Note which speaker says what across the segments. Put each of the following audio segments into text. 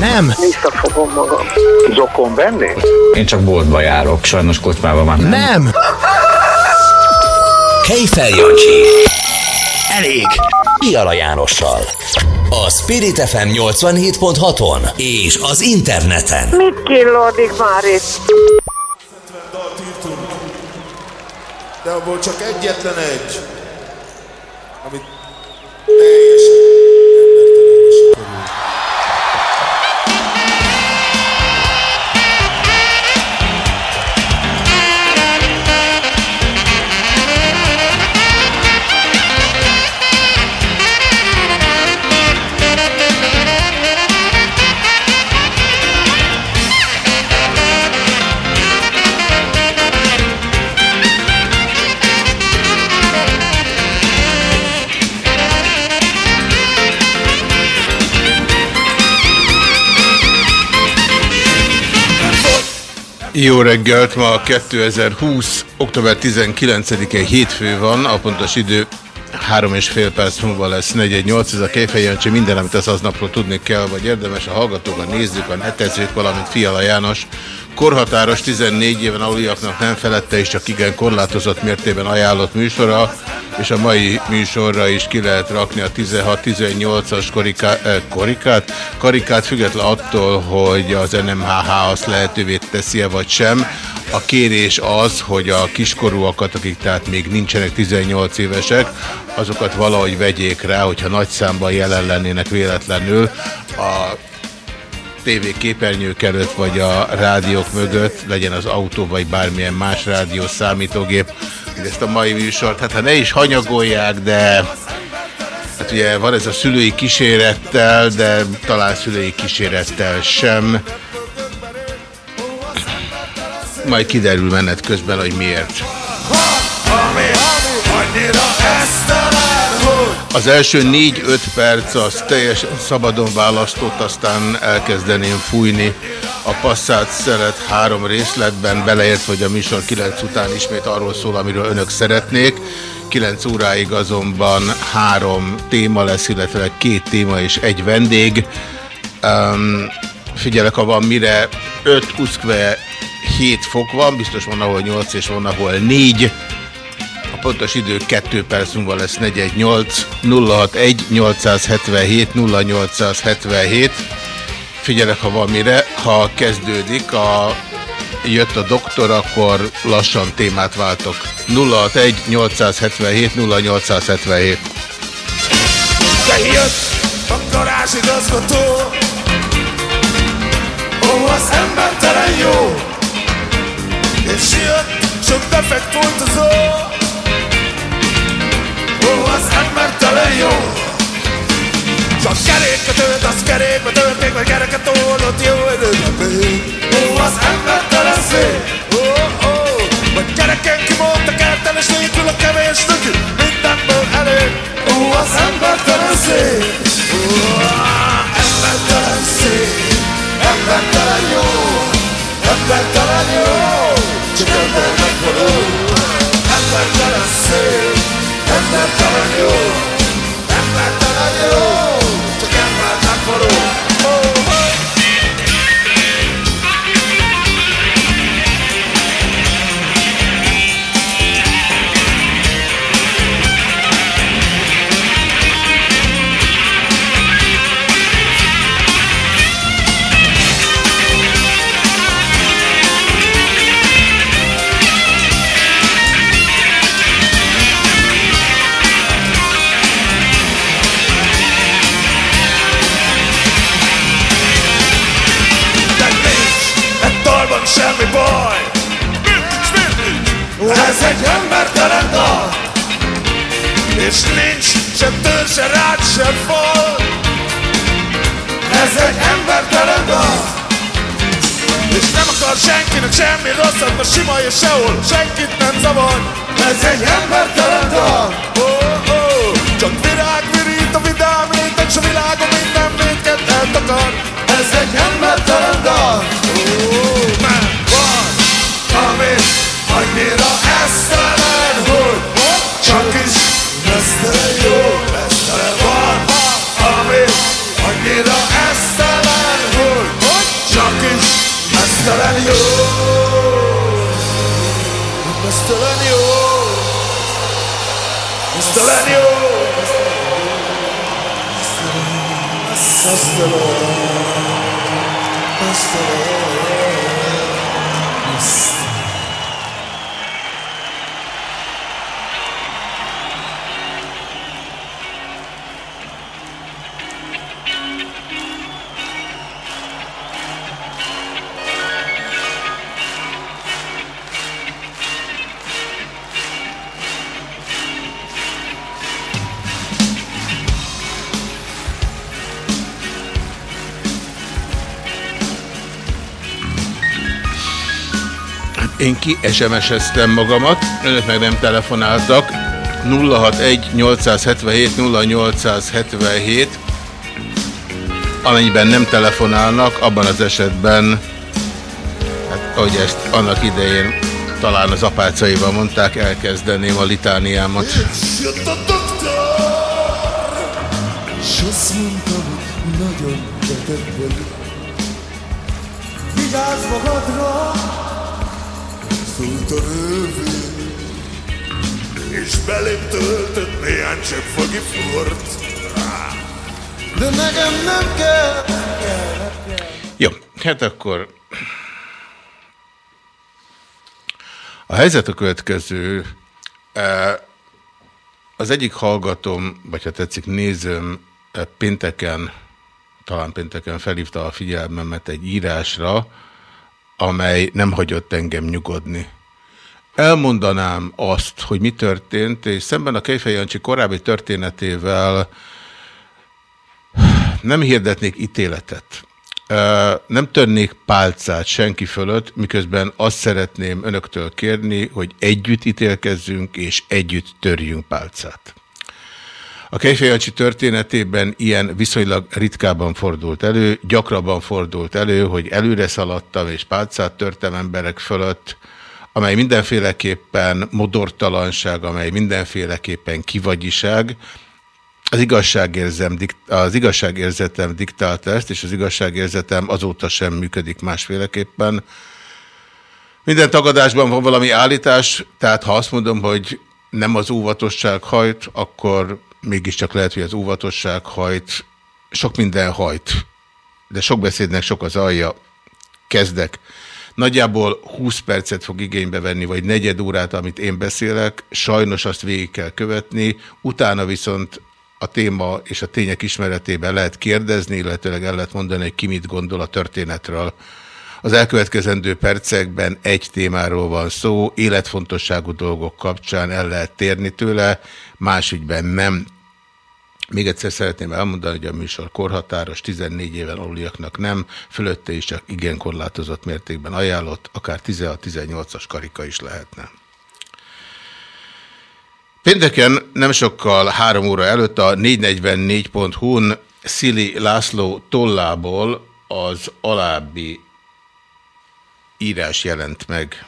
Speaker 1: Nem.
Speaker 2: Visszafogom magam. Zokon venni?
Speaker 3: Én csak boltba járok, sajnos kocsmában már nem.
Speaker 1: Nem.
Speaker 4: Kejfel Jancsi.
Speaker 1: Elég.
Speaker 4: Iala Jánossal. A Spirit FM 87.6-on és az interneten.
Speaker 2: Mit killódik már itt?
Speaker 5: De abból csak egyetlen egy, amit teljesen embertelenül
Speaker 6: Jó reggelt, ma 2020. október 19-e hétfő van, a pontos idő 3 és fél perc múlva lesz 418, ez a Jancsi, minden, amit az aznapról tudni kell, vagy érdemes a hallgatók, a nézők, a netezők, valamint Fiala János, korhatáros 14 éven aluliaknak nem felette és csak igen korlátozott mértében ajánlott műsora, és a mai műsorra is ki lehet rakni a 16-18-as koriká, eh, korikát, karikát, független attól, hogy az NMHH azt lehetővé teszi-e vagy sem. A kérés az, hogy a kiskorúakat, akik tehát még nincsenek 18 évesek, azokat valahogy vegyék rá, hogyha nagy számban jelen lennének véletlenül a TV képernyők előtt, vagy a rádiók mögött, legyen az autó, vagy bármilyen más rádió, számítógép, hogy ezt a mai műsort, hát ha ne is hanyagolják, de hát ugye van ez a szülői kísérettel, de talán szülői kísérettel sem. Majd kiderül menet közben, hogy miért. Az első 4-5 perc az teljesen szabadon választott, aztán elkezdeném fújni a passzát szeret három részletben, beleért, hogy a műsor 9 után ismét arról szól, amiről önök szeretnék. 9 óráig azonban három téma lesz, illetve két téma és egy vendég. Um, figyelek, ha van mire 5, 7 fok van, biztos van, ahol 8 és van, ahol 4 a pontos idő 2 perc múlva lesz 418 061 877 0877. Figyelek, ha mire. Ha kezdődik a jött a doktor, akkor lassan témát váltok. 061 877 0877.
Speaker 5: De jött a garázsigazgató, ó, az embertelen jó, és jött sok defekt foltozó, ó, az embertelen jó. Tört, az kerékbe tört, még meg kereket oldott, jó időben Ó, az embertelen szép, ó, ó, vagy kereken kimondta kerteles nélkül a kevés nökű, mindenből elég, ó, az embertelen szép, ó, embertelen szép, embertelen jó, embertelen jó, csak embernek való, embertelen szép, embertelen jó, Nincs se tör, se rád, se fal. Ez egy embertelen dal. És nem akar senkinek semmi rosszat, mert sima és sehol senkit nem zavar. Ez egy embertelen dal. Oh, oh. Csak virág virít a vidámít, és a világon minden védket eltakar. Ez egy embertelen dal. Oh, Mert van, amit annyira esztelen, hogy csak is mesztelen jó, mesztelen van, amit annyira esztelen, hogy csak is mesztelen jó. Mesztelen jó. Mesztelen jó. Mesztelen. Mesztelen.
Speaker 6: Én ki SMS-eztem magamat, önök meg nem telefonáltak. 061 877 0877 Amennyiben nem telefonálnak, abban az esetben, hát ahogy ezt annak idején talán az apácaival mondták, elkezdeném a litániámat.
Speaker 5: Nagyon beteg vagyok. Vigyázz magadra, szólt a nővér, és belém töltött néhány csepp fagi fort. De nekem nem kell, nem kell.
Speaker 6: Jó, hát akkor a helyzet a következő. Az egyik hallgatom, vagy ha tetszik nézőm, pénteken, talán pénteken felhívta a figyelmemet egy írásra, amely nem hagyott engem nyugodni. Elmondanám azt, hogy mi történt, és szemben a Kejfej korábbi történetével nem hirdetnék ítéletet. Nem törnék pálcát senki fölött, miközben azt szeretném önöktől kérni, hogy együtt ítélkezzünk és együtt törjünk pálcát. A Kejfej Jancsi történetében ilyen viszonylag ritkában fordult elő, gyakrabban fordult elő, hogy előre szaladtam és pálcát törtem emberek fölött, amely mindenféleképpen modortalanság, amely mindenféleképpen kivagyiság, az, igazságérzem, az igazságérzetem diktálta ezt, és az igazságérzetem azóta sem működik másféleképpen. Minden tagadásban van valami állítás, tehát ha azt mondom, hogy nem az óvatosság hajt, akkor mégiscsak lehet, hogy az óvatosság hajt, sok minden hajt, de sok beszédnek sok az alja. Kezdek. Nagyjából 20 percet fog igénybe venni, vagy negyed órát, amit én beszélek. Sajnos azt végig kell követni, utána viszont a téma és a tények ismeretében lehet kérdezni, illetőleg el lehet mondani, hogy ki mit gondol a történetről. Az elkövetkezendő percekben egy témáról van szó, életfontosságú dolgok kapcsán el lehet térni tőle, más ügyben nem. Még egyszer szeretném elmondani, hogy a műsor korhatáros, 14 éven aluliaknak nem, fölötte is csak igen korlátozott mértékben ajánlott, akár 16-18-as karika is lehetne. Pénteken nem sokkal három óra előtt a 444.hu-n Szili László tollából az alábbi írás jelent meg.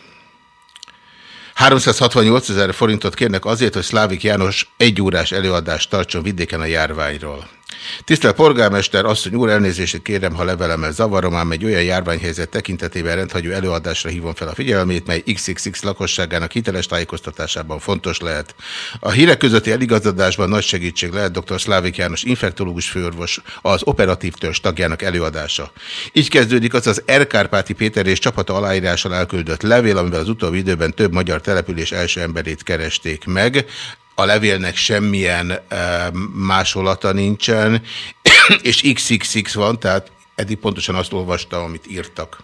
Speaker 6: 368 ezer forintot kérnek azért, hogy Szlávik János egy órás előadást tartson vidéken a járványról. Tisztelt polgármester, asszony úr, elnézést kérem, ha levelemmel zavarom, ám egy olyan járványhelyzet tekintetében rendhagyó előadásra hívom fel a figyelmét, mely XXX lakosságának hiteles tájékoztatásában fontos lehet. A hírek közötti eligazodásban nagy segítség lehet dr. Szlávik János infektológus főorvos, az operatív törzs tagjának előadása. Így kezdődik az az Erkárpáti Péter és csapata aláírással elküldött levél, amivel az utóbbi időben több magyar település első emberét keresték meg a levélnek semmilyen e, másolata nincsen, és XXX van, tehát eddig pontosan azt olvastam, amit írtak.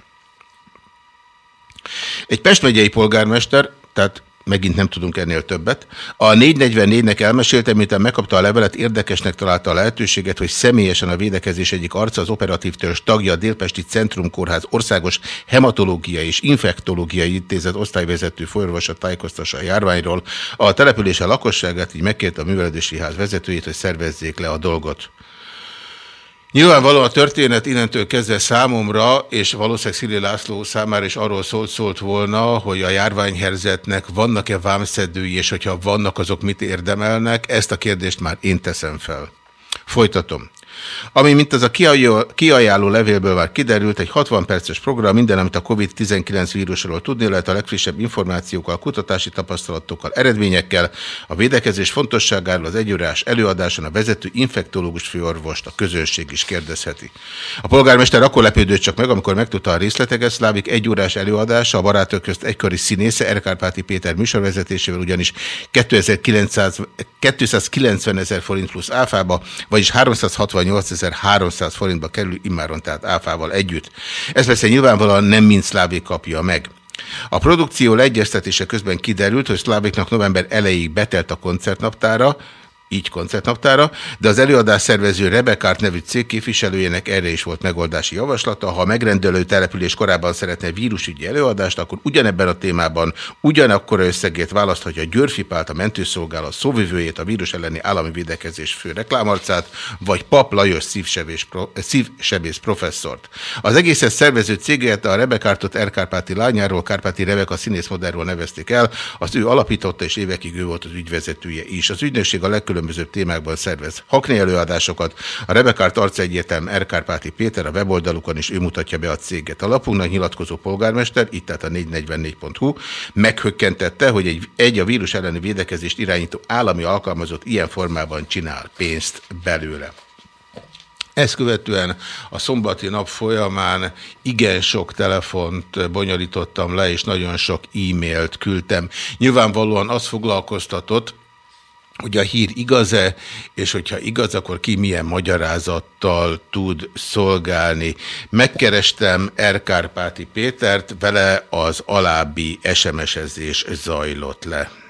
Speaker 6: Egy Pest megyei polgármester, tehát megint nem tudunk ennél többet. A 444-nek elmeséltem, miután megkapta a levelet, érdekesnek találta a lehetőséget, hogy személyesen a védekezés egyik arca, az operatív törzs tagja, a Délpesti Centrumkórház országos hematológiai és infektológiai intézet osztályvezető folyorvosa tájékoztassa a járványról. A települése lakosságát így megkérte a műveledési ház vezetőjét, hogy szervezzék le a dolgot. Nyilvánvalóan a történet innentől kezdve számomra, és valószínűleg Szili László számára is arról szólt, szólt volna, hogy a járványherzetnek vannak-e vámszedői, és hogyha vannak, azok mit érdemelnek, ezt a kérdést már én teszem fel. Folytatom. Ami, mint az a kiajánló levélből már kiderült, egy 60 perces program, minden, amit a COVID-19 vírusról tudni lehet, a legfrissebb információkkal, kutatási tapasztalatokkal, eredményekkel, a védekezés fontosságáról az egyórás előadáson a vezető infektológus főorvost a közönség is kérdezheti. A polgármester akkor lepődött csak meg, amikor megtudta a részleteket, Szlávik egyórás előadása a barátok közt egykori színésze, Erkárpáti Péter műsorvezetésével ugyanis 2900, 290 ezer forint plusz áfába, vagyis 368 88.300 forintba kerül immáron, tehát áfával együtt. Ez persze nyilvánvalóan nem mind szlávé kapja meg. A produkció leegyeztetése közben kiderült, hogy Szláviknak november elejéig betelt a koncertnaptára, így koncertnaptára, de az előadás szervező Rebekárt nevű cég képviselőjének erre is volt megoldási javaslata. Ha a megrendelő település korábban szeretne vírusügyi előadást, akkor ugyanebben a témában ugyanakkor összegét választhatja Györfi Pált, a mentőszolgálat szóvivőjét, a vírus elleni állami védekezés fő reklámarcát, vagy Pap Lajos szívsebész, szívsebész professzort. Az egészet szervező céget a Rebekártot Erkárpáti lányáról, Kárpáti Rebeka színészmodellről nevezték el, az ő alapította, és évekig ő volt az ügyvezetője is. Az ügynökség a legkülönbözőbb különböző témákban szervez hakné előadásokat. A Rebekárt arcegyértelm Erkárpáti Péter a weboldalukon is ő mutatja be a céget. A lapunknak nyilatkozó polgármester, itt tehát a 444.hu, meghökkentette, hogy egy, egy a vírus elleni védekezést irányító állami alkalmazott ilyen formában csinál pénzt belőle. Ezt követően a szombati nap folyamán igen sok telefont bonyolítottam le, és nagyon sok e-mailt küldtem. Nyilvánvalóan azt foglalkoztatott, hogy a hír igaz-e, és hogyha igaz, akkor ki milyen magyarázattal tud szolgálni. Megkerestem Erkárpáti Pétert, vele az alábbi SMS-ezés zajlott le.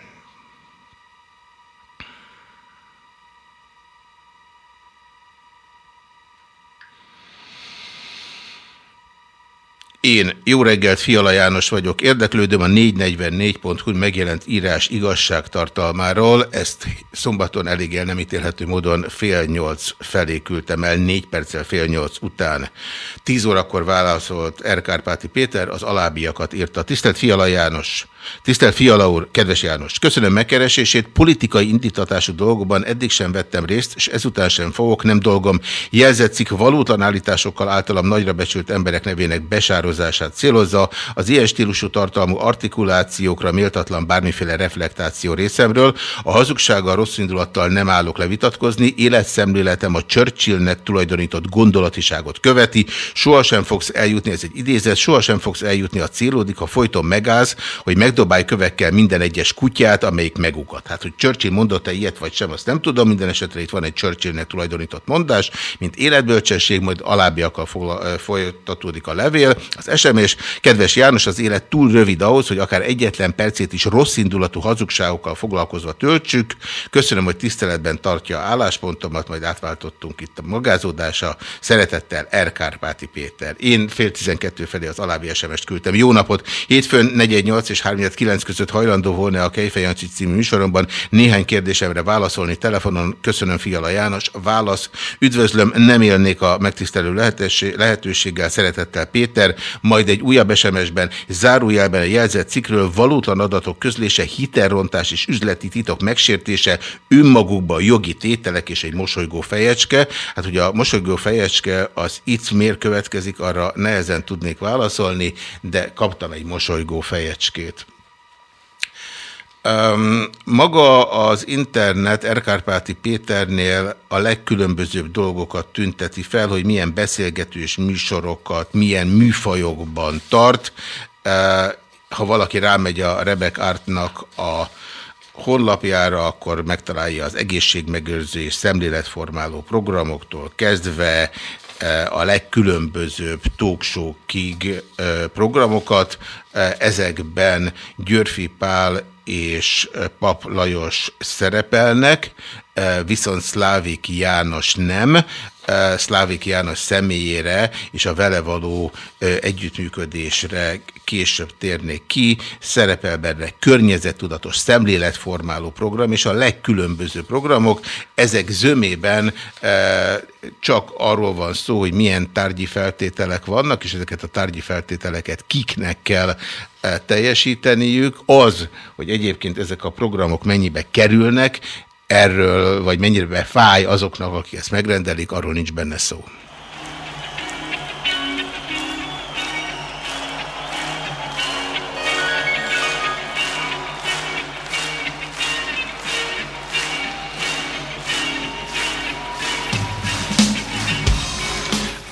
Speaker 6: Én jó reggelt, Fiala János vagyok. Érdeklődöm a 444.hu megjelent írás igazságtartalmáról. Ezt szombaton elég el nem ítélhető módon fél nyolc felé küldtem el, négy perccel fél nyolc után. Tíz órakor válaszolt Erkárpáti Péter, az alábbiakat írta. Tisztelt Fiala János! Tisztelt Fiala úr, kedves János, köszönöm megkeresését, politikai indítatású dolgokban eddig sem vettem részt, és ezután sem fogok, nem dolgom. Jelzetszik valótlan állításokkal általam nagyra becsült emberek nevének besározását célozza, az ilyen stílusú tartalmú artikulációkra méltatlan bármiféle reflektáció részemről. A hazugsággal rossz indulattal nem állok levitatkozni, életszemléletem a Churchillnek tulajdonított gondolatiságot követi, sohasem fogsz eljutni, ez egy idézet, sohasem fogsz eljutni a célódik, ha folyton megállsz, hogy meg megdobálj kövekkel minden egyes kutyát, amelyik megugat. Hát, hogy Churchill mondott-e ilyet vagy sem, azt nem tudom. Minden esetre itt van egy Churchillnek tulajdonított mondás, mint életbölcsesség, majd alábbiakkal folytatódik a levél. Az SMS, kedves János, az élet túl rövid ahhoz, hogy akár egyetlen percét is rossz indulatú hazugságokkal foglalkozva töltsük. Köszönöm, hogy tiszteletben tartja álláspontomat, majd átváltottunk itt a magázódása. Szeretettel R. Péter. Én fél tizenkettő felé az alábbi SMS-t küldtem. Jó napot! Hétfőn 418 és 3 9 között hajlandó volna a Kejfejancsi című műsoromban néhány kérdésemre válaszolni telefonon. Köszönöm Fiala János. Válasz. Üdvözlöm, nem élnék a megtisztelő lehetőséggel, szeretettel Péter, majd egy újabb SMS-ben zárójelben a jelzett cikről valótlan adatok közlése, hitelrontás és üzleti titok megsértése, önmagukban jogi tételek és egy mosolygó fejecske. Hát ugye a mosolygó fejecske az itt miért következik, arra nehezen tudnék válaszolni, de kaptam egy mosolygó fejecskét. Um, maga az internet Erkárpáti Péternél a legkülönbözőbb dolgokat tünteti fel, hogy milyen beszélgetős műsorokat, milyen műfajokban tart. Uh, ha valaki rámegy a Rebek Artnak a honlapjára, akkor megtalálja az egészségmegőrző és szemléletformáló programoktól kezdve a legkülönbözőbb talkshowkig programokat, ezekben Györfi Pál és Pap Lajos szerepelnek, viszont Szlávik János nem. Szlávik János személyére és a vele való együttműködésre később térnék ki, szerepel benne környezettudatos szemléletformáló program, és a legkülönböző programok, ezek zömében csak arról van szó, hogy milyen tárgyi feltételek vannak, és ezeket a tárgyi feltételeket kiknek kell teljesíteniük, az, hogy egyébként ezek a programok mennyibe kerülnek, erről, vagy mennyire fáj azoknak, akik ezt megrendelik, arról nincs benne szó.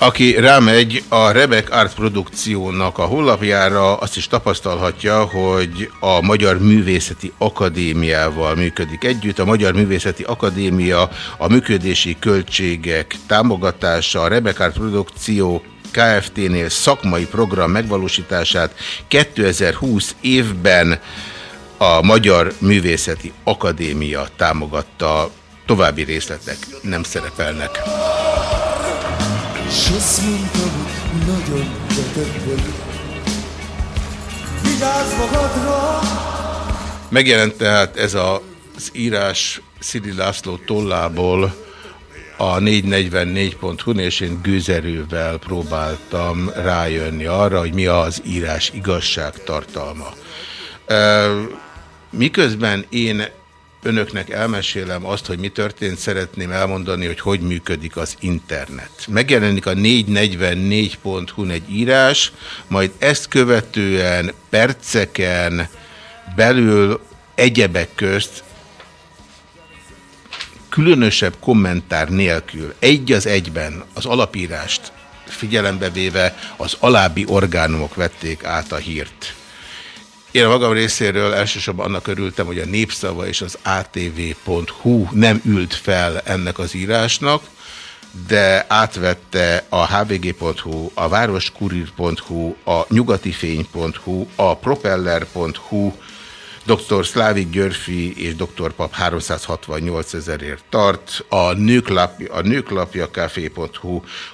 Speaker 6: Aki rámegy a Rebek Art produkciónak a honlapjára, azt is tapasztalhatja, hogy a Magyar Művészeti Akadémiával működik együtt. A Magyar Művészeti Akadémia a működési költségek támogatása, a Rebek Art produkció KFT-nél szakmai program megvalósítását 2020 évben a Magyar Művészeti Akadémia támogatta. További részletek nem szerepelnek. S azt mondtam, nagyon beteg vagyok Vigyázz magadra Megjelent tehát ez a, az írás Szili László tollából a 444.hu-n, és én gőzerővel próbáltam rájönni arra, hogy mi az írás igazság tartalma. Miközben én önöknek elmesélem azt, hogy mi történt, szeretném elmondani, hogy hogy működik az internet. Megjelenik a 444.hu egy írás, majd ezt követően perceken belül egyebek közt különösebb kommentár nélkül, egy az egyben az alapírást figyelembe véve az alábbi orgánumok vették át a hírt. Én a magam részéről elsősorban annak örültem, hogy a Népszava és az ATV.hu nem ült fel ennek az írásnak, de átvette a hvg.hu, a városkurir.hu, a nyugatifény.hu, a propeller.hu, dr. Szlávik Györfi és dr. Pap 368 ezerért tart, a nőklapja, a nőklapja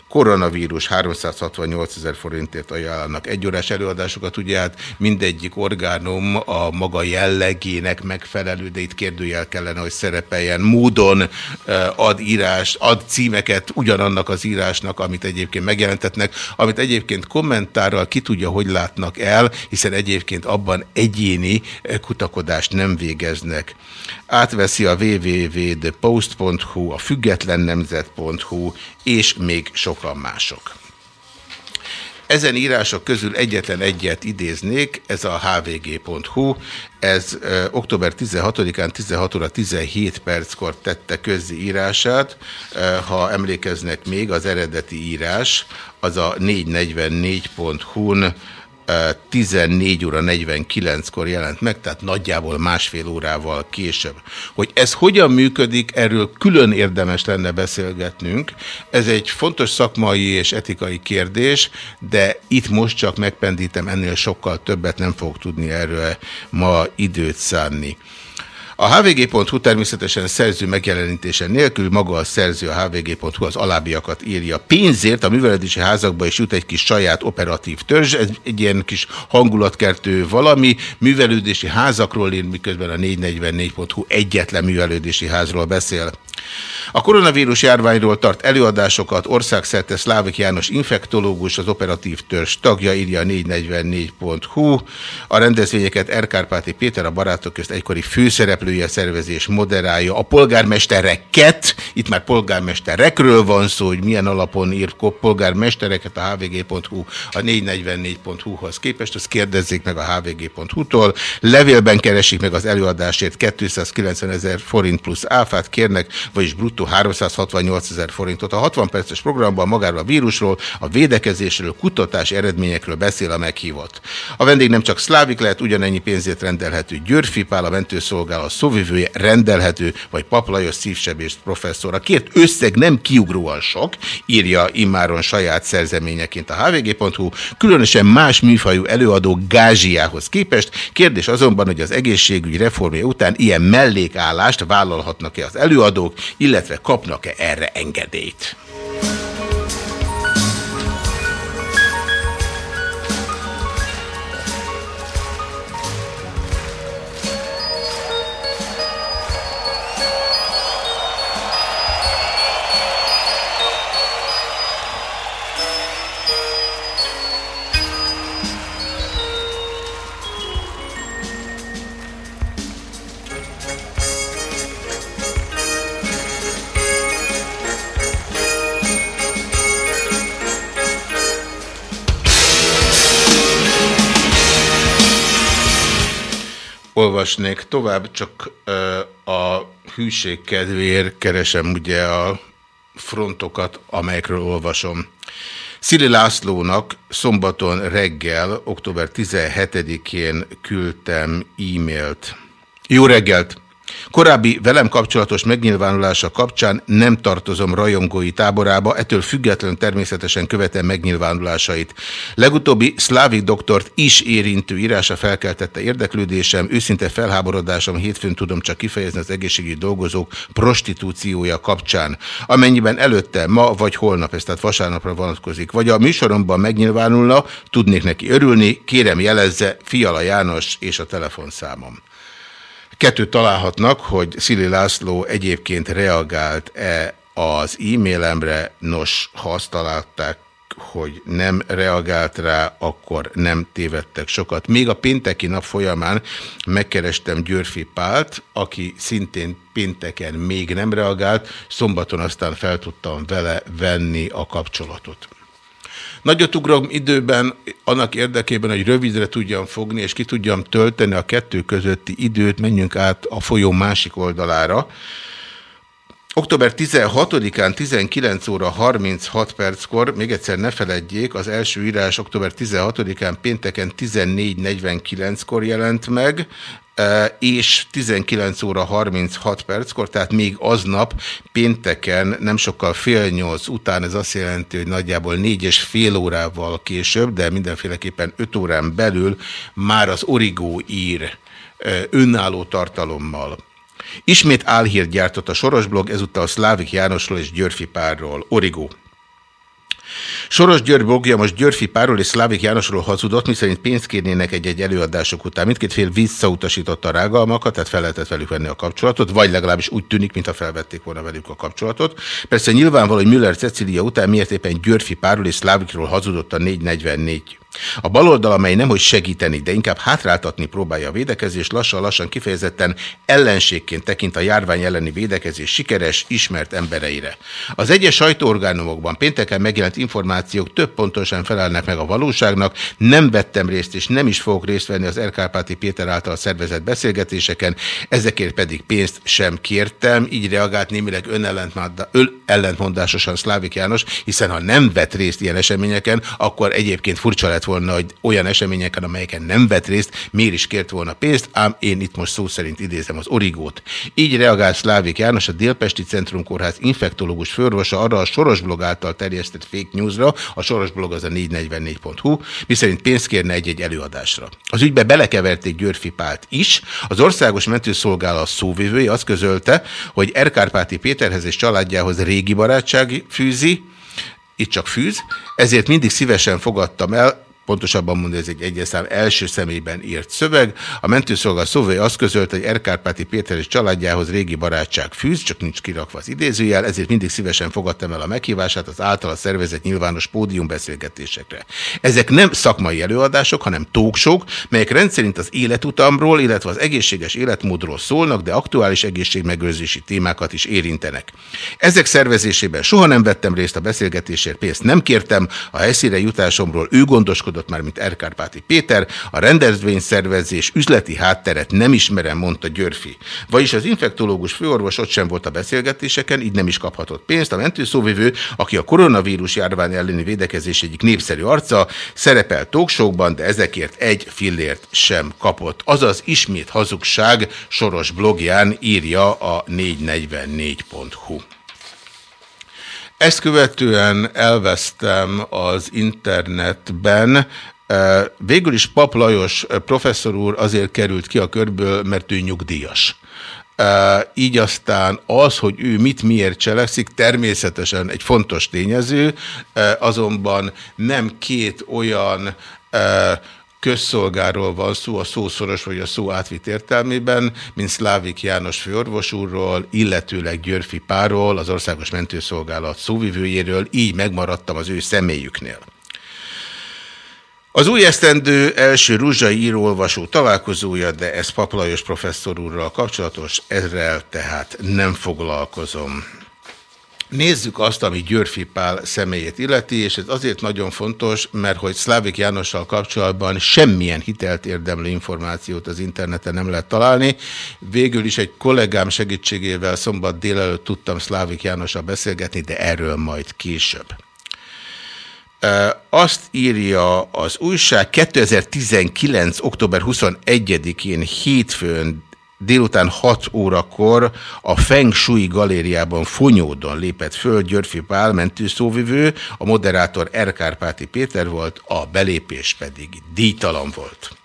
Speaker 6: koronavírus 368 ezer forintért ajánlanak egyórás előadásokat, ugye hát mindegyik orgánum a maga jellegének megfelelő, de itt kérdőjel kellene, hogy szerepeljen módon ad írást, ad címeket ugyanannak az írásnak, amit egyébként megjelentetnek, amit egyébként kommentárral ki tudja, hogy látnak el, hiszen egyébként abban egyéni kutakodást nem végeznek. Átveszi a www.thepost.hu, a függetlennemzet.hu és még sokan mások. Ezen írások közül egyetlen egyet idéznék, ez a hvg.hu, ez ö, október 16-án 16 óra 17 perckor tette közzi írását, ö, ha emlékeznek még, az eredeti írás, az a 444.hu-n 14 óra 49-kor jelent meg, tehát nagyjából másfél órával később. Hogy ez hogyan működik, erről külön érdemes lenne beszélgetnünk. Ez egy fontos szakmai és etikai kérdés, de itt most csak megpendítem, ennél sokkal többet nem fogok tudni erről ma időt szánni. A hvg.hu természetesen szerző megjelenítése nélkül, maga a szerző a hvg.hu az alábbiakat írja. Pénzért a műveledési házakba is jut egy kis saját operatív törzs, egy ilyen kis hangulatkertő valami. Művelődési házakról ír, miközben a 444.hu egyetlen művelődési házról beszél. A koronavírus járványról tart előadásokat országszerte Szlávik János infektológus, az operatív törzs tagja, írja a 444.hu. A rendezvényeket Erkárpáti Péter, a barátok közt egykori főszereplője szervezés moderálja. A polgármestereket, itt már polgármesterekről van szó, hogy milyen alapon ír polgármestereket a hvg.hu a 444.hu-hoz képest, azt kérdezzék meg a hvg.hu-tól. Levélben keresik meg az előadásért 290 ezer forint plusz áfát kérnek, vagyis bruttó bruttó 368 ezer forintot. A 60 perces programban magáról a vírusról, a védekezésről, kutatás eredményekről beszél a meghívott. A vendég nem csak szlávik lehet, ugyanennyi pénzét rendelhető Györfi Pál, a mentőszolgálat szóvivője, rendelhető, vagy Paplajos szívsebész professzor. A két összeg nem kiugróan sok, írja immáron saját szerzeményeként a hvg.hu, különösen más műfajú előadó gázsiához képest. Kérdés azonban, hogy az egészségügy reformja után ilyen mellékállást vállalhatnak-e az előadók, illetve kapnak-e erre engedélyt. Olvasnék tovább, csak a hűség kedvéért keresem ugye a frontokat, amelyekről olvasom. Szili Lászlónak szombaton reggel, október 17-én küldtem e-mailt. Jó reggelt! Korábbi velem kapcsolatos megnyilvánulása kapcsán nem tartozom rajongói táborába, ettől független természetesen követem megnyilvánulásait. Legutóbbi szlávik doktort is érintő írása felkeltette érdeklődésem, őszinte felháborodásom hétfőn tudom csak kifejezni az egészségügyi dolgozók prostitúciója kapcsán. Amennyiben előtte, ma vagy holnap, ez tehát vasárnapra vonatkozik, vagy a műsoromban megnyilvánulna, tudnék neki örülni, kérem jelezze Fiala János és a telefonszámom. Kettőt találhatnak, hogy Szili László egyébként reagált-e az e-mailemre, nos, ha azt találták, hogy nem reagált rá, akkor nem tévedtek sokat. Még a pénteki nap folyamán megkerestem Györfi Pált, aki szintén pénteken még nem reagált, szombaton aztán fel tudtam vele venni a kapcsolatot. Nagyot ugrom időben annak érdekében, hogy rövidre tudjam fogni, és ki tudjam tölteni a kettő közötti időt, menjünk át a folyó másik oldalára. Október 16-án 19 óra 36 perckor, még egyszer ne feledjék, az első írás október 16-án pénteken 14.49-kor jelent meg, és 19 óra 36 perckor, tehát még aznap pénteken, nem sokkal fél nyolc után, ez azt jelenti, hogy nagyjából négy és fél órával később, de mindenféleképpen öt órán belül már az Origó ír önálló tartalommal. Ismét álhírt gyártott a Sorosblog, ezúttal Szlávik Jánosról és Györfi Párról. Origó. Soros György blogja most Györfi Párról és Szlávik Jánosról hazudott, miszerint pénzt kérnének egy-egy előadások után. Mindkét fél visszautasította a rágalmakat, tehát fel lehetett velük venni a kapcsolatot, vagy legalábbis úgy tűnik, mintha felvették volna velük a kapcsolatot. Persze nyilvánvaló, hogy Müller Cecilia után miért éppen Györfi Párról és Szlávikról hazudott a 444 a baloldal, amely nem hogy segíteni, de inkább hátráltatni próbálja a védekezést, lassan-lassan kifejezetten ellenségként tekint a járvány elleni védekezés sikeres, ismert embereire. Az egyes sajtóorgánumokban pénteken megjelent információk több pontosan felelnek meg a valóságnak, nem vettem részt és nem is fogok részt venni az Erkálpáti Péter által szervezett beszélgetéseken, ezekért pedig pénzt sem kértem, így reagált némileg önellentmondásosan Szlávik János, hiszen ha nem vett részt ilyen eseményeken, akkor egyébként furcsa lett volna, hogy olyan eseményeken, amelyeken nem vett részt, miért is kért volna pénzt, ám én itt most szó szerint idézem az origót. Így reagált Szlávik János, a Délpesti Centrum Kórház infektológus főorvosa arra a Sorosblog által terjesztett fake newsra, a Sorosblog az a 444.hu, miszerint pénzt kérne egy-egy előadásra. Az ügybe belekeverték Györfi Pált is, az Országos Mentőszolgálat szóvivője azt közölte, hogy Erkárpáti Péterhez és családjához régi barátság fűzi, itt csak fűz, ezért mindig szívesen fogadtam el pontosabban mondja, ez egy egyes első személyben írt szöveg. A mentőszolgálat szóvai azt közölte, hogy Erkárpáti Péter és családjához régi barátság fűz, csak nincs kirakva az idézőjel, ezért mindig szívesen fogadtam el a meghívását az általa szervezett nyilvános pódiumbeszélgetésekre. Ezek nem szakmai előadások, hanem tóksok, melyek rendszerint az életutamról, illetve az egészséges életmódról szólnak, de aktuális egészségmegőrzési témákat is érintenek. Ezek szervezésében soha nem vettem részt a beszélgetésért, pénzt nem kértem, a helyszíre jutásomról ő gondoskodott, mondott már, mint Erkárpáti Péter, a rendezvényszervezés üzleti hátteret nem ismerem, mondta Györfi. Vagyis az infektológus főorvos ott sem volt a beszélgetéseken, így nem is kaphatott pénzt. A mentőszóvivő, aki a koronavírus járvány elleni védekezés egyik népszerű arca, szerepel talkshow de ezekért egy fillért sem kapott. Azaz ismét hazugság soros blogján írja a 444.hu. Ezt követően elvesztem az internetben, Végül is Pap Lajos professzor úr azért került ki a körből, mert ő nyugdíjas. Így aztán az, hogy ő mit miért cselekszik, természetesen egy fontos tényező, azonban nem két olyan közszolgáról van szó, a szószoros vagy a szó átvitt értelmében, mint Szlávik János főorvos illetőleg Györfi Páról, az Országos Mentőszolgálat szóvivőjéről, így megmaradtam az ő személyüknél. Az új esztendő első ruzsai író-olvasó találkozója, de ez Paplajos professzor úrral kapcsolatos, ezzel tehát nem foglalkozom. Nézzük azt, ami Györfi Pál személyét illeti, és ez azért nagyon fontos, mert hogy Szlávik Jánossal kapcsolatban semmilyen hitelt érdemlő információt az interneten nem lehet találni. Végül is egy kollégám segítségével szombat délelőtt tudtam Szlávik Jánossal beszélgetni, de erről majd később. Azt írja az újság 2019. október 21-én hétfőn délután 6 órakor a Feng Shui galériában Fonyódon lépett föl Györfi Pál mentőszóvivő, a moderátor Erkárpáti Péter volt, a belépés pedig díjtalan volt.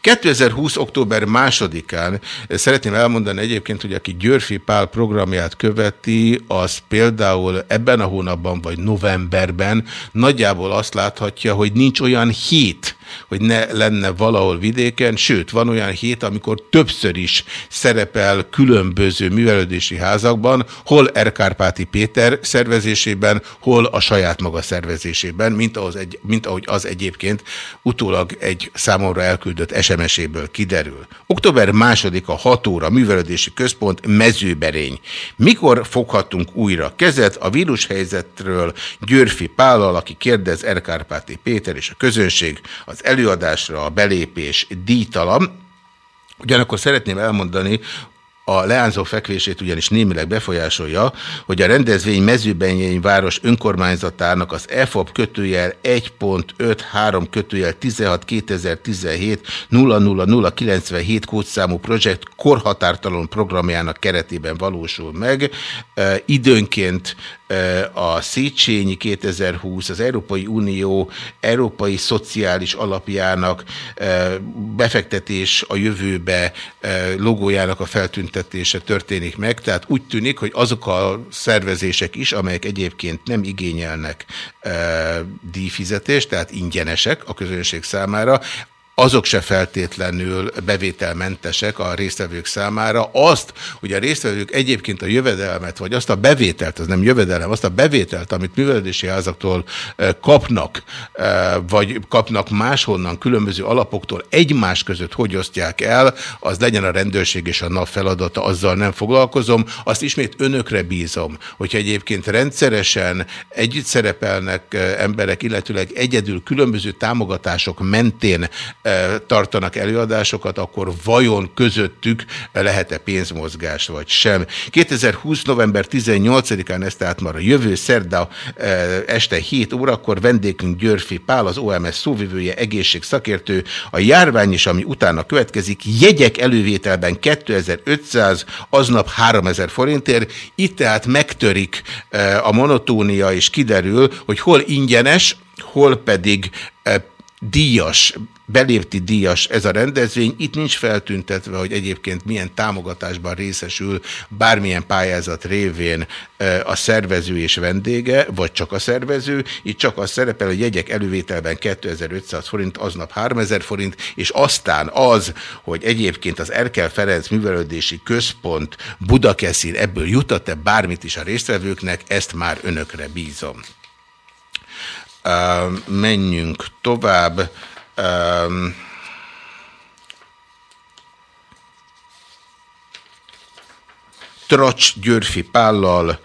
Speaker 6: 2020. október másodikán szeretném elmondani egyébként, hogy aki Györfi Pál programját követi, az például ebben a hónapban vagy novemberben nagyjából azt láthatja, hogy nincs olyan hét, hogy ne lenne valahol vidéken, sőt, van olyan hét, amikor többször is szerepel különböző művelődési házakban, hol Erkárpáti Péter szervezésében, hol a saját maga szervezésében, mint, ahhoz egy, mint ahogy az egyébként utólag egy számomra elküldött SMS-éből kiderül. Október második a 6 óra művelődési központ mezőberény. Mikor foghatunk újra kezet a vírushelyzetről Györfi Pállal, aki kérdez Erkárpáti Péter és a közönség, az előadásra a belépés díjtalan. Ugyanakkor szeretném elmondani, a leányzó fekvését ugyanis némileg befolyásolja, hogy a rendezvény mezőbenyei város önkormányzatának az EFOP kötőjel 1.53 kötőjel 16 2017 00097 kódszámú projekt korhatártalan programjának keretében valósul meg. Időnként a Széchenyi 2020, az Európai Unió Európai Szociális Alapjának befektetés a jövőbe logójának a feltüntetése történik meg, tehát úgy tűnik, hogy azok a szervezések is, amelyek egyébként nem igényelnek díjfizetést, tehát ingyenesek a közönség számára, azok se feltétlenül bevételmentesek a résztvevők számára. Azt, hogy a résztvevők egyébként a jövedelmet, vagy azt a bevételt, az nem jövedelem, azt a bevételt, amit művelődési házaktól eh, kapnak, eh, vagy kapnak máshonnan, különböző alapoktól egymás között hogy osztják el, az legyen a rendőrség és a nap feladata, azzal nem foglalkozom. Azt ismét önökre bízom, hogyha egyébként rendszeresen együtt szerepelnek eh, emberek, illetőleg egyedül különböző támogatások mentén tartanak előadásokat, akkor vajon közöttük lehet-e pénzmozgás vagy sem. 2020. november 18-án, ez tehát már a jövő szerda este 7 órakor vendégünk Györfi Pál, az OMS szóvivője, egészségszakértő, a járvány is, ami utána következik, jegyek elővételben 2500, aznap 3000 forintért, itt tehát megtörik a monotónia, és kiderül, hogy hol ingyenes, hol pedig díjas, belépti díjas ez a rendezvény. Itt nincs feltüntetve, hogy egyébként milyen támogatásban részesül bármilyen pályázat révén a szervező és vendége, vagy csak a szervező. Itt csak az szerepel, hogy jegyek elővételben 2500 forint, aznap 3000 forint, és aztán az, hogy egyébként az Erkel Ferenc Művelődési Központ Budakeszin ebből jutott-e bármit is a résztvevőknek, ezt már önökre bízom. Uh, menjünk tovább. Um, Tracs Györfi Pállal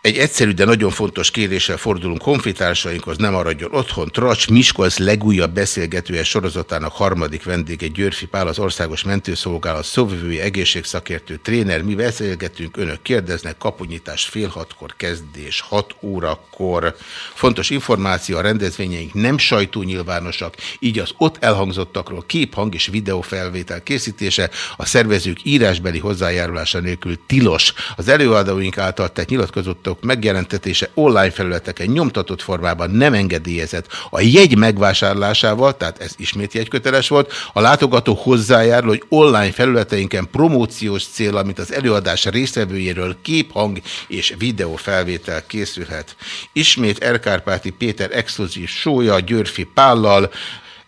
Speaker 6: Egy egyszerű, de nagyon fontos kéréssel fordulunk honfitársainkhoz, nem maradjon otthon. Tracs Miskolc legújabb beszélgetője sorozatának harmadik vendége Györfi Pál, az Országos Mentőszolgálat szóvivői egészségszakértő tréner. Mi beszélgetünk, önök kérdeznek, kapunyítás fél hatkor, kezdés hat órakor. Fontos információ, a rendezvényeink nem sajtónyilvánosak, így az ott elhangzottakról kép, hang és videófelvétel készítése, a szervezők írásbeli hozzájárulása nélkül tilos. Az előadóink által tett nyilatkozott adatok megjelentetése online felületeken nyomtatott formában nem engedélyezett. A jegy megvásárlásával, tehát ez ismét jegyköteles volt, a látogató hozzájárul, hogy online felületeinken promóciós cél, amit az előadás résztvevőjéről kép, hang és videó felvétel készülhet. Ismét Erkárpáti Péter exkluzív sója Györfi Pállal,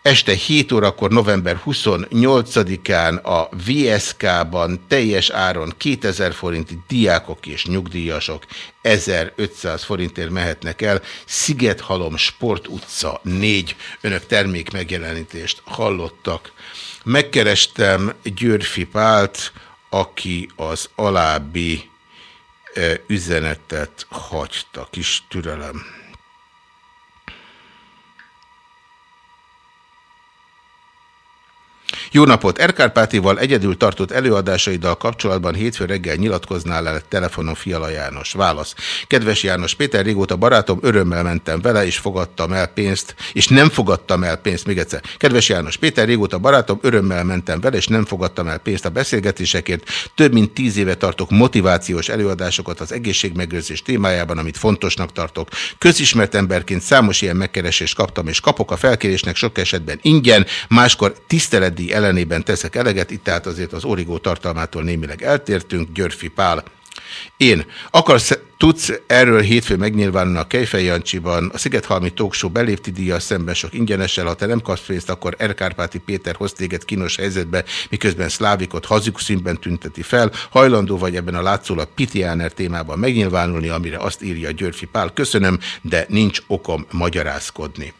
Speaker 6: Este 7 órakor november 28-án a VSK-ban teljes áron 2000 forinti diákok és nyugdíjasok 1500 forintért mehetnek el. Szigethalom Sport utca 4. Önök termék megjelenítést hallottak. Megkerestem Györfi Pált, aki az alábbi eh, üzenetet hagyta. Kis türelem. Jó napot! Erkárpátival egyedül tartott előadásaiddal kapcsolatban hétfő reggel nyilatkoznál el telefonon Fiala János. Válasz. Kedves János Péter, régóta barátom, örömmel mentem vele, és fogadtam el pénzt, és nem fogadtam el pénzt, még egyszer. Kedves János Péter, régóta barátom, örömmel mentem vele, és nem fogadtam el pénzt a beszélgetésekért. Több mint tíz éve tartok motivációs előadásokat az egészségmegőrzés témájában, amit fontosnak tartok. Közismert emberként számos ilyen megkeresést kaptam, és kapok a felkérésnek sok esetben ingyen, máskor tiszteletdíj ellenében teszek eleget, itt tehát azért az origó tartalmától némileg eltértünk, Györfi Pál. Én. Akarsz, tudsz erről hétfő megnyilvánulni a Kejfej Jancsiban, a Szigethalmi Talkshow belépti díja szemben sok ingyenessel, ha te nem kapsz pénzt, akkor Erkárpáti Péter hoz téged kínos helyzetbe, miközben Szlávikot hazug színben tünteti fel. Hajlandó vagy ebben a látszólag Pitiáner témában megnyilvánulni, amire azt írja Györfi Pál. Köszönöm, de nincs okom magyarázkodni.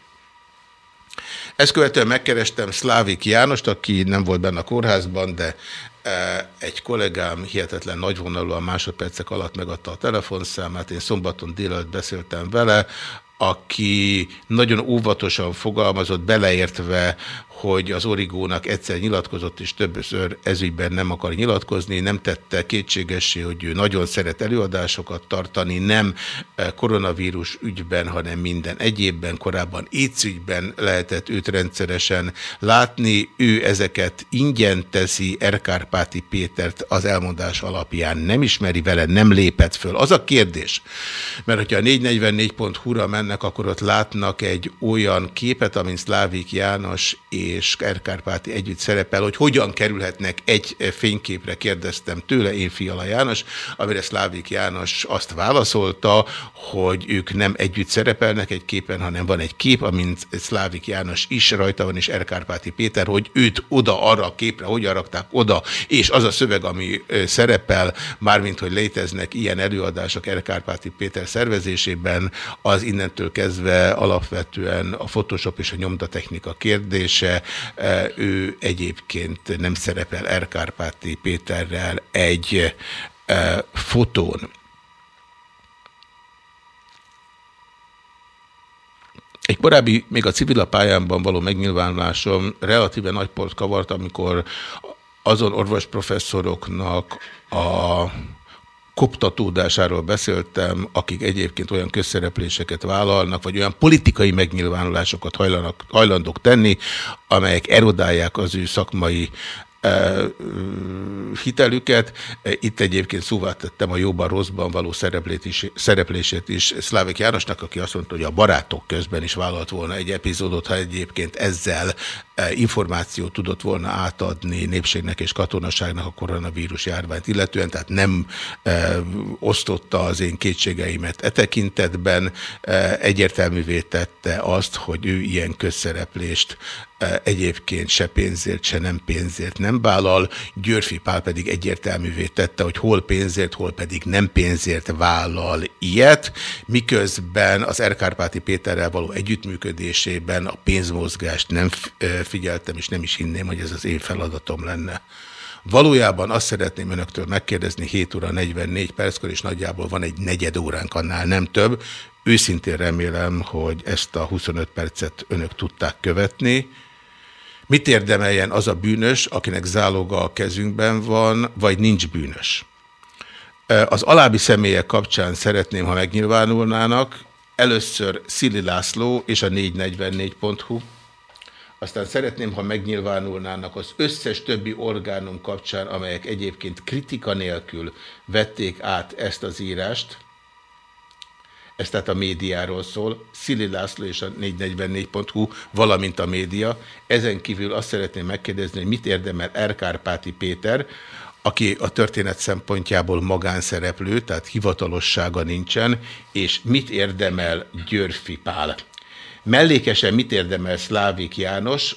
Speaker 6: Ezt követően megkerestem Szlávik Jánost, aki nem volt benne a kórházban, de e, egy kollégám hihetetlen nagyvonalúan másodpercek alatt megadta a telefonszámát, én szombaton délelőtt beszéltem vele, aki nagyon óvatosan fogalmazott, beleértve, hogy az Origónak egyszer nyilatkozott, és többször ezügyben nem akar nyilatkozni, nem tette kétségessé, hogy ő nagyon szeret előadásokat tartani, nem eh, koronavírus ügyben, hanem minden egyébben, korábban étszügyben lehetett őt rendszeresen látni. Ő ezeket ingyen teszi, Erkárpáti Pétert az elmondás alapján nem ismeri vele, nem lépett föl. Az a kérdés, mert hogyha a 444.hu-ra mennek, akkor ott látnak egy olyan képet, amint Szlávik János és és Erkárpáti együtt szerepel, hogy hogyan kerülhetnek egy fényképre, kérdeztem tőle, én Fiala János, amire Szlávik János azt válaszolta, hogy ők nem együtt szerepelnek egy képen, hanem van egy kép, amint Szlávik János is rajta van, és Erkárpáti Péter, hogy őt oda arra a képre, hogyan rakták oda, és az a szöveg, ami szerepel, mármint, hogy léteznek ilyen előadások Erkárpáti Péter szervezésében, az innentől kezdve alapvetően a Photoshop és a nyomdatechnika kérdése, Ő egyébként nem szerepel Erkárpáti Péterrel egy fotón. Egy korábbi, még a civil pályámban való megnyilvánulásom relatíve nagy port kavart, amikor azon orvosprofesszoroknak a koptatódásáról beszéltem, akik egyébként olyan közszerepléseket vállalnak, vagy olyan politikai megnyilvánulásokat hajlanak, hajlandók tenni, amelyek erodálják az ő szakmai hitelüket. Itt egyébként szóvá tettem a jóban rosszban való szereplését is Szlávik Jánosnak, aki azt mondta, hogy a barátok közben is vállalt volna egy epizódot, ha egyébként ezzel információt tudott volna átadni népségnek és katonaságnak a koronavírus járványt illetően, tehát nem e, osztotta az én kétségeimet e tekintetben, e, egyértelművé tette azt, hogy ő ilyen közszereplést egyébként se pénzért, se nem pénzért nem vállal. Györfi Pál pedig egyértelművé tette, hogy hol pénzért, hol pedig nem pénzért vállal ilyet, miközben az Erkárpáti Péterrel való együttműködésében a pénzmozgást nem figyeltem, és nem is hinném, hogy ez az én feladatom lenne. Valójában azt szeretném önöktől megkérdezni 7 óra 44 perckor, és nagyjából van egy negyed óránk annál, nem több. Őszintén remélem, hogy ezt a 25 percet önök tudták követni. Mit érdemeljen az a bűnös, akinek záloga a kezünkben van, vagy nincs bűnös? Az alábbi személyek kapcsán szeretném, ha megnyilvánulnának. Először Szili László és a 444.hu. Aztán szeretném, ha megnyilvánulnának az összes többi orgánum kapcsán, amelyek egyébként kritika nélkül vették át ezt az írást. Ez tehát a médiáról szól. Szili László és a 444.hu, valamint a média. Ezen kívül azt szeretném megkérdezni, hogy mit érdemel Erkárpáti Péter, aki a történet szempontjából magánszereplő, tehát hivatalossága nincsen, és mit érdemel Györfi Pál. Mellékesen mit érdemel Szlávik János,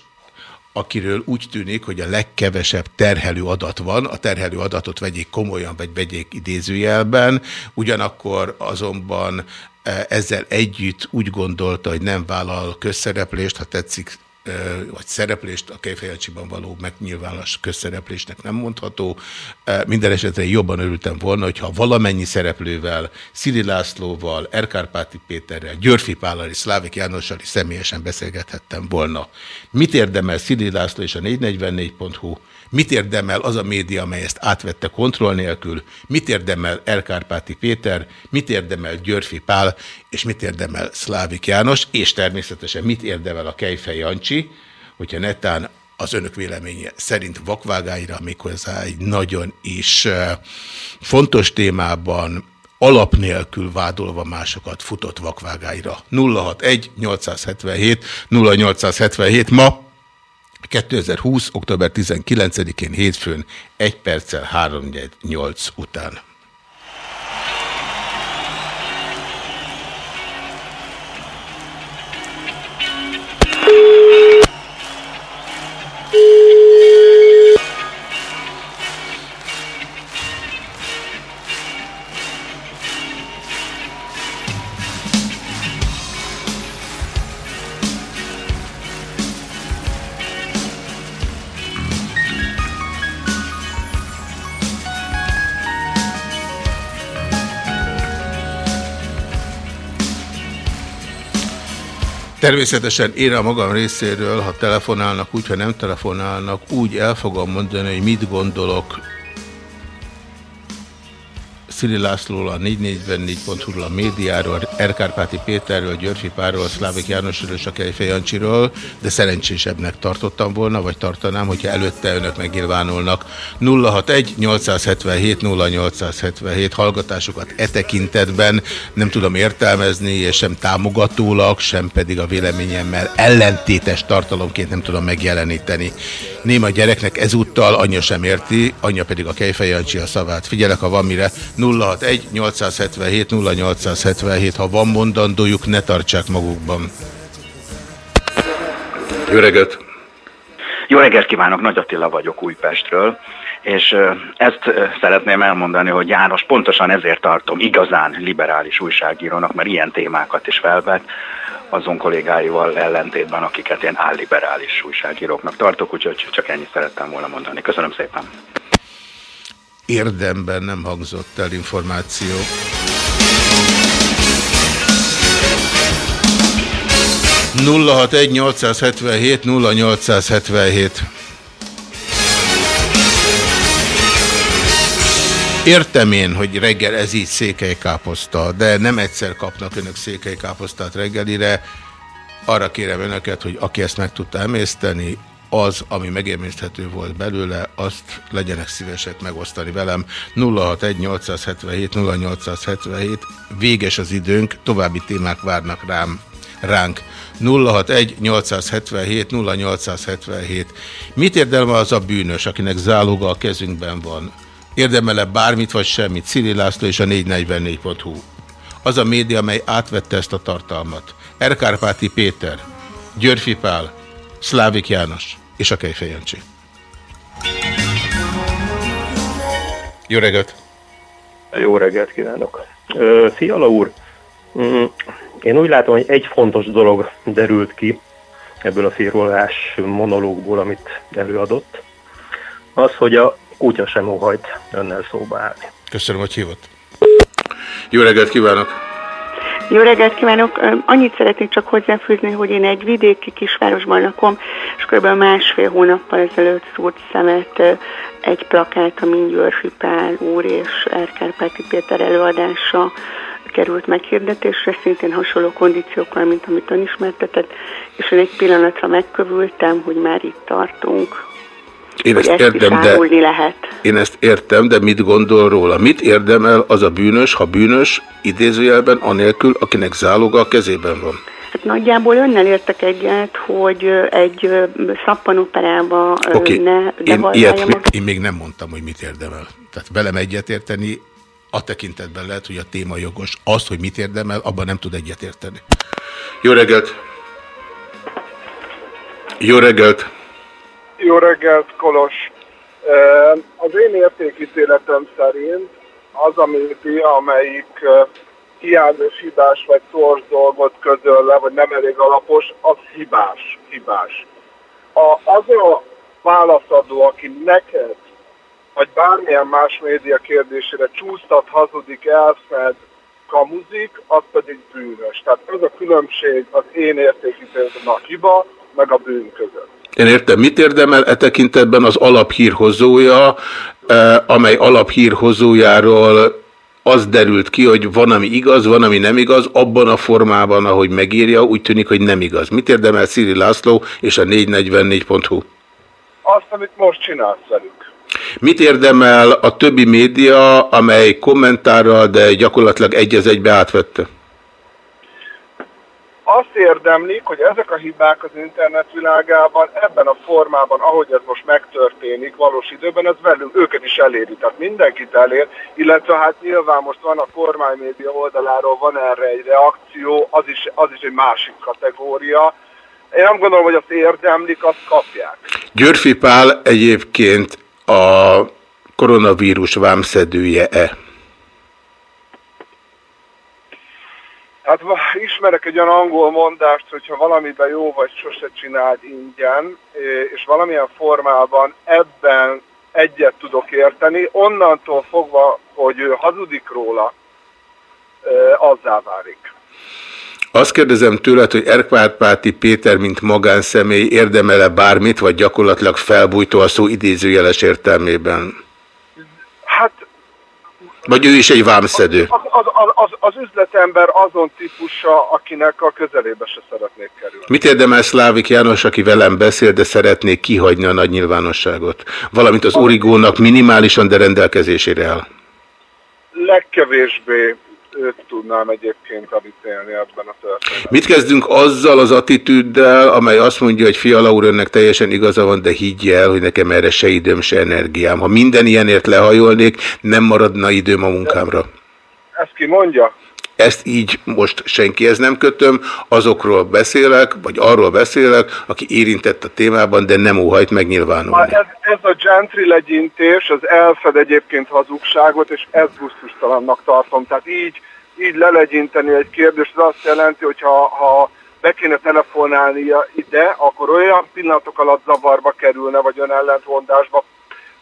Speaker 6: akiről úgy tűnik, hogy a legkevesebb terhelő adat van, a terhelő adatot vegyék komolyan, vagy vegyék idézőjelben, ugyanakkor azonban e, ezzel együtt úgy gondolta, hogy nem vállal közszereplést, ha tetszik vagy szereplést, a Kejfejancsiban való megnyilvánulás közszereplésnek nem mondható. Minden esetre jobban örültem volna, hogyha valamennyi szereplővel, Szili Lászlóval, Erkárpáti Péterrel, Györfi Pállal és Szlávik Jánossal is személyesen beszélgethettem volna. Mit érdemel Szili László és a 444.hu? Mit érdemel az a média, amely ezt átvette kontroll nélkül? Mit érdemel Elkárpáti Péter? Mit érdemel Györfi Pál? És mit érdemel Szlávik János? És természetesen mit érdemel a Kejfej Jancsi? Hogyha netán az önök véleménye szerint vakvágáira, méghozzá egy nagyon is fontos témában alap nélkül vádolva másokat futott vakvágáira. 061 877 0877 ma 2020. október 19-én hétfőn 1 perccel 3-8 után. Természetesen én a magam részéről, ha telefonálnak úgy, ha nem telefonálnak, úgy el fogom mondani, hogy mit gondolok Szili Lászlóról, a 444.hu-ról, a médiáról, Erkárpáti Péterről, Györfi Párról, Szlávik Jánosról és a Kejfej Jancsiról, de szerencsésebbnek tartottam volna, vagy tartanám, hogyha előtte önök megnyilvánulnak. 061 877 0877 hallgatásokat e tekintetben nem tudom értelmezni, és sem támogatólag, sem pedig a véleményemmel ellentétes tartalomként nem tudom megjeleníteni. Néma gyereknek ezúttal anyja sem érti, anyja pedig a Kejfej Jancsi a szavát. Figyelek, ha van mire. 061 877 0877. Ha van mondandójuk, ne tartsák magukban. Jó reggelt!
Speaker 7: Jó reggelt kívánok, Nagy Attila vagyok Újpestről, és ezt szeretném elmondani, hogy János pontosan ezért tartom igazán liberális újságírónak, mert ilyen témákat is felvet, azon kollégáival ellentétben, akiket én álliberális újságíróknak tartok, úgyhogy csak ennyit szerettem volna mondani. Köszönöm szépen!
Speaker 6: érdemben nem hangzott el információ. Nulla hat egy 877 0877 Értem én, hogy reggel ez így székelykáposzta, de nem egyszer kapnak önök székelykáposztát reggelire. Arra kérem önöket, hogy aki ezt meg tudta emészteni, az, ami megémészthető volt belőle, azt legyenek szívesek megosztani velem. 061-877-0877, véges az időnk, további témák várnak rám, ránk. 061-877-0877. Mit érdemel az a bűnös, akinek záloga a kezünkben van? Érdemele bármit vagy semmit? Cili László és a 444.hu. Az a média, amely átvette ezt a tartalmat. Erkárpáti Péter, Györfi Pál, Szlávik János és a Kejfej Jancsi. Jó reggelt!
Speaker 8: Jó reggelt kívánok! Fiala úr, mm, én úgy látom, hogy egy fontos dolog derült ki ebből a férvolás monológból, amit előadott. Az, hogy a kutya sem óhajt önnel szóba állni.
Speaker 6: Köszönöm, hogy hívott. Jó reggelt kívánok!
Speaker 9: Jó reggelt kívánok! Annyit szeretnék csak hozzáfűzni, hogy én egy vidéki kisvárosban lakom, és kb. másfél hónappal ezelőtt szólt szemet egy plakát, amin Györfi Pál úr és Erkárpáti Péter előadása került meghirdetésre, szintén hasonló kondíciókkal, mint amit ön ismertetett, és én egy pillanatra megkövültem, hogy már itt tartunk.
Speaker 6: Én ezt
Speaker 9: ezt
Speaker 6: értem, de
Speaker 9: lehet.
Speaker 6: én ezt értem, de mit gondol róla? Mit érdemel az a bűnös, ha bűnös, idézőjelben, anélkül, akinek záloga a kezében van?
Speaker 9: Hát nagyjából önnel értek egyet, hogy egy szappanoperába
Speaker 6: Oké,
Speaker 9: ne
Speaker 6: én, ilyet, én még nem mondtam, hogy mit érdemel. Tehát velem egyetérteni, a tekintetben lehet, hogy a téma jogos. Azt, hogy mit érdemel, abban nem tud egyetérteni. Jó reggelt! Jó reggelt!
Speaker 10: Jó reggelt, Kolos! Az én értékítéletem szerint az a média, amelyik hiányos, hibás vagy szors dolgot közöl le, vagy nem elég alapos, az hibás. hibás. A, az a válaszadó, aki neked, vagy bármilyen más média kérdésére csúsztat, hazudik, elfed, kamuzik, az pedig bűnös. Tehát ez a különbség az én értékítéletem a hiba, meg a bűn között.
Speaker 6: Én értem, mit érdemel e tekintetben az alaphírhozója, eh, amely alaphírhozójáról az derült ki, hogy van, ami igaz, van, ami nem igaz, abban a formában, ahogy megírja, úgy tűnik, hogy nem igaz. Mit érdemel Sziri László és a 444.hu?
Speaker 10: Azt, amit most csinálsz velük.
Speaker 6: Mit érdemel a többi média, amely kommentárral, de gyakorlatilag egy az egybe átvette?
Speaker 10: Azt érdemlik, hogy ezek a hibák az internet világában ebben a formában, ahogy ez most megtörténik valós időben, ez velünk őket is eléri. Tehát mindenkit elér, illetve hát nyilván most van a kormánymédia oldaláról, van erre egy reakció, az is, az is egy másik kategória. Én nem gondolom, hogy azt érdemlik, azt kapják.
Speaker 6: Györfi Pál egyébként a koronavírus vámszedője-e?
Speaker 10: Hát ismerek egy olyan angol mondást, hogyha valamiben jó vagy, sose csináld ingyen, és valamilyen formában ebben egyet tudok érteni, onnantól fogva, hogy ő hazudik róla, azzá válik.
Speaker 6: Azt kérdezem tőled, hogy Erkvárpáti Péter, mint magánszemély érdemele bármit, vagy gyakorlatilag felbújtó a szó idézőjeles értelmében? Vagy ő is egy vámszedő?
Speaker 10: az, az, az, az, az üzletember azon típusa, akinek a közelébe se szeretnék kerülni.
Speaker 6: Mit érdemel Szlávik János, aki velem beszél, de szeretné kihagyni a nagy nyilvánosságot? Valamint az origónak minimálisan, de rendelkezésére áll.
Speaker 10: Legkevésbé őt tudnám egyébként elítélni ebben a történetben.
Speaker 6: Mit kezdünk azzal az attitűddel, amely azt mondja, hogy Fiala úr önnek teljesen igaza van, de higgy el, hogy nekem erre se időm, se energiám. Ha minden ilyenért lehajolnék, nem maradna időm a munkámra.
Speaker 10: Ezt ki mondja?
Speaker 6: Ezt így most senkihez nem kötöm, azokról beszélek, vagy arról beszélek, aki érintett a témában, de nem óhajt megnyilvánulni.
Speaker 10: ez, ez a gentry legyintés, az elfed egyébként hazugságot, és ez gusztustalannak tartom. Tehát így, így lelegyinteni egy kérdést, az azt jelenti, hogy ha, ha be kéne telefonálnia ide, akkor olyan pillanatok alatt zavarba kerülne, vagy olyan ellentmondásba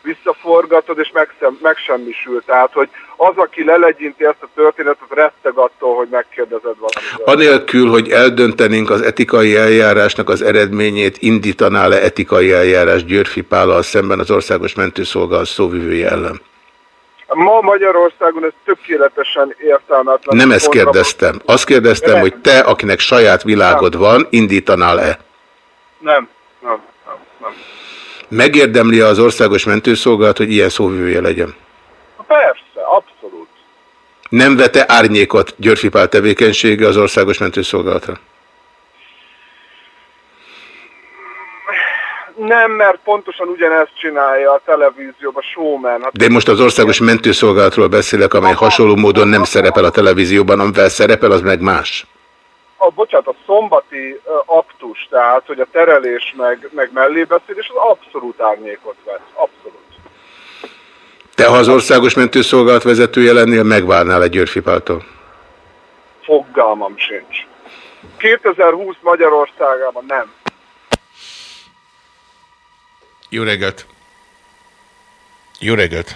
Speaker 10: visszaforgatod, és megszem, megsemmisül. Tehát, hogy az, aki lelegyinti ezt a történetet, retteg attól, hogy megkérdezed valamit.
Speaker 6: Anélkül, hogy eldöntenénk az etikai eljárásnak az eredményét, indítaná-e etikai eljárás Györfi Pállal szemben az Országos Mentőszolgálat szóvivője ellen?
Speaker 10: Ma Magyarországon ez tökéletesen értelmetlen.
Speaker 6: Nem ezt kérdeztem. Azt kérdeztem, hogy te, akinek saját világod van, indítanál-e?
Speaker 10: Nem, nem, nem, nem.
Speaker 6: Megérdemli az Országos Mentőszolgálat, hogy ilyen szóvivője legyen?
Speaker 10: Persze, abszolút.
Speaker 6: Nem vete árnyékot Györfi Pál tevékenysége az Országos Mentőszolgálatra?
Speaker 10: Nem, mert pontosan ugyanezt csinálja a televízióban, showman. Hát
Speaker 6: De most az Országos Mentőszolgálatról beszélek, amely hasonló módon nem szerepel a televízióban, amivel szerepel, az meg más.
Speaker 10: A, bocsánat, a szombati aktus, tehát, hogy a terelés meg, meg mellébeszélés, az abszolút árnyékot vesz. Abszolút.
Speaker 6: Te, ha az Országos Mentőszolgálat vezetője lennél, megválnál egy Györfi Páltól?
Speaker 10: Fogalmam sincs. 2020 Magyarországában nem.
Speaker 6: Jó reggelt! Jó reggelt!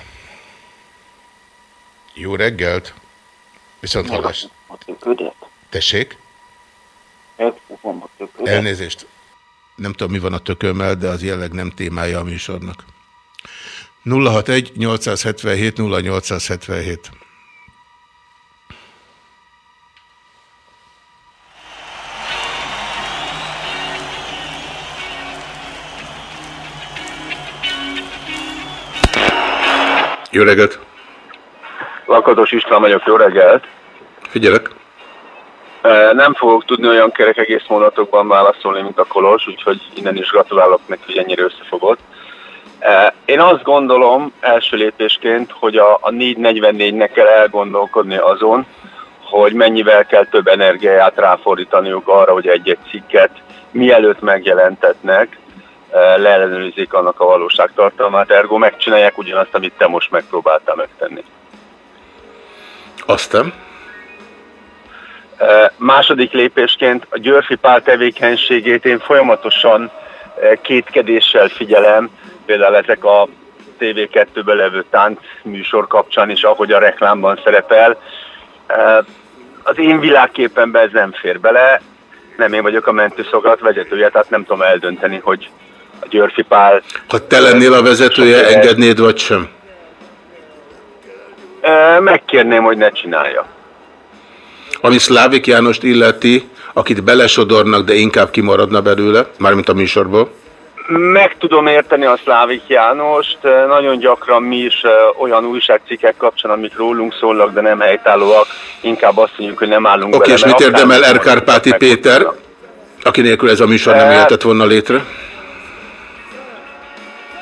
Speaker 6: Jó reggelt! Viszont hallás. Tessék?
Speaker 11: Elfogom a töködet.
Speaker 6: Elnézést. Nem tudom, mi van a tökömmel, de az jelleg nem témája a műsornak. 061 877 0877 Jó reggelt!
Speaker 12: Lakatos István vagyok, jó reggelt!
Speaker 6: Figyelek!
Speaker 12: Nem fogok tudni olyan kerek egész mondatokban válaszolni, mint a Kolos, úgyhogy innen is gratulálok neki, hogy ennyire összefogott. Én azt gondolom első lépésként, hogy a, a 444-nek kell elgondolkodni azon, hogy mennyivel kell több energiáját ráfordítaniuk arra, hogy egy-egy cikket mielőtt megjelentetnek, leellenőrizzék annak a valóságtartalmát, ergo megcsinálják ugyanazt, amit te most megpróbáltál megtenni.
Speaker 6: Aztán?
Speaker 12: Második lépésként a Györfi Pál tevékenységét én folyamatosan kétkedéssel figyelem, például ezek a TV2-ben levő tánc műsor kapcsán is, ahogy a reklámban szerepel. Az én világképemben ez nem fér bele, nem én vagyok a mentőszolgálat vezetője, tehát nem tudom eldönteni, hogy a Györfi Pál...
Speaker 6: Ha te lennél a vezetője, engednéd vagy sem?
Speaker 12: Megkérném, hogy ne csinálja.
Speaker 6: Ami Szlávik Jánost illeti, akit belesodornak, de inkább kimaradna belőle, mármint a műsorból.
Speaker 12: Meg tudom érteni a Szlávik Jánost, nagyon gyakran mi is eh, olyan újságcikkek kapcsán, amik rólunk szólnak, de nem helytállóak, inkább azt mondjuk, hogy nem állunk
Speaker 6: Oké,
Speaker 12: bele.
Speaker 6: és mit érdemel
Speaker 12: akármit
Speaker 6: R. Kárpáti Péter, aki nélkül ez a műsor nem
Speaker 12: Eh,
Speaker 6: jöhetett volna létre?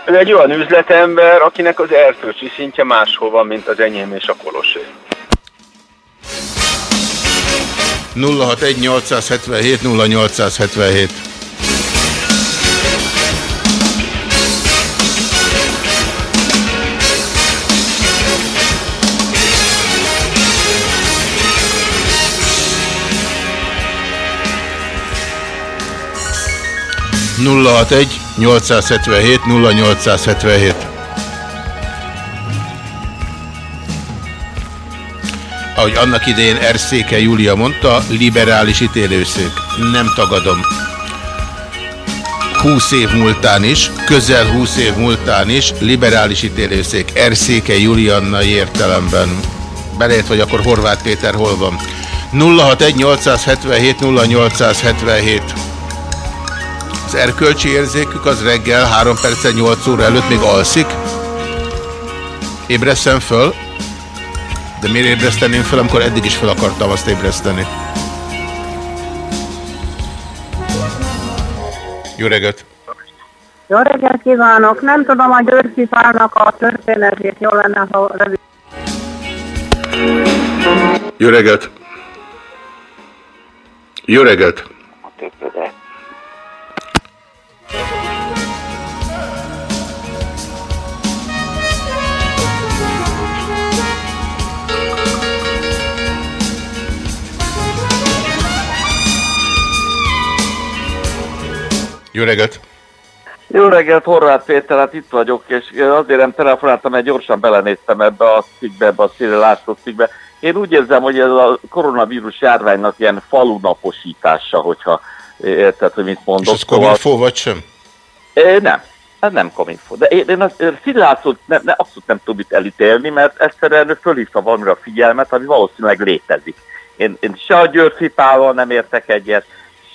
Speaker 12: Ő egy olyan üzletember, akinek az erkölcsi szintje máshol van, mint az enyém és a kolosé.
Speaker 6: 061 877 0877 061 877 0877 Ahogy annak idején Erszéke Júlia mondta, liberális ítélőszék. Nem tagadom. 20 év múltán is, közel 20 év múltán is, liberális ítélőszék. Erszéke Juliannai értelemben. Beleért, vagy akkor Horváth Péter hol van? 061 877 0877 Az erkölcsi érzékük az reggel 3 perccel 8 óra előtt még alszik. Ébreszem föl, de miért ébreszteném fel, amikor eddig is fel akartam azt ébreszteni? Jó reggelt!
Speaker 13: Jó reggelt kívánok! Nem tudom a Györgyi Pálnak a történetét, jó lenne, ha rövid.
Speaker 6: Jó reggelt! Jó reggelt! Jó reggelt!
Speaker 14: Jó reggelt, Horváth Péter, hát itt vagyok, és azért nem telefonáltam, mert gyorsan belenéztem ebbe a cikkbe, ebbe a Széle László cikkbe. Én úgy érzem, hogy ez a koronavírus járványnak ilyen falunaposítása, hogyha érted, hogy mit mondok.
Speaker 6: És ez kominfó vagy sem?
Speaker 14: É, nem, ez nem kominfo. De én, én, az- én Szilárszót ne, ne, abszolút nem tudom itt elítélni, mert egyszerűen fölhívta valamire a figyelmet, ami valószínűleg létezik. Én, én se a Györfi Pállal nem értek egyet,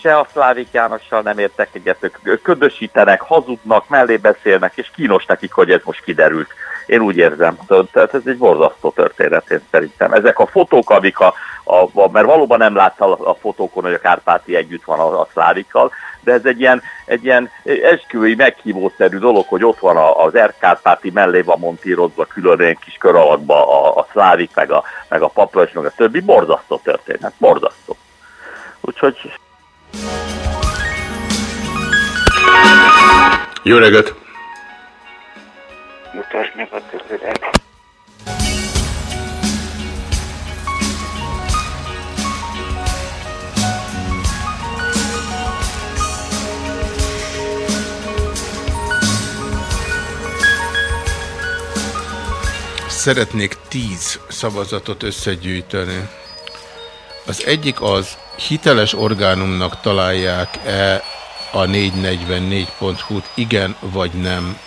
Speaker 14: se a Szlávik Jánossal nem értek egyet, ők- ködösítenek, hazudnak, mellé beszélnek, és kínos nekik, hogy ez most kiderült. Én úgy érzem, tehát ez egy borzasztó történet, én szerintem. Ezek a fotók, amik a, a, a mert valóban nem látta a, fotókon, hogy a Kárpáti együtt van a, a Szlávikkal, de ez egy ilyen, egy ilyen esküvői meghívószerű dolog, hogy ott van az Erkárpáti mellé van montírozva külön ilyen kis kör alakba a, a Szlávik, meg a, meg a Paplas, meg a többi. Borzasztó történet, borzasztó. Úgyhogy
Speaker 6: Jó reggelt!
Speaker 11: Mutasd meg a töködet.
Speaker 6: szeretnék tíz szavazatot összegyűjteni. Az egyik az, hiteles orgánumnak találják-e a 444.hu-t, igen vagy nem.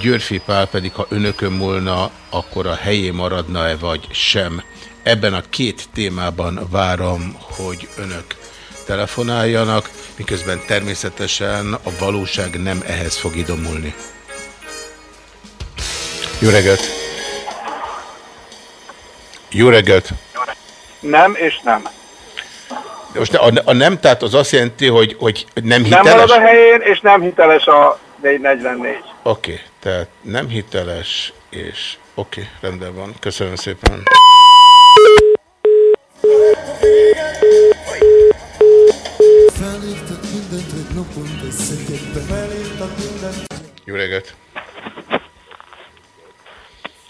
Speaker 6: Györfi Pál pedig, ha önökön múlna, akkor a helyé maradna-e vagy sem. Ebben a két témában várom, hogy önök telefonáljanak, miközben természetesen a valóság nem ehhez fog idomulni. Jó reggelt! Jó reggelt!
Speaker 10: Nem és nem.
Speaker 6: De most a, a nem, tehát az azt jelenti, hogy, hogy nem
Speaker 10: Nem
Speaker 6: hiteles?
Speaker 10: marad a helyén, és nem hiteles a 444.
Speaker 6: Oké, okay, tehát nem hiteles, és oké, okay, rendben van. Köszönöm szépen. Jó reggelt!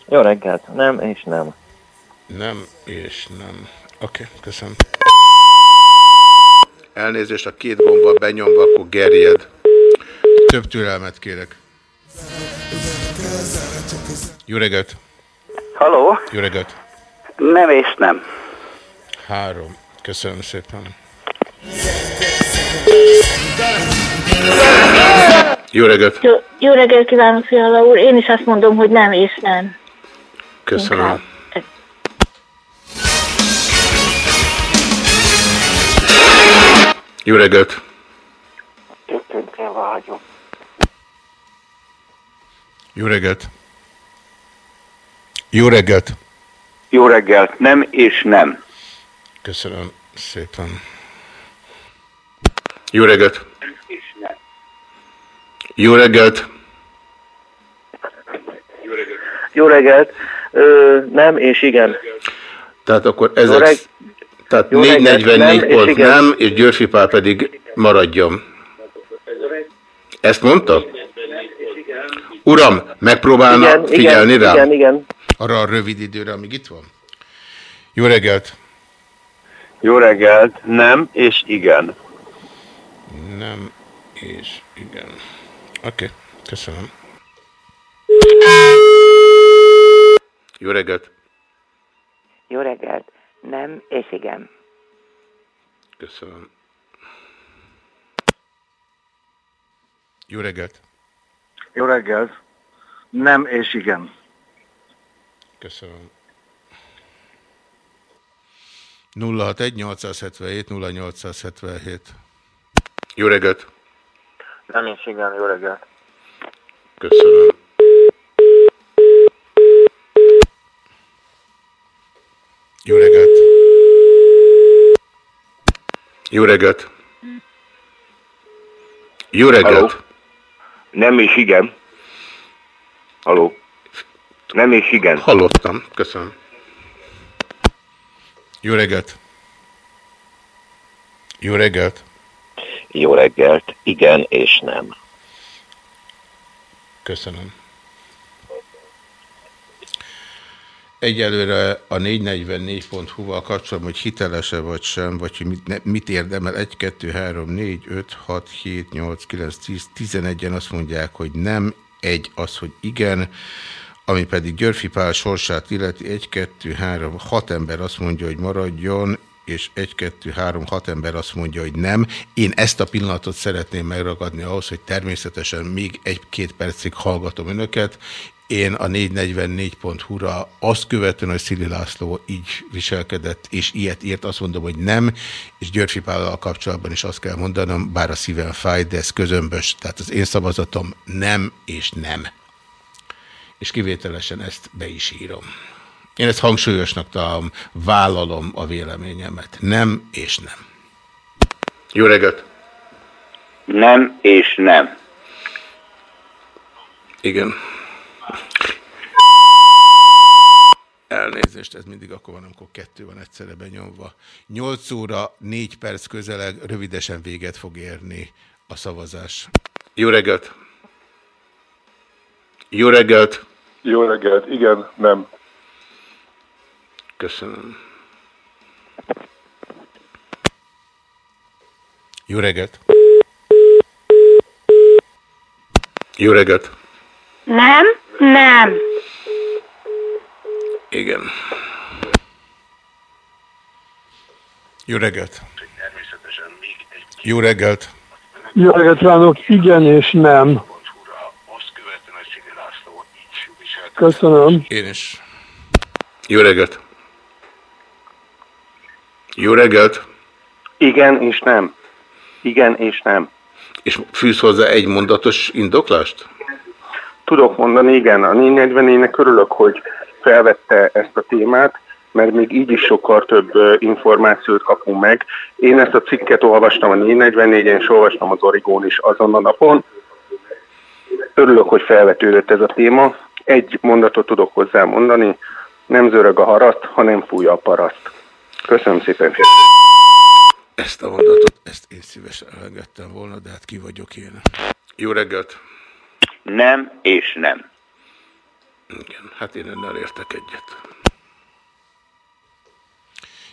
Speaker 11: Jó reggelt, nem és nem.
Speaker 6: Nem és nem. Oké, okay, köszönöm. Elnézést, a két gomba benyomva, akkor gerjed. Több türelmet kérek. Jó reggelt!
Speaker 7: Haló?
Speaker 6: Jó reggelt!
Speaker 7: Nem és nem.
Speaker 6: Három. Köszönöm szépen. Jó reggelt!
Speaker 15: Jó, jó reggelt kívánok, Fiala úr. Én is azt mondom, hogy nem és nem.
Speaker 6: Köszönöm. Jó reggelt!
Speaker 11: Tököntre vagyok.
Speaker 6: Jó reggelt! Jó reggelt!
Speaker 7: Jó reggelt, nem és nem.
Speaker 6: Köszönöm szépen. Jó reggelt! Jó reggelt!
Speaker 8: Jó reggelt. Ö, nem és igen.
Speaker 6: Tehát akkor
Speaker 8: Jó
Speaker 6: ezek... Tehát
Speaker 8: Jó reggelt,
Speaker 6: 444
Speaker 8: nem, és
Speaker 6: pont
Speaker 8: igen.
Speaker 6: nem, és Györfi Pál pedig maradjon. Ezt mondta? Uram, megpróbálna
Speaker 8: Igen, igen,
Speaker 6: figyelni rám?
Speaker 8: igen, igen.
Speaker 6: Arra a rövid időre, amíg itt van? Jó reggelt!
Speaker 12: Jó reggelt, nem és igen.
Speaker 6: Nem és igen. Oké, okay, köszönöm. Jó reggelt!
Speaker 11: Jó reggelt, nem és igen.
Speaker 6: Köszönöm. Jó reggelt!
Speaker 10: Jó reggelt. Nem és igen.
Speaker 6: Köszönöm. 061 877 0877. Jó reggelt!
Speaker 8: Nem és igen, jó reggelt.
Speaker 6: Köszönöm. Jó reggelt! Jó reggelt! Jó reggelt!
Speaker 7: Halló? Nem és igen. Haló? Nem és igen.
Speaker 6: Hallottam, köszönöm. Jó reggelt! Jó reggelt!
Speaker 11: Jó reggelt, igen és nem.
Speaker 6: Köszönöm. Egyelőre a 444.hu-val kapcsolatban, hogy hitelese vagy sem, vagy hogy mit, ne, mit érdemel, 1, 2, 3, 4, 5, 6, 7, 8, 9, 10, 11-en azt mondják, hogy nem, egy az, hogy igen, ami pedig Györfi Pál sorsát illeti, 1, 2, 3, 6 ember azt mondja, hogy maradjon, és 1, 2, 3, 6 ember azt mondja, hogy nem. Én ezt a pillanatot szeretném megragadni ahhoz, hogy természetesen még egy-két percig hallgatom önöket. Én a 444.hu-ra azt követően, hogy Szili László így viselkedett, és ilyet írt, azt mondom, hogy nem, és Györfi Pállal kapcsolatban is azt kell mondanom, bár a szívem fáj, de ez közömbös, tehát az én szavazatom nem és nem. És kivételesen ezt be is írom. Én ezt hangsúlyosnak találom, vállalom a véleményemet. Nem és nem. Jó reggelt!
Speaker 7: Nem és nem.
Speaker 6: Igen. Elnézést, ez mindig akkor van, amikor kettő van egyszerre benyomva. 8 óra, 4 perc közeleg, rövidesen véget fog érni a szavazás. Jó reggelt! Jó reggelt!
Speaker 10: Jó reggelt. Igen, nem.
Speaker 6: Köszönöm. Jó reggelt! Jó reggelt!
Speaker 15: Nem, nem.
Speaker 6: Igen. Jó reggelt! Jó reggelt!
Speaker 16: Jó reggelt kívánok, igen és nem. Köszönöm.
Speaker 6: Én is. Jó reggelt! Jó reggelt!
Speaker 8: Igen és nem. Igen és nem.
Speaker 6: És fűz hozzá egy mondatos indoklást?
Speaker 8: Tudok mondani, igen. A 444-nek örülök, hogy felvette ezt a témát, mert még így is sokkal több információt kapunk meg. Én ezt a cikket olvastam a 444-en, és olvastam az Origón is azon a napon. Örülök, hogy felvetődött ez a téma. Egy mondatot tudok hozzá mondani, nem zörög a haraszt, hanem fújja a paraszt. Köszönöm szépen.
Speaker 6: Ezt a mondatot, ezt én szívesen elengedtem volna, de hát ki vagyok én. Jó reggelt!
Speaker 14: Nem és nem.
Speaker 6: Igen, hát én önnel értek egyet.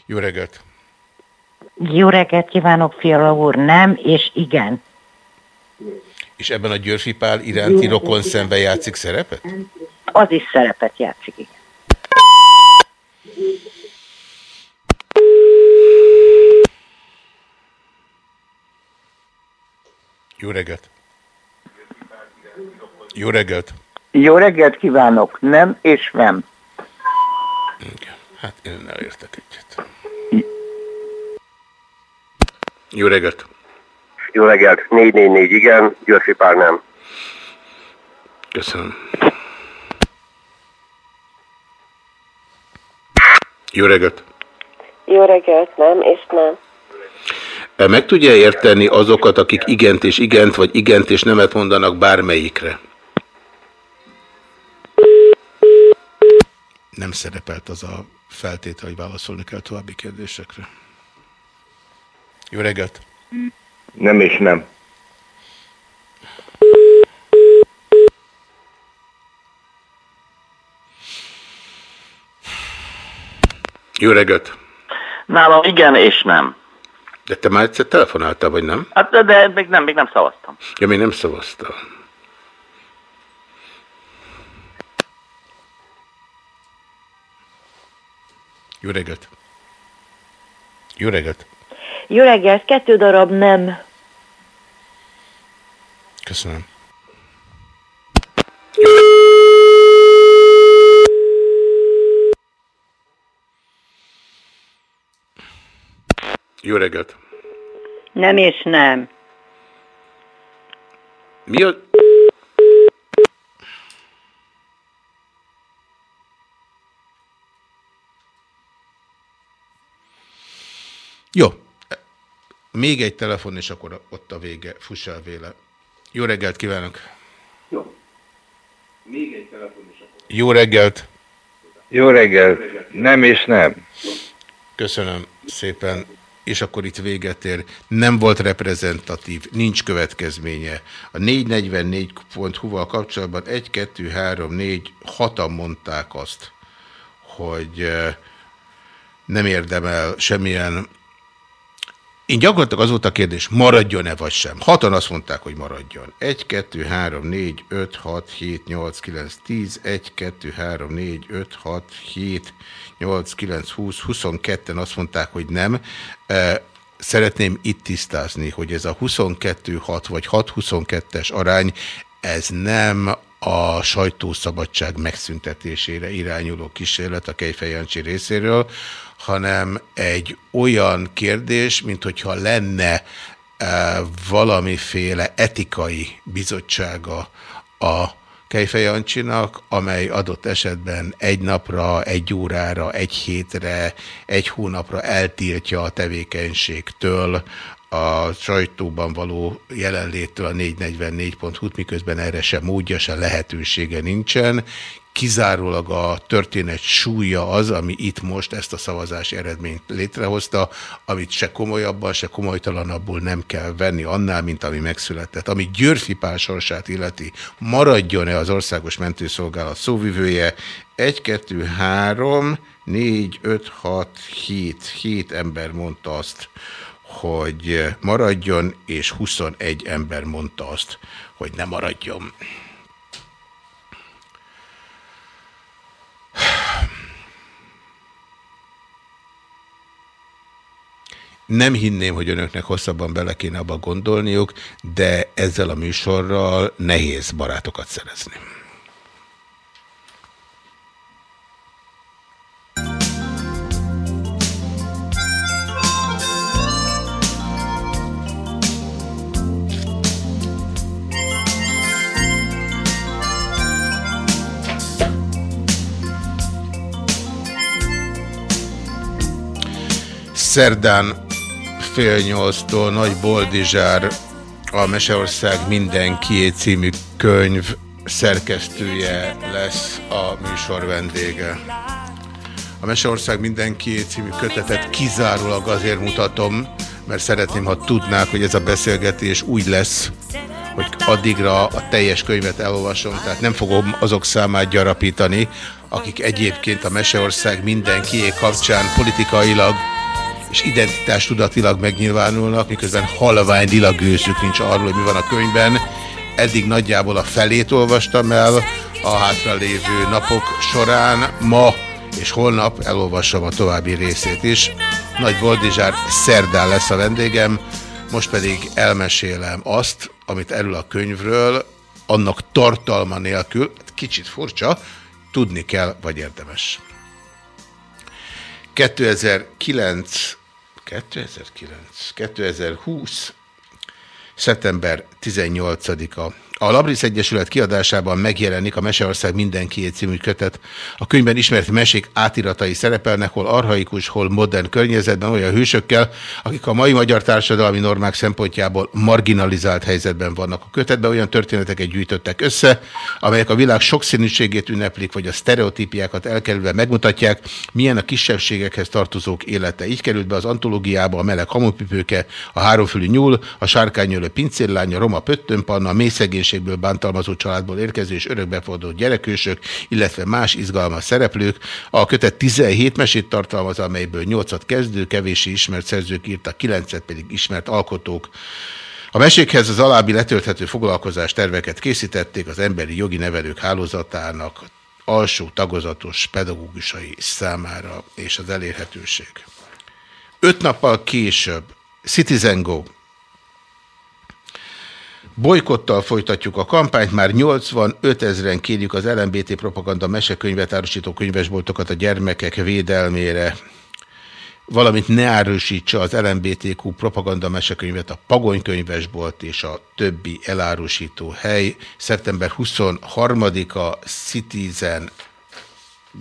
Speaker 6: Jó reggelt!
Speaker 17: Jó reggelt kívánok, Fiala úr, nem és igen.
Speaker 6: És ebben a Györfi Pál iránti rokon szembe játszik szerepet?
Speaker 17: Az is szerepet játszik, igen.
Speaker 6: Jó reggelt! Jó reggelt!
Speaker 14: Jó reggelt kívánok, nem és nem.
Speaker 6: Hát én önnel értek egyet. Jó reggelt!
Speaker 8: Jó reggelt, 444 igen, Györfi Pál nem.
Speaker 6: Köszönöm. Jó reggelt!
Speaker 18: Jó reggelt, nem és nem.
Speaker 6: E, Meg tudja érteni azokat, akik igent és igent, vagy igent és nemet mondanak bármelyikre? Nem szerepelt az a feltétel, hogy válaszolni kell további kérdésekre. Jó reggelt!
Speaker 8: Nem és nem.
Speaker 6: Jó reggelt!
Speaker 14: Nálam igen és nem.
Speaker 6: De te már egyszer telefonáltál, vagy nem?
Speaker 14: Hát, de, de még nem, még nem szavaztam.
Speaker 6: Ja, még nem szavaztál. Jó reggelt! Jó reggelt!
Speaker 18: Jó reggelt, kettő darab nem.
Speaker 6: Köszönöm. Jó reggelt!
Speaker 17: Nem és nem.
Speaker 6: Mi a... Jó. Még egy telefon, és akkor ott a vége. Fuss el véle. Jó reggelt kívánok!
Speaker 8: Jó. Még egy telefon is akkor.
Speaker 6: Jó reggelt!
Speaker 19: Jó reggelt! Nem és nem.
Speaker 6: Köszönöm szépen. És akkor itt véget ér. Nem volt reprezentatív, nincs következménye. A 444.hu-val kapcsolatban 1, 2, 3, 4, hatan mondták azt, hogy eh, nem érdemel semmilyen én gyakorlatilag az volt a kérdés, maradjon-e vagy sem. Hatan azt mondták, hogy maradjon. 1, 2, 3, 4, 5, 6, 7, 8, 9, 10, 1, 2, 3, 4, 5, 6, 7, 8, 9, 20, 22-en azt mondták, hogy nem. Szeretném itt tisztázni, hogy ez a 22-6 vagy 6-22-es arány, ez nem a sajtószabadság megszüntetésére irányuló kísérlet a Kejfej Jancsi részéről, hanem egy olyan kérdés, mint hogyha lenne e, valamiféle etikai bizottsága a Kejfej Jancsinak, amely adott esetben egy napra, egy órára, egy hétre, egy hónapra eltiltja a tevékenységtől a sajtóban való jelenléttől a 444.hu-t, miközben erre sem módja, se lehetősége nincsen. Kizárólag a történet súlya az, ami itt most ezt a szavazási eredményt létrehozta, amit se komolyabban, se komolytalanabbul nem kell venni annál, mint ami megszületett. Ami Györfi Pál sorsát illeti, maradjon-e az Országos Mentőszolgálat szóvivője? 1, 2, 3, 4, 5, 6, 7, 7 ember mondta azt, hogy maradjon, és 21 ember mondta azt, hogy ne maradjon. Nem hinném, hogy önöknek hosszabban bele kéne abba gondolniuk, de ezzel a műsorral nehéz barátokat szerezni. Szerdán fél nyolctól Nagy Boldizsár a Meseország mindenki című könyv szerkesztője lesz a műsor vendége. A Meseország mindenki című kötetet kizárólag azért mutatom, mert szeretném, ha tudnák, hogy ez a beszélgetés úgy lesz, hogy addigra a teljes könyvet elolvasom, tehát nem fogom azok számát gyarapítani, akik egyébként a Meseország mindenkié kapcsán politikailag és identitás tudatilag megnyilvánulnak, miközben halvány gőzük nincs arról, hogy mi van a könyvben. Eddig nagyjából a felét olvastam el a hátralévő napok során. Ma és holnap elolvassam a további részét is. Nagy Boldizsár szerdán lesz a vendégem, most pedig elmesélem azt, amit erről a könyvről, annak tartalma nélkül, kicsit furcsa, tudni kell, vagy érdemes. 2009 2009, 2020, szeptember 18-a a Labrisz Egyesület kiadásában megjelenik a Meseország mindenki című kötet. A könyvben ismert mesék átiratai szerepelnek, hol arhaikus, hol modern környezetben olyan hősökkel, akik a mai magyar társadalmi normák szempontjából marginalizált helyzetben vannak. A kötetben olyan történeteket gyűjtöttek össze, amelyek a világ sokszínűségét ünneplik, vagy a sztereotípiákat elkerülve megmutatják, milyen a kisebbségekhez tartozók élete. Így került be az antológiába a meleg hamupipőke, a háromfülű nyúl, a sárkányölő pincérlány, a roma pöttönpanna, a szegénységből bántalmazott családból érkező és örökbefordult gyerekősök, illetve más izgalmas szereplők. A kötet 17 mesét tartalmaz, amelyből 8-at kezdő, kevési ismert szerzők írtak, 9-et pedig ismert alkotók. A mesékhez az alábbi letölthető foglalkozás terveket készítették az emberi jogi nevelők hálózatának alsó tagozatos pedagógusai számára és az elérhetőség. Öt nappal később Citizen Go Bolykottal folytatjuk a kampányt, már 85 ezeren kérjük az LMBT propaganda mesekönyvet árusító könyvesboltokat a gyermekek védelmére, valamint ne árusítsa az LMBTQ propaganda mesekönyvet a Pagony könyvesbolt és a többi elárusító hely. Szeptember 23-a Citizen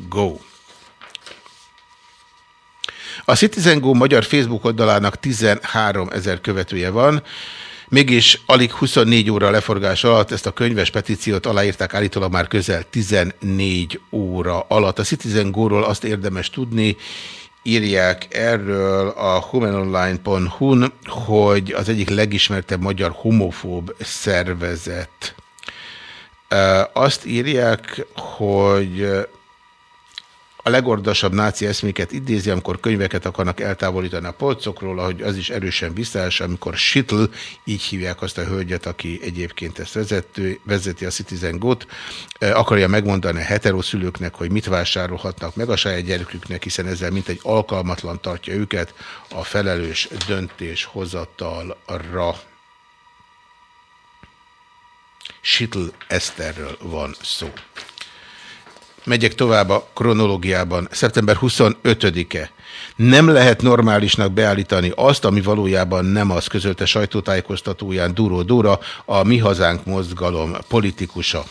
Speaker 6: Go. A Citizen Go magyar Facebook oldalának 13 ezer követője van. Mégis alig 24 óra leforgás alatt ezt a könyves petíciót aláírták állítólag már közel 14 óra alatt. A Citizen Go-ról azt érdemes tudni, írják erről a humanonline.hu-n, hogy az egyik legismertebb magyar homofób szervezet. Azt írják, hogy a legordasabb náci eszméket idézi, amikor könyveket akarnak eltávolítani a polcokról, ahogy az is erősen visszaás, amikor Schittl, így hívják azt a hölgyet, aki egyébként ezt vezető, vezeti a Citizen Go-t, akarja megmondani a heteroszülőknek, hogy mit vásárolhatnak meg a saját gyereküknek, hiszen ezzel mint egy alkalmatlan tartja őket a felelős döntéshozatalra. Schittl Eszterről van szó. Megyek tovább a kronológiában. Szeptember 25-e. Nem lehet normálisnak beállítani azt, ami valójában nem az közölte sajtótájékoztatóján Duró Dóra, a Mi Hazánk mozgalom politikusa.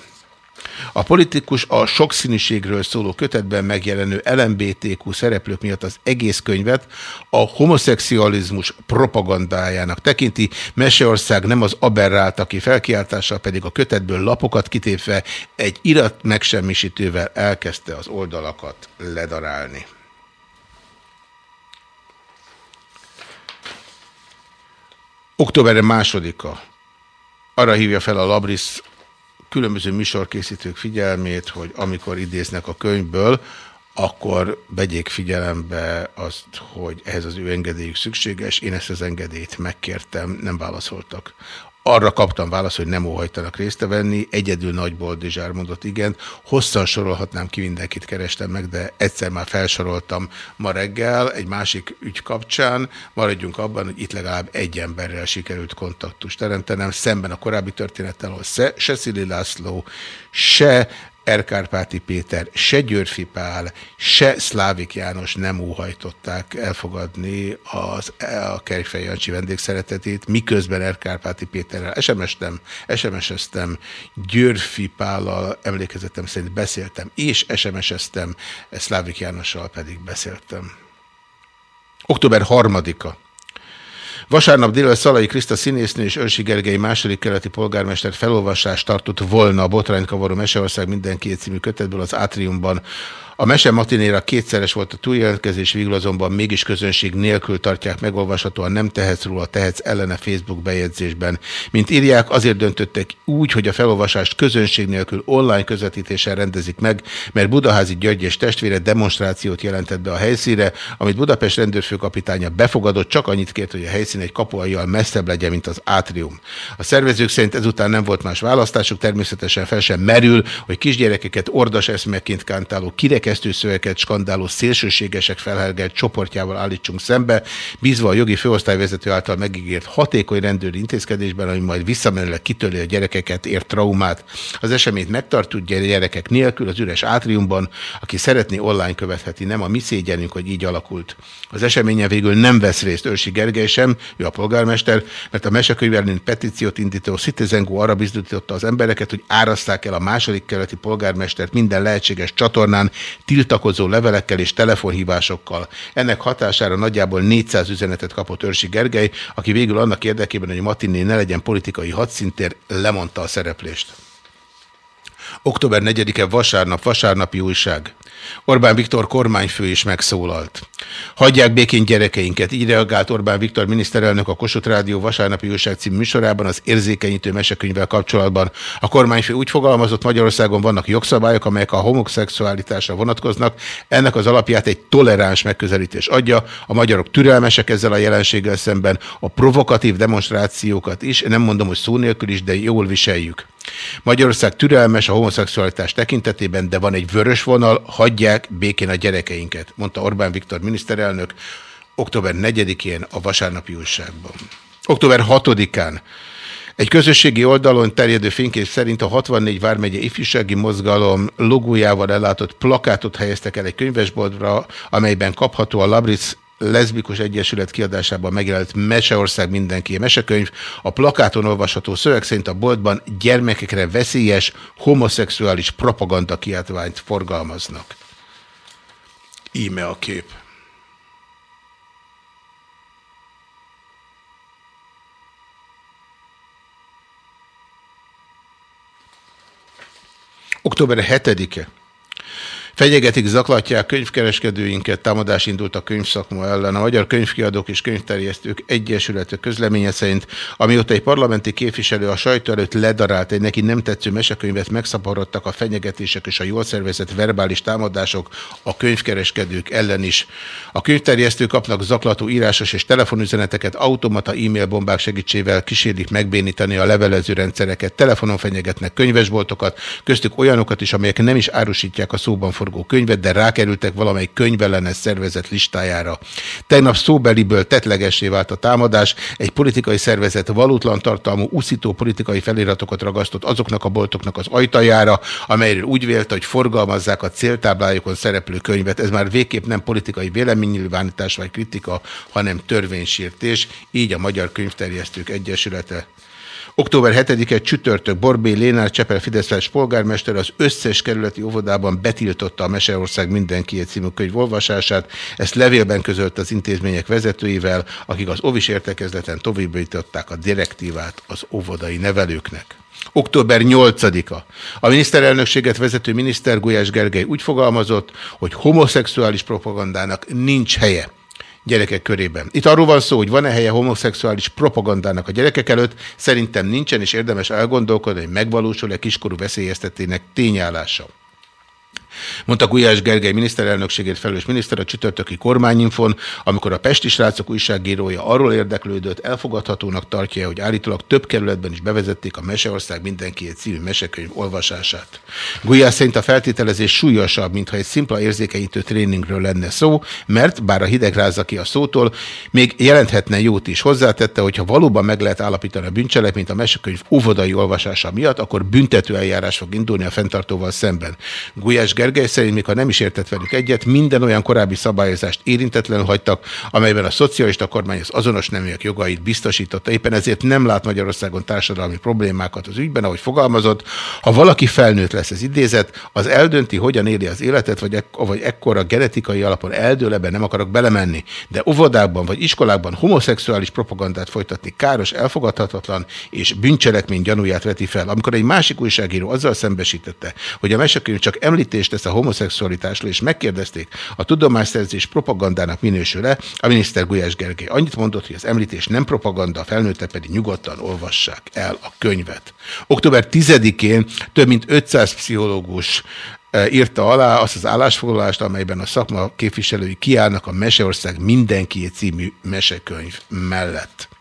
Speaker 6: A politikus a sokszínűségről szóló kötetben megjelenő LMBTQ szereplők miatt az egész könyvet a homoszexualizmus propagandájának tekinti. Meseország nem az aberrált, aki felkiáltással pedig a kötetből lapokat kitépve egy irat megsemmisítővel elkezdte az oldalakat ledarálni. Október másodika arra hívja fel a Labris különböző műsorkészítők figyelmét, hogy amikor idéznek a könyvből, akkor vegyék figyelembe azt, hogy ehhez az ő engedélyük szükséges. Én ezt az engedélyt megkértem, nem válaszoltak. Arra kaptam választ, hogy nem óhajtanak részt venni, egyedül Nagy Boldizsár mondott igen. Hosszan sorolhatnám ki, mindenkit kerestem meg, de egyszer már felsoroltam ma reggel egy másik ügy kapcsán. Maradjunk abban, hogy itt legalább egy emberrel sikerült kontaktust teremtenem, szemben a korábbi történettel, ahol se, se Szili László, se Erkárpáti Péter, se Györfi Pál, se Szlávik János nem óhajtották elfogadni az, a Kerifej Jancsi vendégszeretetét, miközben Erkárpáti Péterrel SMS-tem, SMS-eztem, Györfi Pállal emlékezetem szerint beszéltem, és SMS-eztem, Szlávik Jánossal pedig beszéltem. Október 3-a. Vasárnap délelőtt Szalai Kriszta színésznő és Örsi Gergely második keleti polgármester felolvasást tartott volna a Botránykavaró Meseország mindenki című kötetből az Átriumban. A mese matinéra kétszeres volt a túljelentkezés, végül azonban mégis közönség nélkül tartják megolvashatóan nem tehetsz róla, tehetsz ellene Facebook bejegyzésben. Mint írják, azért döntöttek úgy, hogy a felolvasást közönség nélkül online közvetítéssel rendezik meg, mert Budaházi György és testvére demonstrációt jelentett be a helyszíre, amit Budapest rendőrfőkapitánya befogadott, csak annyit kért, hogy a helyszín egy kapuajjal messzebb legyen, mint az átrium. A szervezők szerint ezután nem volt más választásuk, természetesen fel sem merül, hogy kisgyerekeket ordas eszmeként kántáló kirek szöveket skandáló szélsőségesek felhergelt csoportjával állítsunk szembe, bízva a jogi főosztályvezető által megígért hatékony rendőri intézkedésben, ami majd visszamenőleg kitöli a gyerekeket ért traumát. Az eseményt megtartjuk gyerekek nélkül az üres átriumban, aki szeretné online követheti, nem a mi szégyenünk, hogy így alakult. Az eseményen végül nem vesz részt Őrsi Gergely sem, ő a polgármester, mert a mesekönyvelőn petíciót indító Citizen Go arra bizonyította az embereket, hogy áraszták el a második keleti polgármestert minden lehetséges csatornán, tiltakozó levelekkel és telefonhívásokkal. Ennek hatására nagyjából 400 üzenetet kapott Őrsi Gergely, aki végül annak érdekében, hogy Matiné ne legyen politikai hadszintér, lemondta a szereplést. Október 4-e vasárnap, vasárnapi újság. Orbán Viktor kormányfő is megszólalt. Hagyják békén gyerekeinket, így reagált Orbán Viktor miniszterelnök a Kossuth Rádió vasárnapi újság című műsorában az érzékenyítő mesekönyvvel kapcsolatban. A kormányfő úgy fogalmazott, Magyarországon vannak jogszabályok, amelyek a homoszexualitásra vonatkoznak. Ennek az alapját egy toleráns megközelítés adja. A magyarok türelmesek ezzel a jelenséggel szemben, a provokatív demonstrációkat is, nem mondom, hogy szó nélkül is, de jól viseljük. Magyarország türelmes a homoszexualitás tekintetében, de van egy vörös vonal, hagyják békén a gyerekeinket, mondta Orbán Viktor miniszterelnök október 4-én a vasárnapi újságban. Október 6-án egy közösségi oldalon terjedő fénykép szerint a 64 Vármegye ifjúsági mozgalom logójával ellátott plakátot helyeztek el egy könyvesboltra, amelyben kapható a Labric leszbikus egyesület kiadásában megjelent Meseország mindenki mesekönyv. A plakáton olvasható szöveg szerint a boltban gyermekekre veszélyes, homoszexuális propaganda kiáltványt forgalmaznak. Íme a kép. Október 7-e. Fenyegetik, zaklatják könyvkereskedőinket, támadás indult a könyvszakma ellen. A Magyar Könyvkiadók és Könyvterjesztők Egyesülete közleménye szerint, amióta egy parlamenti képviselő a sajtó előtt ledarált egy neki nem tetsző mesekönyvet, megszaporodtak a fenyegetések és a jól szervezett verbális támadások a könyvkereskedők ellen is. A könyvterjesztők kapnak zaklató írásos és telefonüzeneteket, automata e-mail bombák segítségével kísérlik megbénítani a levelező rendszereket, telefonon fenyegetnek könyvesboltokat, köztük olyanokat is, amelyek nem is árusítják a szóban forgó könyvet, de rákerültek valamely könyvellenes szervezet listájára. Tegnap szóbeliből tetlegessé vált a támadás, egy politikai szervezet valótlan tartalmú, uszító politikai feliratokat ragasztott azoknak a boltoknak az ajtajára, amelyről úgy vélte, hogy forgalmazzák a céltáblájukon szereplő könyvet. Ez már végképp nem politikai véleménynyilvánítás vagy kritika, hanem törvénysértés, így a Magyar Könyvterjesztők Egyesülete. Október 7-e csütörtök Borbé Lénár Csepel Fideszes polgármester az összes kerületi óvodában betiltotta a Meseország mindenki című könyv olvasását. Ezt levélben közölt az intézmények vezetőivel, akik az ovis értekezleten továbbították a direktívát az óvodai nevelőknek. Október 8-a. A miniszterelnökséget vezető miniszter Gulyás Gergely úgy fogalmazott, hogy homoszexuális propagandának nincs helye gyerekek körében. Itt arról van szó, hogy van-e helye homoszexuális propagandának a gyerekek előtt, szerintem nincsen, és érdemes elgondolkodni, hogy megvalósul-e kiskorú veszélyeztetének tényállása. Mondta Gulyás Gergely miniszterelnökségét felelős miniszter a csütörtöki kormányinfon, amikor a Pesti srácok újságírója arról érdeklődött, elfogadhatónak tartja, hogy állítólag több kerületben is bevezették a Meseország mindenkiét című mesekönyv olvasását. Gulyás szerint a feltételezés súlyosabb, mintha egy szimpla érzékenyítő tréningről lenne szó, mert bár a hideg rázza ki a szótól, még jelenthetne jót is. Hozzátette, hogy ha valóban meg lehet állapítani a bűncselekményt a mesekönyv óvodai olvasása miatt, akkor büntető eljárás fog indulni a fenntartóval szemben. Gulyás Gergely szerint, mikor nem is értett velük egyet, minden olyan korábbi szabályozást érintetlenül hagytak, amelyben a szocialista kormány az azonos neműek jogait biztosította. Éppen ezért nem lát Magyarországon társadalmi problémákat az ügyben, ahogy fogalmazott. Ha valaki felnőtt lesz ez idézet, az eldönti, hogyan éli az életet, vagy, ek vagy ekkora genetikai alapon eldől, ebben nem akarok belemenni. De óvodákban vagy iskolákban homoszexuális propagandát folytatni káros, elfogadhatatlan és bűncselekmény gyanúját veti fel. Amikor egy másik újságíró azzal szembesítette, hogy a mesekönyv csak említést tesz a homoszexualitásról, és megkérdezték, a tudomásszerzés propagandának minősül-e, a miniszter Gulyás Gergely annyit mondott, hogy az említés nem propaganda, a felnőttek pedig nyugodtan olvassák el a könyvet. Október 10-én több mint 500 pszichológus írta alá azt az állásfoglalást, amelyben a szakma képviselői kiállnak a Meseország mindenki című mesekönyv mellett.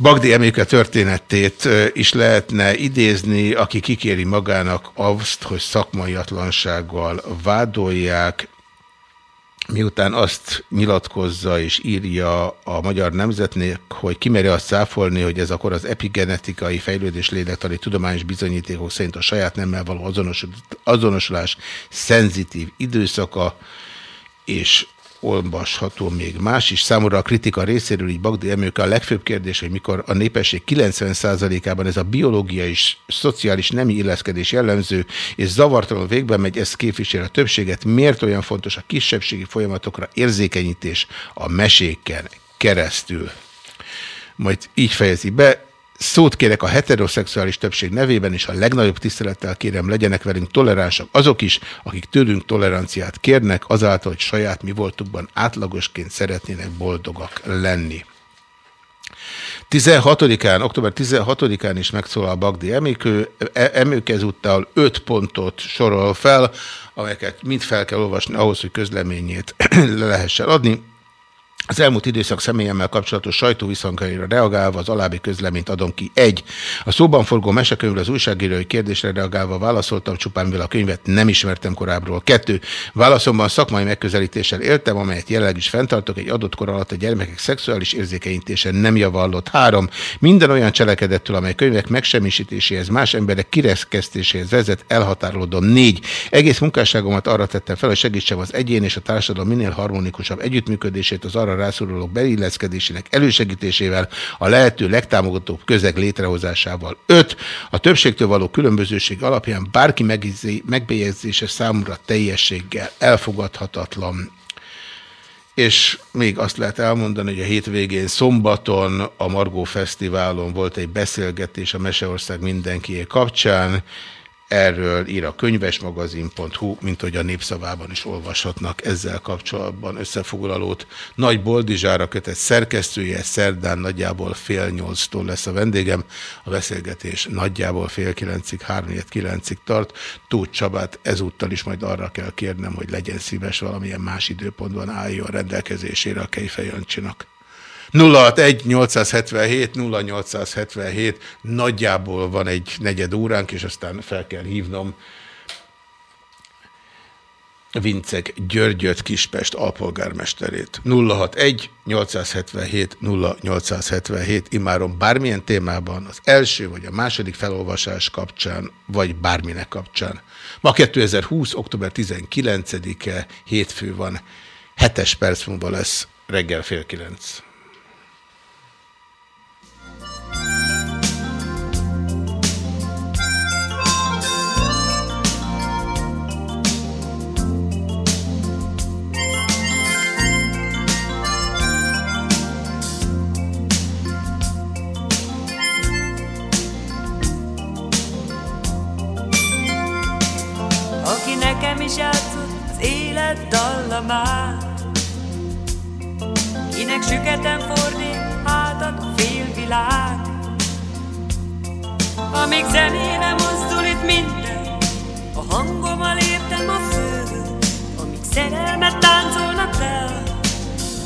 Speaker 6: Bagdi Emléke történetét is lehetne idézni, aki kikéri magának azt, hogy szakmaiatlansággal vádolják, miután azt nyilatkozza és írja a magyar nemzetnek, hogy kimeri azt száfolni, hogy ez akkor az epigenetikai fejlődés lélektani tudományos bizonyítékok szerint a saját nemmel való azonosulás szenzitív időszaka, és olvasható még más is. Számomra a kritika részéről így Bagdi Emőke a legfőbb kérdés, hogy mikor a népesség 90%-ában ez a biológiai és szociális nemi illeszkedés jellemző, és zavartalanul végben megy, ez képvisel a többséget. Miért olyan fontos a kisebbségi folyamatokra érzékenyítés a meséken keresztül? Majd így fejezi be, Szót kérek a heteroszexuális többség nevében, és a legnagyobb tisztelettel kérem, legyenek velünk toleránsak azok is, akik tőlünk toleranciát kérnek, azáltal, hogy saját mi voltukban átlagosként szeretnének boldogak lenni. 16-án, október 16-án is megszólal Bagdi Emőkő, e, Emők ezúttal 5 pontot sorol fel, amelyeket mind fel kell olvasni ahhoz, hogy közleményét le lehessen adni. Az elmúlt időszak személyemmel kapcsolatos sajtóviszonkaira reagálva az alábbi közleményt adom ki. Egy. A szóban forgó mesekönyvre az újságírói kérdésre reagálva válaszoltam, csupán mivel a könyvet nem ismertem korábbról. Kettő. Válaszomban szakmai megközelítéssel éltem, amelyet jelenleg is fenntartok, egy adott kor alatt a gyermekek szexuális érzékenyítése nem javallott. Három. Minden olyan cselekedettől, amely könyvek megsemmisítéséhez, más emberek kireszkesztéséhez vezet, elhatárolódom. Négy. Egész munkásságomat arra tettem fel, hogy segítsem az egyén és a társadalom minél harmonikusabb együttműködését az arra rászorulók beilleszkedésének elősegítésével, a lehető legtámogatóbb közeg létrehozásával. 5. A többségtől való különbözőség alapján bárki megbélyegzése számomra teljességgel elfogadhatatlan. És még azt lehet elmondani, hogy a hétvégén szombaton a Margó Fesztiválon volt egy beszélgetés a Meseország mindenkié kapcsán, Erről ír a könyvesmagazin.hu, mint hogy a népszavában is olvashatnak ezzel kapcsolatban összefoglalót. Nagy Boldizsára kötett szerkesztője szerdán nagyjából fél nyolctól lesz a vendégem. A beszélgetés nagyjából fél kilencig, hármilyet kilencig tart. Tóth Csabát ezúttal is majd arra kell kérnem, hogy legyen szíves valamilyen más időpontban álljon rendelkezésére a Kejfejancsinak. 061-877-0877, nagyjából van egy negyed óránk, és aztán fel kell hívnom Vincek Györgyöt Kispest alpolgármesterét. 061-877-0877, imárom bármilyen témában, az első vagy a második felolvasás kapcsán, vagy bárminek kapcsán. Ma 2020. október 19-e, hétfő van, hetes perc múlva lesz reggel fél kilenc.
Speaker 20: Dallamát Kinek süketen fordít hátat a félvilág Amíg zenére mozdul itt minden A hangommal értem a földön, amíg szerelmet táncolnak le.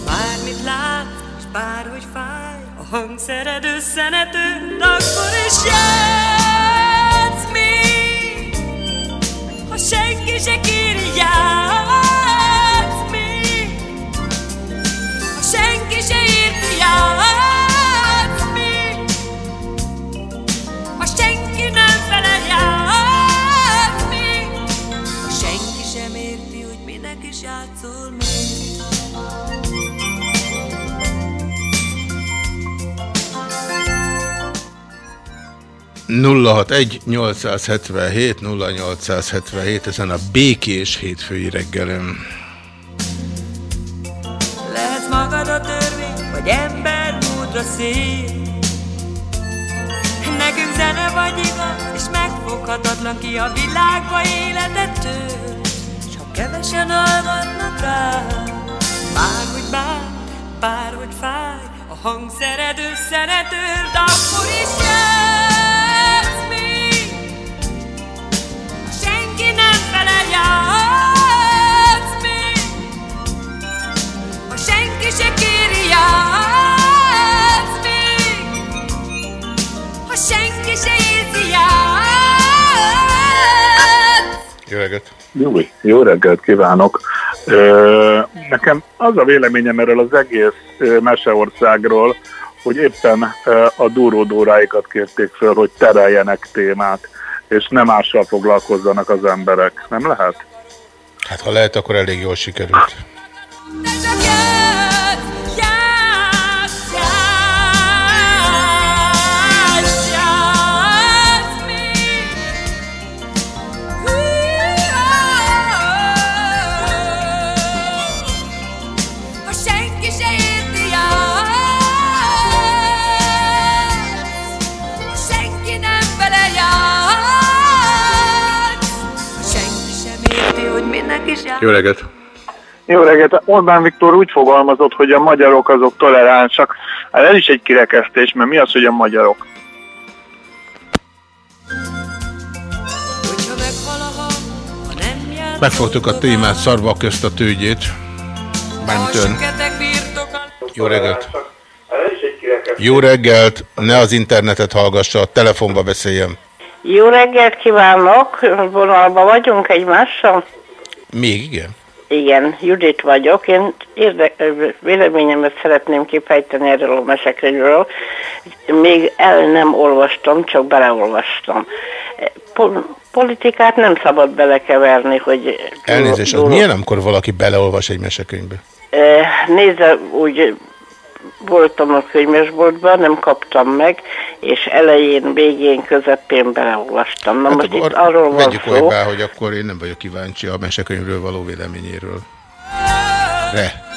Speaker 20: Bármit lát, és bárhogy fáj, a hangszered összenető, akkor is játsz még. Ha senki se kéri,
Speaker 6: 061 877 0877 ezen a békés hétfői reggelem.
Speaker 20: Lehetsz magad a törvény, vagy ember módra szél. Nekünk zene vagy igaz, és megfoghatatlan ki a világba életettől. S ha kevesen hallgatnak rá, bárhogy bár, bárhogy fáj, a hangszered összenetől, de akkor is játsz
Speaker 6: reggelt!
Speaker 10: Jó, jó reggelt kívánok! Nekem az a véleményem erről az egész Meseországról, hogy éppen a duró-dóráikat kérték föl, hogy tereljenek témát, és nem mással foglalkozzanak az emberek. Nem lehet?
Speaker 6: Hát ha lehet, akkor elég jól sikerült. Jó reggelt!
Speaker 10: Jó reggelt! Orbán Viktor úgy fogalmazott, hogy a magyarok azok toleránsak. Hát ez is egy kirekesztés, mert mi az, hogy a magyarok?
Speaker 6: Megfogtuk a témát, szarva közt a tőgyét. Mármint ön. Jó reggelt! Jó reggelt! Ne az internetet hallgassa, a telefonba beszéljem.
Speaker 21: Jó reggelt kívánok! Vonalban vagyunk egymással?
Speaker 6: Még igen?
Speaker 21: Igen, Judit vagyok. Én érde- véleményemet szeretném kifejteni erről a mesekönyvről. Még el nem olvastam, csak beleolvastam. Po- politikát nem szabad belekeverni, hogy...
Speaker 6: Elnézést, az milyen, amikor valaki beleolvas egy mesekönyvbe?
Speaker 21: Nézze, úgy voltam a könyvesboltban, nem kaptam meg, és elején, végén, közepén beleolvastam. Na most itt arról van
Speaker 6: Hát
Speaker 21: szó,
Speaker 6: olybá, hogy akkor én nem vagyok kíváncsi a mesekönyvről való véleményéről. Re.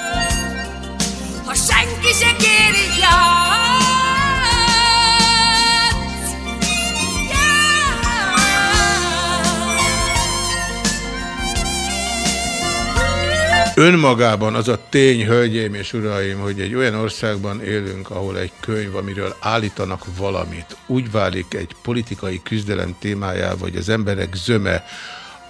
Speaker 6: Önmagában az a tény, hölgyeim és uraim, hogy egy olyan országban élünk, ahol egy könyv, amiről állítanak valamit, úgy válik egy politikai küzdelem témájával, vagy az emberek zöme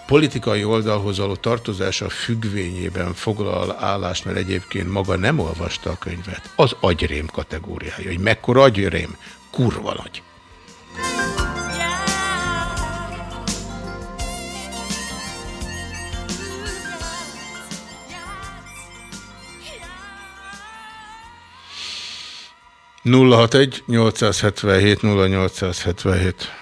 Speaker 6: politikai oldalhoz való tartozása függvényében foglal állást, mert egyébként maga nem olvasta a könyvet. Az agyrém kategóriája, hogy mekkora agyrém, kurva nagy. Nulla hat egy 877 0877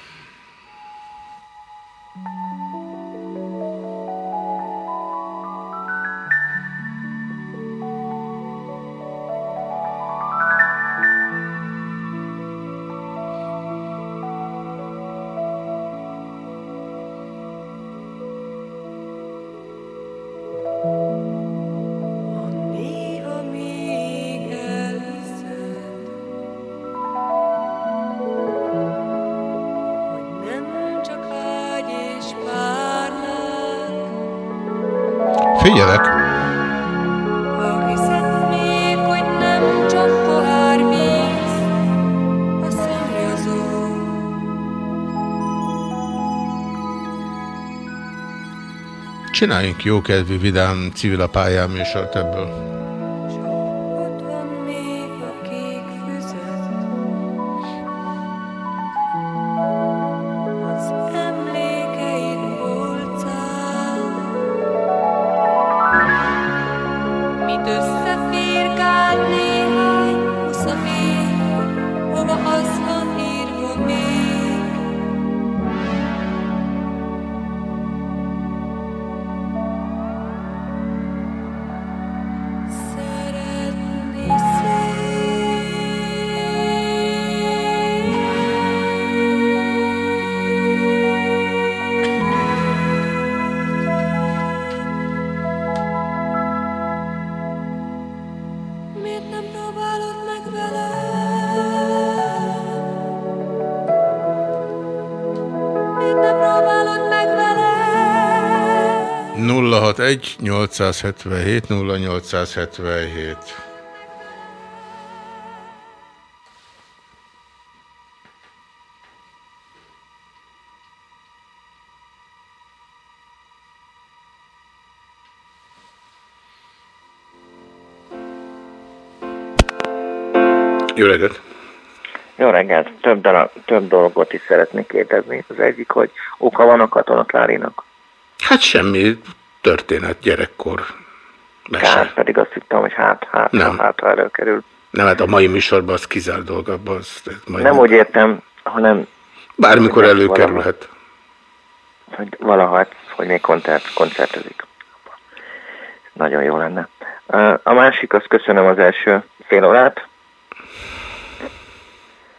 Speaker 6: Csináljunk jókedvű, vidám civil a pályán ebből. 061 877 0877 Jó reggelt!
Speaker 11: Jó reggelt! Több, darab, több dolgot is szeretnék kérdezni. Az egyik, hogy oka van a katonaklárinak?
Speaker 6: Hát semmi történet, gyerekkor. Mese.
Speaker 11: Kár, pedig azt hittem, hogy hát, hát,
Speaker 6: Nem.
Speaker 11: hát, ha előkerül.
Speaker 6: Nem, hát a mai műsorban az kizár dolga, abban az, majd
Speaker 11: Nem úgy értem, hanem
Speaker 6: Bármikor
Speaker 11: hogy
Speaker 6: előkerülhet.
Speaker 11: hogy valaha, hát, hogy még koncert, koncertezik. Nagyon jó lenne. A másik, azt köszönöm az első fél órát.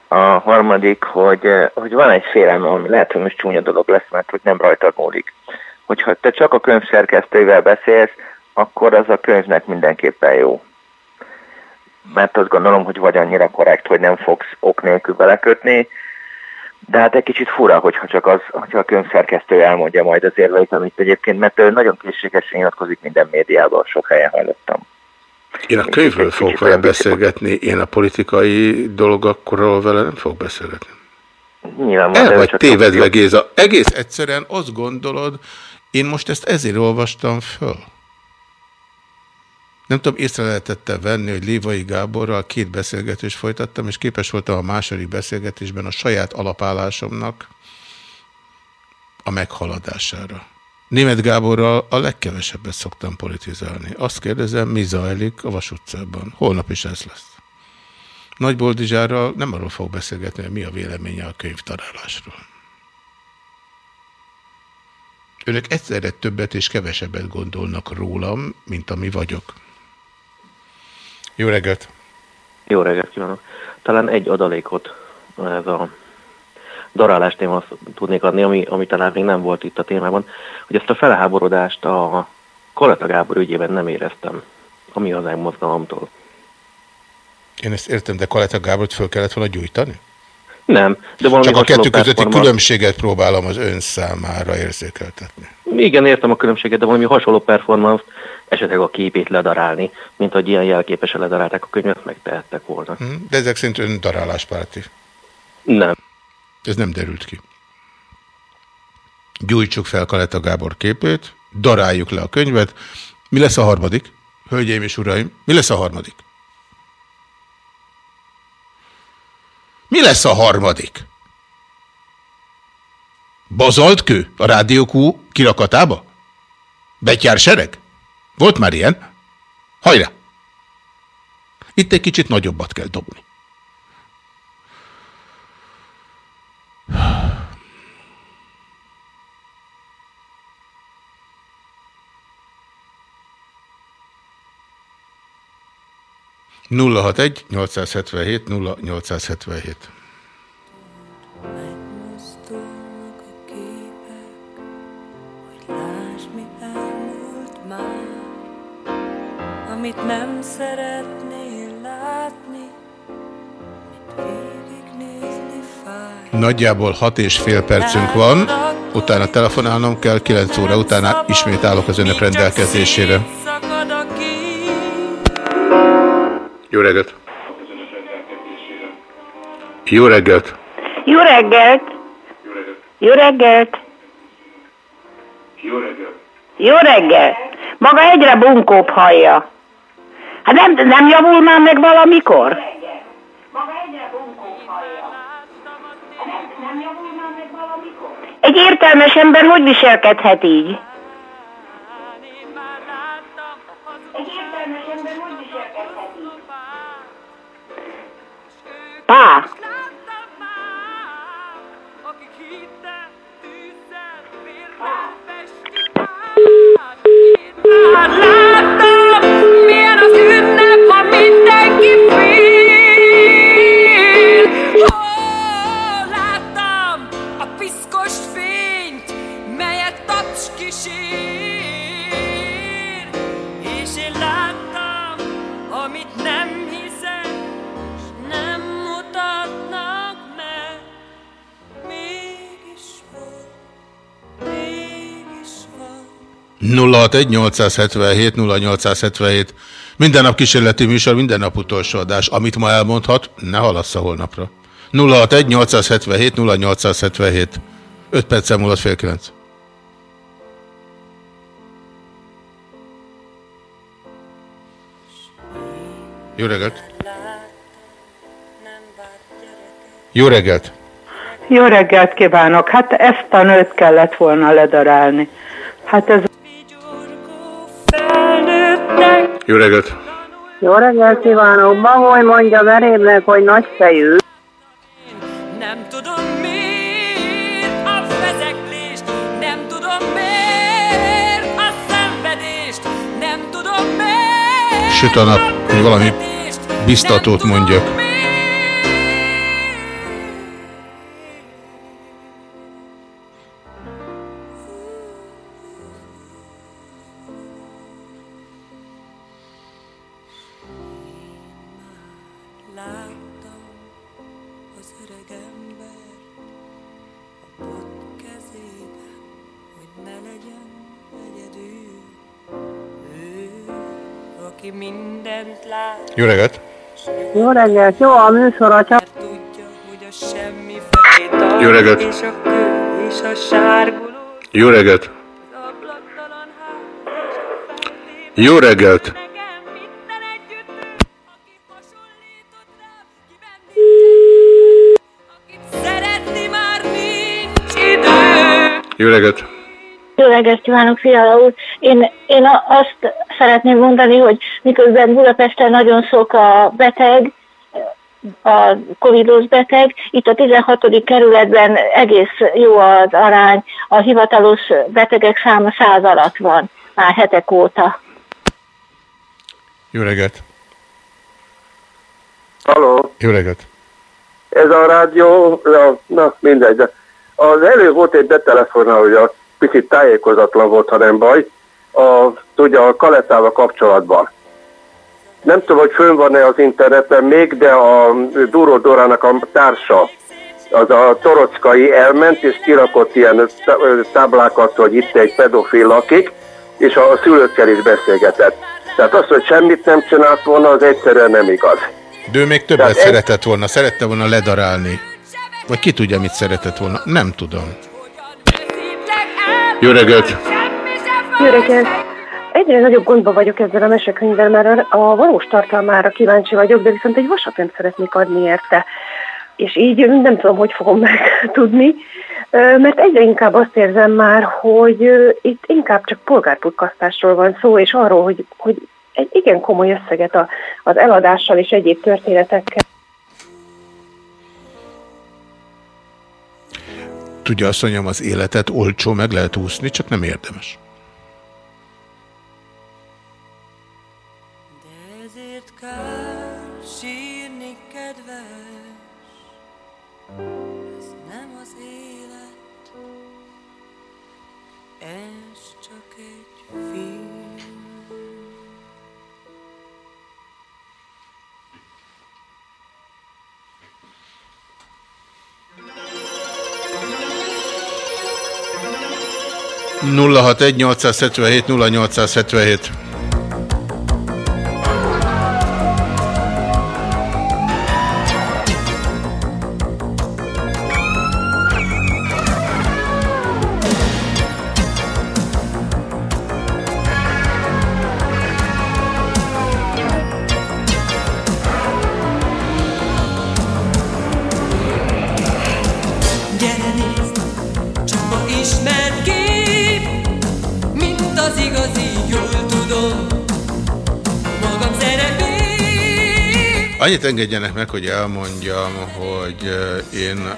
Speaker 11: A harmadik, hogy, hogy van egy félelme, ami lehet, hogy most csúnya dolog lesz, mert hogy nem rajtad múlik. Hogyha te csak a könyv szerkesztőivel beszélsz, akkor az a könyvnek mindenképpen jó. Mert azt gondolom, hogy vagy annyira korrekt, hogy nem fogsz ok nélkül belekötni, de hát egy kicsit fura, hogyha csak az, hogyha a könyvszerkesztő elmondja majd az érveit, amit egyébként, mert ő nagyon készségesen nyilatkozik minden médiában, sok helyen hallottam.
Speaker 6: Én a könyvről fogok vele beszélgetni, én a politikai dolgokról vele nem fogok beszélgetni.
Speaker 11: Nyilván
Speaker 6: El vagy tévedve, Géza. Egész egyszerűen azt gondolod, én most ezt ezért olvastam föl. Nem tudom, észre lehetette venni, hogy Lévai Gáborral két beszélgetést folytattam, és képes voltam a második beszélgetésben a saját alapállásomnak a meghaladására. Német Gáborral a legkevesebbet szoktam politizálni. Azt kérdezem, mi zajlik a Vas. Holnap is ez lesz. Nagy Boldizsárral nem arról fog beszélgetni, hogy mi a véleménye a könyvtalálásról. Önök egyszerre többet és kevesebbet gondolnak rólam, mint ami vagyok. Jó reggelt!
Speaker 22: Jó reggelt kívánok! Talán egy adalékot ez a darálás téma tudnék adni, ami, ami talán még nem volt itt a témában, hogy ezt a felháborodást a Koleta Gábor ügyében nem éreztem a mi hazánk mozgalomtól.
Speaker 6: Én ezt értem, de Kaleta Gábort föl kellett volna gyújtani?
Speaker 22: Nem, de valami
Speaker 6: Csak a kettő közötti különbséget próbálom az ön számára érzékeltetni.
Speaker 22: Igen, értem a különbséget, de valami hasonló performance esetleg a képét ledarálni, mint hogy ilyen jelképesen ledarálták a könyvet, megtehettek volna.
Speaker 6: Hm, De ezek szerint ön daráláspárti.
Speaker 22: Nem.
Speaker 6: Ez nem derült ki. Gyújtsuk fel Kaleta Gábor képét, daráljuk le a könyvet. Mi lesz a harmadik? Hölgyeim és uraim, mi lesz a harmadik? Mi lesz a harmadik? Bazaltkő a rádiókú kirakatába? Betyár sereg? Volt már ilyen? Hajrá! Itt egy kicsit nagyobbat kell dobni. 061 877 0877
Speaker 20: amit nem szeretnél látni, végignézni fáj.
Speaker 6: Nagyjából hat és fél percünk van, utána telefonálnom kell, kilenc óra utána ismét állok az önök rendelkezésére.
Speaker 20: Szakad a kép.
Speaker 6: Jó reggelt! Jó reggelt!
Speaker 13: Jó reggelt! Jó reggelt! Jó reggel! Maga egyre bunkóbb hallja. Hát nem, nem javul már meg valamikor? Egy értelmes ember hogy viselkedhet így? Pá!
Speaker 20: Már
Speaker 6: 061 877 0877. Minden nap kísérleti műsor, minden nap utolsó adás. Amit ma elmondhat, ne halassza holnapra. 061 877 0877. 5 perccel múlott fél kilenc. Jó reggelt! Jó reggelt!
Speaker 23: Jó reggelt kívánok! Hát ezt a nőt kellett volna ledarálni. Hát ez
Speaker 6: Jó reggelt!
Speaker 13: Jó reggelt kívánok! Bagoly mondja verémnek, hogy nagy fejű.
Speaker 20: Nem tudom miért a vezeklést, nem tudom miért a szenvedést, nem tudom miért
Speaker 6: Süt a nap, hogy valami biztatót mondjak. Jó reggelt!
Speaker 13: Jó reggelt! Jó a műsor, csak
Speaker 20: a tart,
Speaker 6: Jó reggelt! Jó reggelt! Jó reggelt! Jó reggelt!
Speaker 15: Jó reggelt kívánok, Fiala úr! Én, én azt szeretném mondani, hogy miközben Budapesten nagyon sok a beteg, a covidos beteg, itt a 16. kerületben egész jó az arány, a hivatalos betegek száma száz alatt van már hetek óta.
Speaker 6: Jó reggelt!
Speaker 24: Halló,
Speaker 6: Jó reggelt!
Speaker 24: ez a rádió, na, na mindegy, de az elő volt egy betelefonál, hogy a picit tájékozatlan volt, ha nem baj, a, tudja, a kalettával kapcsolatban. Nem tudom, hogy fönn van-e az interneten még, de a Duró Dorának a társa, az a Torockai elment, és kirakott ilyen tá- táblákat, hogy itt egy pedofil lakik, és a szülőkkel is beszélgetett. Tehát az, hogy semmit nem csinált volna, az egyszerűen nem igaz.
Speaker 6: De ő még többet
Speaker 24: Tehát
Speaker 6: szeretett volna, szerette volna ledarálni. Vagy ki tudja, mit szeretett volna? Nem tudom. Jó reggelt!
Speaker 25: Jó reggelt! Egyre nagyobb gondba vagyok ezzel a mesekönyvvel, mert a valós tartalmára kíváncsi vagyok, de viszont egy vasat nem szeretnék adni érte. És így nem tudom, hogy fogom megtudni, Ö, mert egyre inkább azt érzem már, hogy itt inkább csak polgárputkasztásról van szó, és arról, hogy, hogy egy igen komoly összeget az eladással és egyéb történetekkel.
Speaker 6: Tudja, azt mondjam, az életet olcsó meg lehet úszni, csak nem érdemes. 061 877 0877. engedjenek meg, hogy elmondjam, hogy én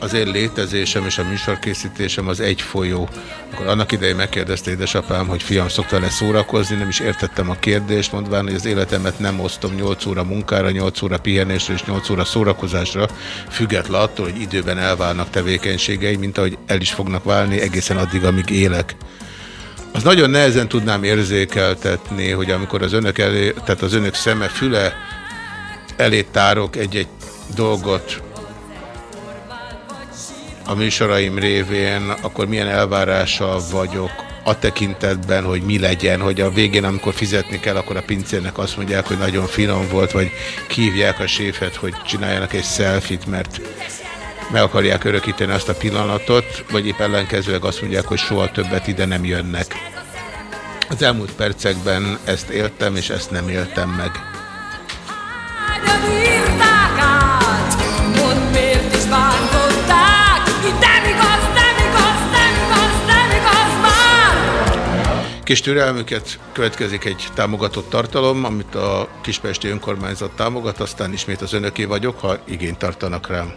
Speaker 6: az én létezésem és a műsorkészítésem az egy folyó. Akkor annak idején megkérdezte édesapám, hogy fiam szokta-e szórakozni, nem is értettem a kérdést, mondván, hogy az életemet nem osztom 8 óra munkára, 8 óra pihenésre és 8 óra szórakozásra, független attól, hogy időben elválnak tevékenységei, mint ahogy el is fognak válni egészen addig, amíg élek. Az nagyon nehezen tudnám érzékeltetni, hogy amikor az önök, elé, tehát az önök szeme, füle elé tárok egy-egy dolgot, a műsoraim révén, akkor milyen elvárással vagyok a tekintetben, hogy mi legyen, hogy a végén, amikor fizetni kell, akkor a pincérnek azt mondják, hogy nagyon finom volt, vagy kívják a séfet, hogy csináljanak egy selfit, mert meg akarják örökíteni azt a pillanatot, vagy épp ellenkezőleg azt mondják, hogy soha többet ide nem jönnek. Az elmúlt percekben ezt éltem, és ezt nem éltem meg. Kis türelmüket következik egy támogatott tartalom, amit a Kispesti Önkormányzat támogat, aztán ismét az önöké vagyok, ha igényt tartanak rám.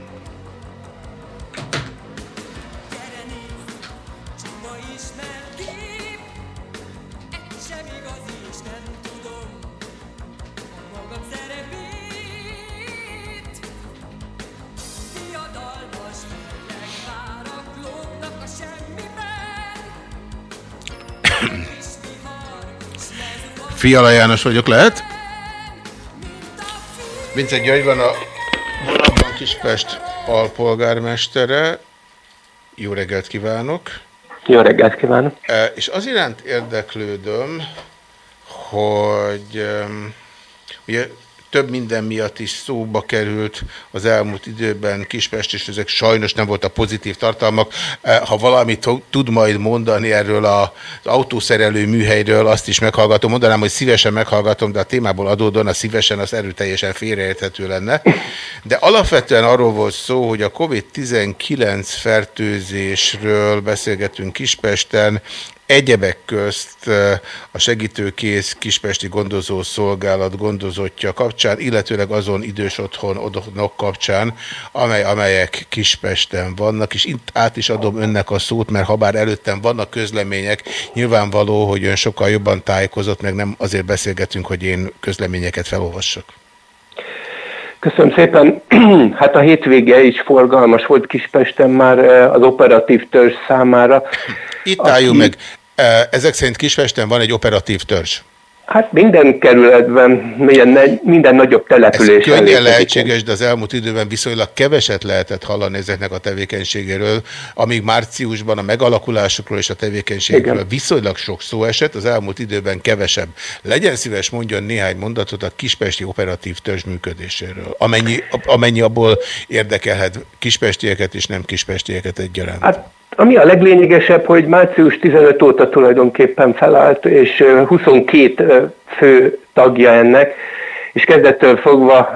Speaker 6: Fiala János vagyok, lehet? Vince György van a vonatban Kispest alpolgármestere. Jó reggelt kívánok!
Speaker 26: Jó reggelt kívánok!
Speaker 6: E, és az iránt érdeklődöm, hogy ugye több minden miatt is szóba került az elmúlt időben Kispest, és ezek sajnos nem voltak pozitív tartalmak. Eh, ha valamit tud majd mondani erről az autószerelő műhelyről, azt is meghallgatom. Mondanám, hogy szívesen meghallgatom, de a témából adódóan a szívesen az erőteljesen félreérthető lenne. De alapvetően arról volt szó, hogy a COVID-19 fertőzésről beszélgetünk Kispesten, Egyebek közt a segítőkész Kispesti gondozó szolgálat gondozottja kapcsán, illetőleg azon idős otthon otthonok kapcsán, amely, amelyek Kispesten vannak, és itt át is adom önnek a szót, mert ha bár előttem vannak közlemények, nyilvánvaló, hogy ön sokkal jobban tájékozott, meg nem azért beszélgetünk, hogy én közleményeket felolvassak.
Speaker 26: Köszönöm szépen. Hát a hétvége is forgalmas volt Kispesten már az operatív törzs számára.
Speaker 6: Itt álljunk meg. Ezek szerint Kispesten van egy operatív törzs.
Speaker 26: Hát minden kerületben, minden, minden nagyobb település.
Speaker 6: Ez könnyen lehetséges, de az elmúlt időben viszonylag keveset lehetett hallani ezeknek a tevékenységéről, amíg márciusban a megalakulásokról és a tevékenységről Igen. viszonylag sok szó esett, az elmúlt időben kevesebb. Legyen szíves, mondjon néhány mondatot a Kispesti operatív törzs működéséről, amennyi, amennyi abból érdekelhet kispestieket és nem kispestieket egyaránt.
Speaker 26: Hát ami a leglényegesebb, hogy március 15 óta tulajdonképpen felállt, és 22 fő tagja ennek, és kezdettől fogva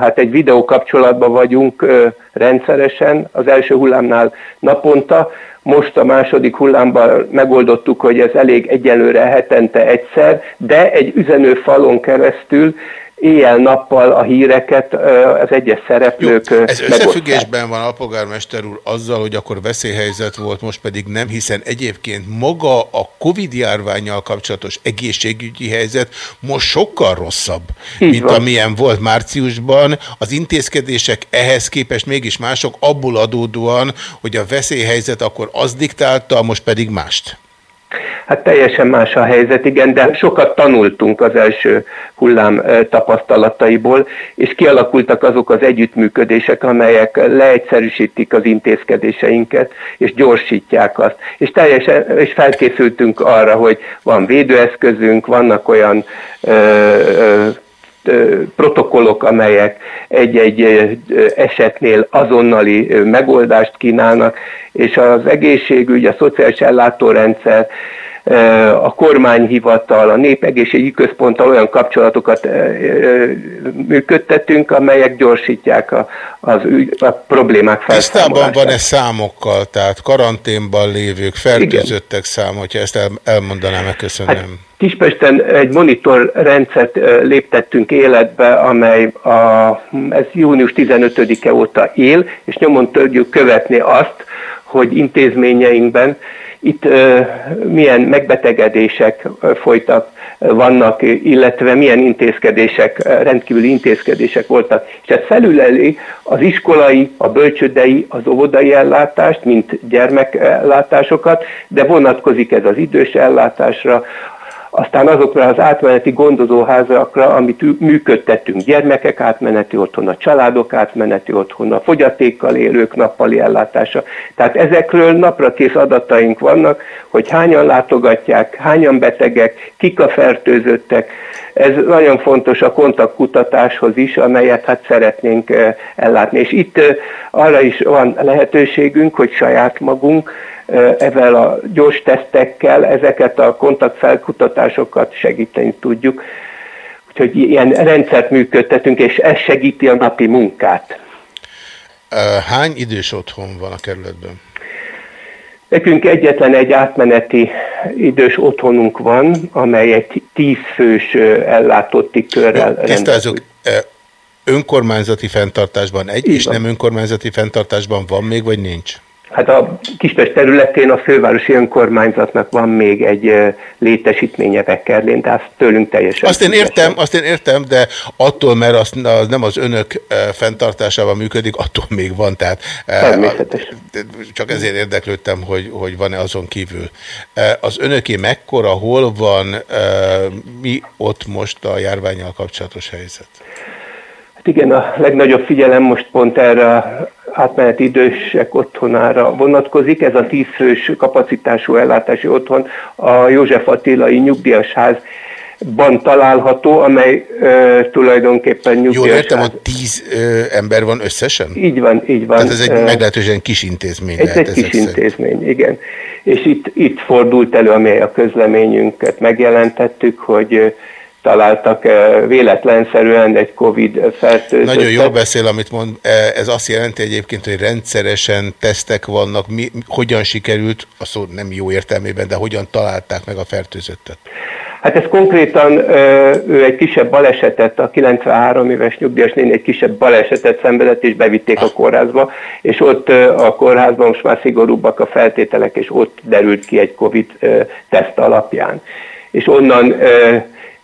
Speaker 26: hát egy videó kapcsolatban vagyunk rendszeresen, az első hullámnál naponta, most a második hullámban megoldottuk, hogy ez elég egyelőre hetente egyszer, de egy üzenőfalon keresztül éjjel-nappal a híreket az egyes szereplők Jó,
Speaker 6: Ez összefüggésben van alpolgármester úr azzal, hogy akkor veszélyhelyzet volt, most pedig nem, hiszen egyébként maga a Covid járványjal kapcsolatos egészségügyi helyzet most sokkal rosszabb, Így mint van. amilyen volt márciusban. Az intézkedések ehhez képest mégis mások, abból adódóan, hogy a veszélyhelyzet akkor az diktálta, most pedig mást.
Speaker 26: Hát teljesen más a helyzet, igen, de sokat tanultunk az első hullám tapasztalataiból, és kialakultak azok az együttműködések, amelyek leegyszerűsítik az intézkedéseinket, és gyorsítják azt. És teljesen, és felkészültünk arra, hogy van védőeszközünk, vannak olyan ö, ö, protokollok, amelyek egy-egy esetnél azonnali megoldást kínálnak, és az egészségügy, a szociális ellátórendszer a kormányhivatal, a népegészségügyi központtal olyan kapcsolatokat működtetünk, amelyek gyorsítják a, az ügy, a problémák
Speaker 6: felszámolását. Tisztában van-e számokkal, tehát karanténban lévők, fertőzöttek szám, hogyha ezt el, elmondanám, megköszönöm. Hát,
Speaker 26: Kispesten egy monitorrendszert léptettünk életbe, amely a, ez június 15-e óta él, és nyomon tudjuk követni azt, hogy intézményeinkben itt milyen megbetegedések folytak, vannak, illetve milyen intézkedések, rendkívüli intézkedések voltak. És ez felüleli az iskolai, a bölcsödei, az óvodai ellátást, mint gyermekellátásokat, de vonatkozik ez az idős ellátásra, aztán azokra az átmeneti gondozóházakra, amit működtettünk, gyermekek átmeneti otthon, a családok átmeneti otthon, a fogyatékkal élők nappali ellátása. Tehát ezekről napra kész adataink vannak, hogy hányan látogatják, hányan betegek, kik a fertőzöttek. Ez nagyon fontos a kontaktkutatáshoz is, amelyet hát szeretnénk eh, ellátni. És itt eh, arra is van lehetőségünk, hogy saját magunk ezzel a gyors tesztekkel ezeket a kontaktfelkutatásokat segíteni tudjuk. Úgyhogy ilyen rendszert működtetünk, és ez segíti a napi munkát.
Speaker 6: Hány idős otthon van a kerületben?
Speaker 26: Nekünk egyetlen egy átmeneti idős otthonunk van, amely egy tízfős ellátotti körrel
Speaker 6: Tisztázzuk, önkormányzati fenntartásban egy, Így és van. nem önkormányzati fenntartásban van még, vagy nincs?
Speaker 26: Hát a Kispest területén a fővárosi önkormányzatnak van még egy létesítménye Vekkerlén, tehát tőlünk teljesen.
Speaker 6: Azt én értem, azt én értem, de attól, mert az, az nem az önök fenntartásával működik, attól még van. Tehát,
Speaker 26: Természetes.
Speaker 6: Csak ezért érdeklődtem, hogy, hogy van-e azon kívül. Az önöké mekkora, hol van, mi ott most a járványjal kapcsolatos helyzet?
Speaker 26: Igen, a legnagyobb figyelem most pont erre átmeneti idősek otthonára vonatkozik. Ez a tízfős kapacitású ellátási otthon a József Attilai nyugdíjas ház ban található, amely ö, tulajdonképpen nyugdíjas.
Speaker 6: Jól értem, hogy tíz ö, ember van összesen?
Speaker 26: Így van, így van.
Speaker 6: Tehát ez egy meglehetősen kis intézmény.
Speaker 26: Ez egy kis intézmény, szerint. igen. És itt, itt fordult elő, amely a közleményünket megjelentettük, hogy találtak eh, véletlenszerűen egy Covid fertőzöttet.
Speaker 6: Nagyon jól beszél, amit mond. Eh, ez azt jelenti egyébként, hogy rendszeresen tesztek vannak. Mi, hogyan sikerült, a szó nem jó értelmében, de hogyan találták meg a fertőzöttet?
Speaker 26: Hát ez konkrétan eh, ő egy kisebb balesetet, a 93 éves nyugdíjas néni egy kisebb balesetet szenvedett, és bevitték a kórházba, és ott a kórházban most már szigorúbbak a feltételek, és ott derült ki egy Covid teszt alapján. És onnan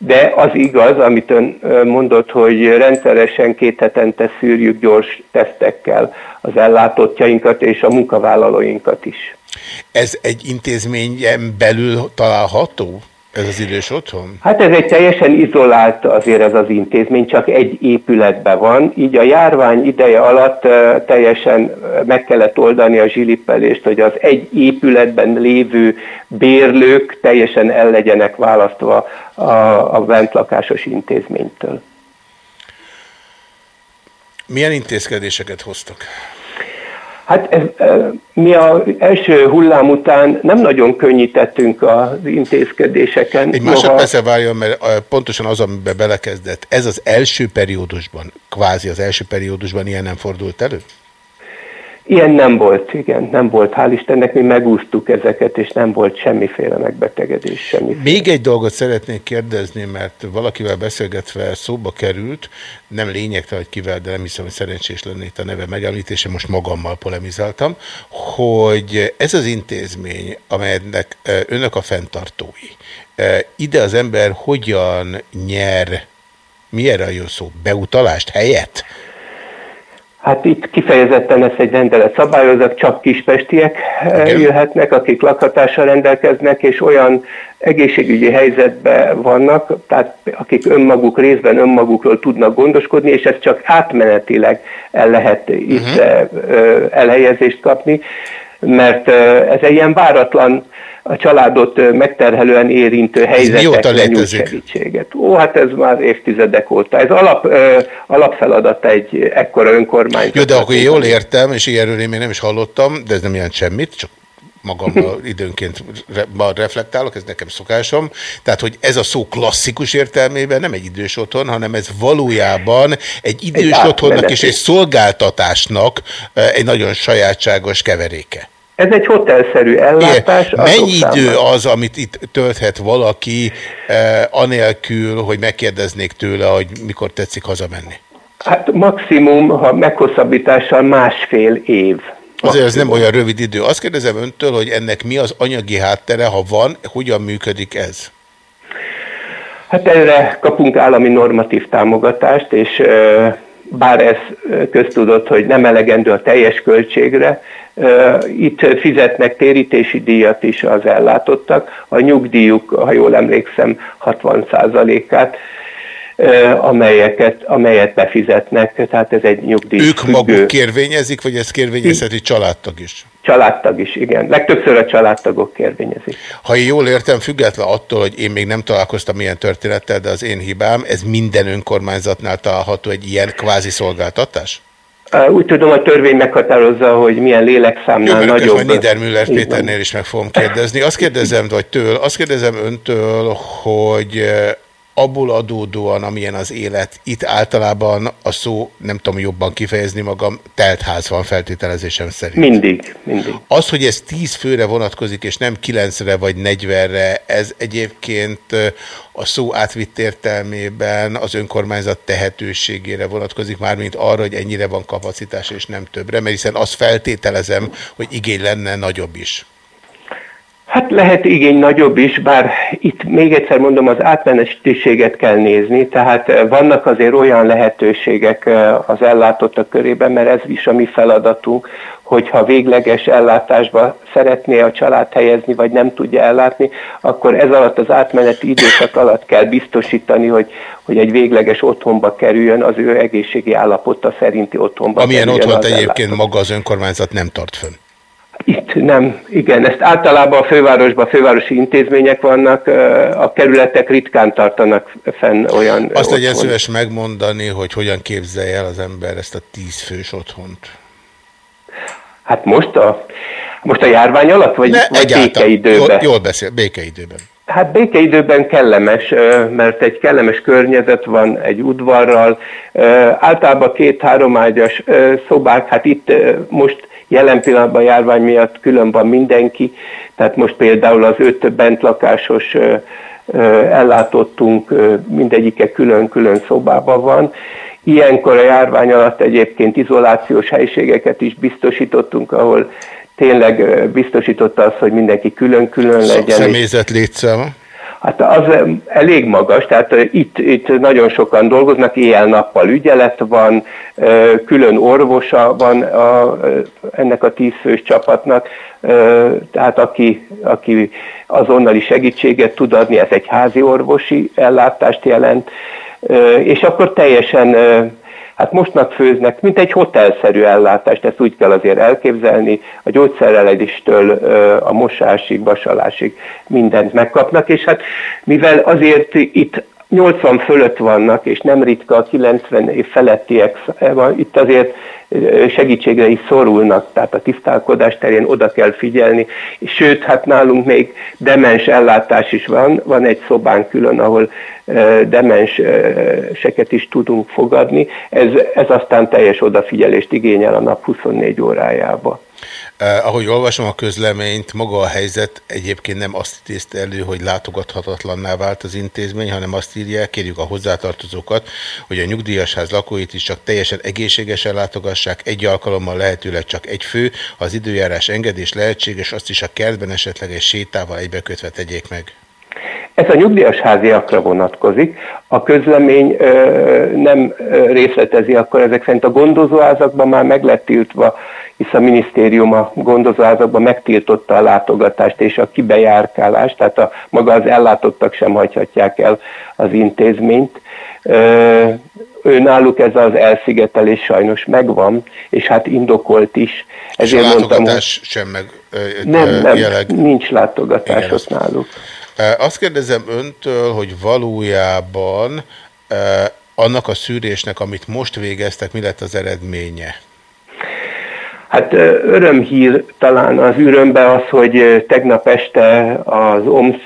Speaker 26: de az igaz, amit ön mondott, hogy rendszeresen két hetente szűrjük gyors tesztekkel az ellátottjainkat és a munkavállalóinkat is.
Speaker 6: Ez egy intézményen belül található? Ez az idős otthon?
Speaker 26: Hát ez egy teljesen izolált azért ez az intézmény, csak egy épületben van, így a járvány ideje alatt teljesen meg kellett oldani a zsilippelést, hogy az egy épületben lévő bérlők teljesen el legyenek választva a, a bentlakásos intézménytől.
Speaker 6: Milyen intézkedéseket hoztak?
Speaker 26: Hát ez, mi az első hullám után nem nagyon könnyítettünk az intézkedéseken.
Speaker 6: Egy másodpercre várjon, mert pontosan az, amiben belekezdett, ez az első periódusban, kvázi az első periódusban ilyen nem fordult elő?
Speaker 26: Ilyen nem volt, igen, nem volt. Hál' Istennek mi megúsztuk ezeket, és nem volt semmiféle megbetegedés. Semmiféle.
Speaker 6: Még egy dolgot szeretnék kérdezni, mert valakivel beszélgetve szóba került, nem lényegtelen, hogy kivel, de nem hiszem, hogy szerencsés lenne itt a neve megemlítése, most magammal polemizáltam, hogy ez az intézmény, amelynek önök a fenntartói, ide az ember hogyan nyer, mi erre a jó szó, beutalást, helyet?
Speaker 26: Hát itt kifejezetten ez egy rendelet szabályozat, csak kispestiek eh, Igen. jöhetnek, akik lakhatással rendelkeznek, és olyan egészségügyi helyzetben vannak, tehát akik önmaguk részben önmagukról tudnak gondoskodni, és ez csak átmenetileg el lehet itt uh-huh. elhelyezést kapni, mert ez egy ilyen váratlan a családot megterhelően érintő helyzetekre nyújt segítséget. Ó, hát ez már évtizedek óta. Ez alap, ö, alapfeladat egy ekkora önkormányzat.
Speaker 6: Jó, de akkor jól értem, és ilyenről én még nem is hallottam, de ez nem jelent semmit, csak magammal időnként re, reflektálok, ez nekem szokásom. Tehát, hogy ez a szó klasszikus értelmében nem egy idős otthon, hanem ez valójában egy idős egy otthonnak és egy szolgáltatásnak egy nagyon sajátságos keveréke.
Speaker 26: Ez egy hotelszerű ellátás.
Speaker 6: Igen. Mennyi idő számára. az, amit itt tölthet valaki, eh, anélkül, hogy megkérdeznék tőle, hogy mikor tetszik hazamenni?
Speaker 26: Hát maximum, ha meghosszabbítással másfél év.
Speaker 6: Azért ez nem olyan rövid idő. Azt kérdezem öntől, hogy ennek mi az anyagi háttere, ha van, hogyan működik ez?
Speaker 26: Hát erre kapunk állami normatív támogatást, és bár ez köztudott, hogy nem elegendő a teljes költségre, itt fizetnek térítési díjat is az ellátottak, a nyugdíjuk, ha jól emlékszem, 60%-át amelyeket, amelyet befizetnek, tehát ez egy nyugdíj.
Speaker 6: Ők függő. maguk kérvényezik, vagy ez kérvényezheti családtag is?
Speaker 26: Családtag is, igen. Legtöbbször a családtagok kérvényezik.
Speaker 6: Ha én jól értem, független attól, hogy én még nem találkoztam ilyen történettel, de az én hibám, ez minden önkormányzatnál található egy ilyen kvázi szolgáltatás?
Speaker 26: Úgy tudom, a törvény meghatározza, hogy milyen lélekszámnál Jó, nagyobb. Jó,
Speaker 6: Niedermüller Péternél is meg fogom kérdezni. Azt kérdezem, vagy től, azt kérdezem öntől, hogy abból adódóan, amilyen az élet, itt általában a szó, nem tudom jobban kifejezni magam, teltház van feltételezésem szerint.
Speaker 26: Mindig, mindig.
Speaker 6: Az, hogy ez 10 főre vonatkozik, és nem 9-re vagy 40-re, ez egyébként a szó átvitt értelmében az önkormányzat tehetőségére vonatkozik, mármint arra, hogy ennyire van kapacitás, és nem többre, mert hiszen azt feltételezem, hogy igény lenne nagyobb is.
Speaker 26: Hát lehet igény nagyobb is, bár itt még egyszer mondom, az átmenetiséget kell nézni, tehát eh, vannak azért olyan lehetőségek eh, az ellátottak körében, mert ez is a mi feladatunk, hogyha végleges ellátásba szeretné a család helyezni, vagy nem tudja ellátni, akkor ez alatt az átmeneti időszak alatt kell biztosítani, hogy, hogy egy végleges otthonba kerüljön, az ő egészségi állapota szerinti otthonba
Speaker 6: Amilyen otthont egyébként maga az önkormányzat nem tart fönn.
Speaker 26: Itt nem, igen, ezt általában a fővárosban fővárosi intézmények vannak, a kerületek ritkán tartanak fenn olyan
Speaker 6: Azt legyen szíves megmondani, hogy hogyan képzelje el az ember ezt a tízfős otthont.
Speaker 26: Hát most a, most a járvány alatt, vagy, ne, vagy békeidőben?
Speaker 6: Jól, jól beszél, békeidőben.
Speaker 26: Hát békeidőben kellemes, mert egy kellemes környezet van egy udvarral, általában két-három ágyas szobák, hát itt most Jelen pillanatban a járvány miatt külön van mindenki, tehát most például az öt bentlakásos ellátottunk, mindegyike külön-külön szobában van. Ilyenkor a járvány alatt egyébként izolációs helységeket is biztosítottunk, ahol tényleg biztosította az, hogy mindenki külön-külön legyen.
Speaker 6: Személyzet létszáma?
Speaker 26: Hát az elég magas, tehát itt, itt nagyon sokan dolgoznak, éjjel-nappal ügyelet van, külön orvosa van a, ennek a tízfős csapatnak, tehát aki, aki azonnali segítséget tud adni, ez egy házi orvosi ellátást jelent, és akkor teljesen Hát mostnak főznek, mint egy hotelszerű ellátást, ezt úgy kell azért elképzelni, a gyógyszereledistől a mosásig, vasalásig mindent megkapnak, és hát mivel azért itt 80 fölött vannak, és nem ritka a 90 év felettiek, itt azért segítségre is szorulnak, tehát a tisztálkodás terén oda kell figyelni, sőt, hát nálunk még demens ellátás is van, van egy szobán külön, ahol demenseket is tudunk fogadni, ez, ez aztán teljes odafigyelést igényel a nap 24 órájába.
Speaker 6: Eh, ahogy olvasom a közleményt, maga a helyzet egyébként nem azt idézte elő, hogy látogathatatlanná vált az intézmény, hanem azt írja, kérjük a hozzátartozókat, hogy a nyugdíjasház lakóit is csak teljesen egészségesen látogassák, egy alkalommal lehetőleg csak egy fő, az időjárás engedés lehetséges, azt is a kertben esetleg egy sétával egybekötve tegyék meg.
Speaker 26: Ez a nyugdíjas háziakra vonatkozik. A közlemény ö, nem részletezi, akkor ezek szerint a gondozóházakban már meg lett tiltva hisz a minisztérium a gondozóházakban megtiltotta a látogatást és a kibejárkálást, tehát a, maga az ellátottak sem hagyhatják el az intézményt. Ő náluk ez az elszigetelés sajnos megvan, és hát indokolt is.
Speaker 6: Ezért és a látogatás mondtam, sem meg
Speaker 26: nem, nem, jeleg... nincs látogatás ott náluk.
Speaker 6: Azt kérdezem öntől, hogy valójában annak a szűrésnek, amit most végeztek, mi lett az eredménye?
Speaker 26: Hát örömhír talán az ürömbe az, hogy tegnap este az OMSZ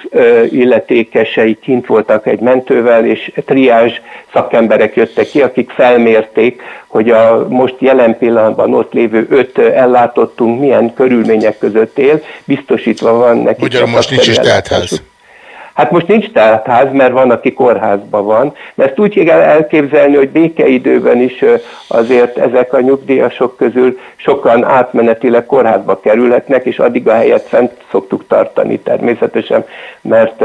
Speaker 26: illetékesei kint voltak egy mentővel, és triázs szakemberek jöttek ki, akik felmérték, hogy a most jelen pillanatban ott lévő öt ellátottunk milyen körülmények között él, biztosítva van neki.
Speaker 6: Ugyan most nincs is teltház.
Speaker 26: Hát most nincs teltház, mert van, aki kórházban van, de ezt úgy kell elképzelni, hogy békeidőben is azért ezek a nyugdíjasok közül sokan átmenetileg kórházba kerülhetnek, és addig a helyet fent szoktuk tartani természetesen, mert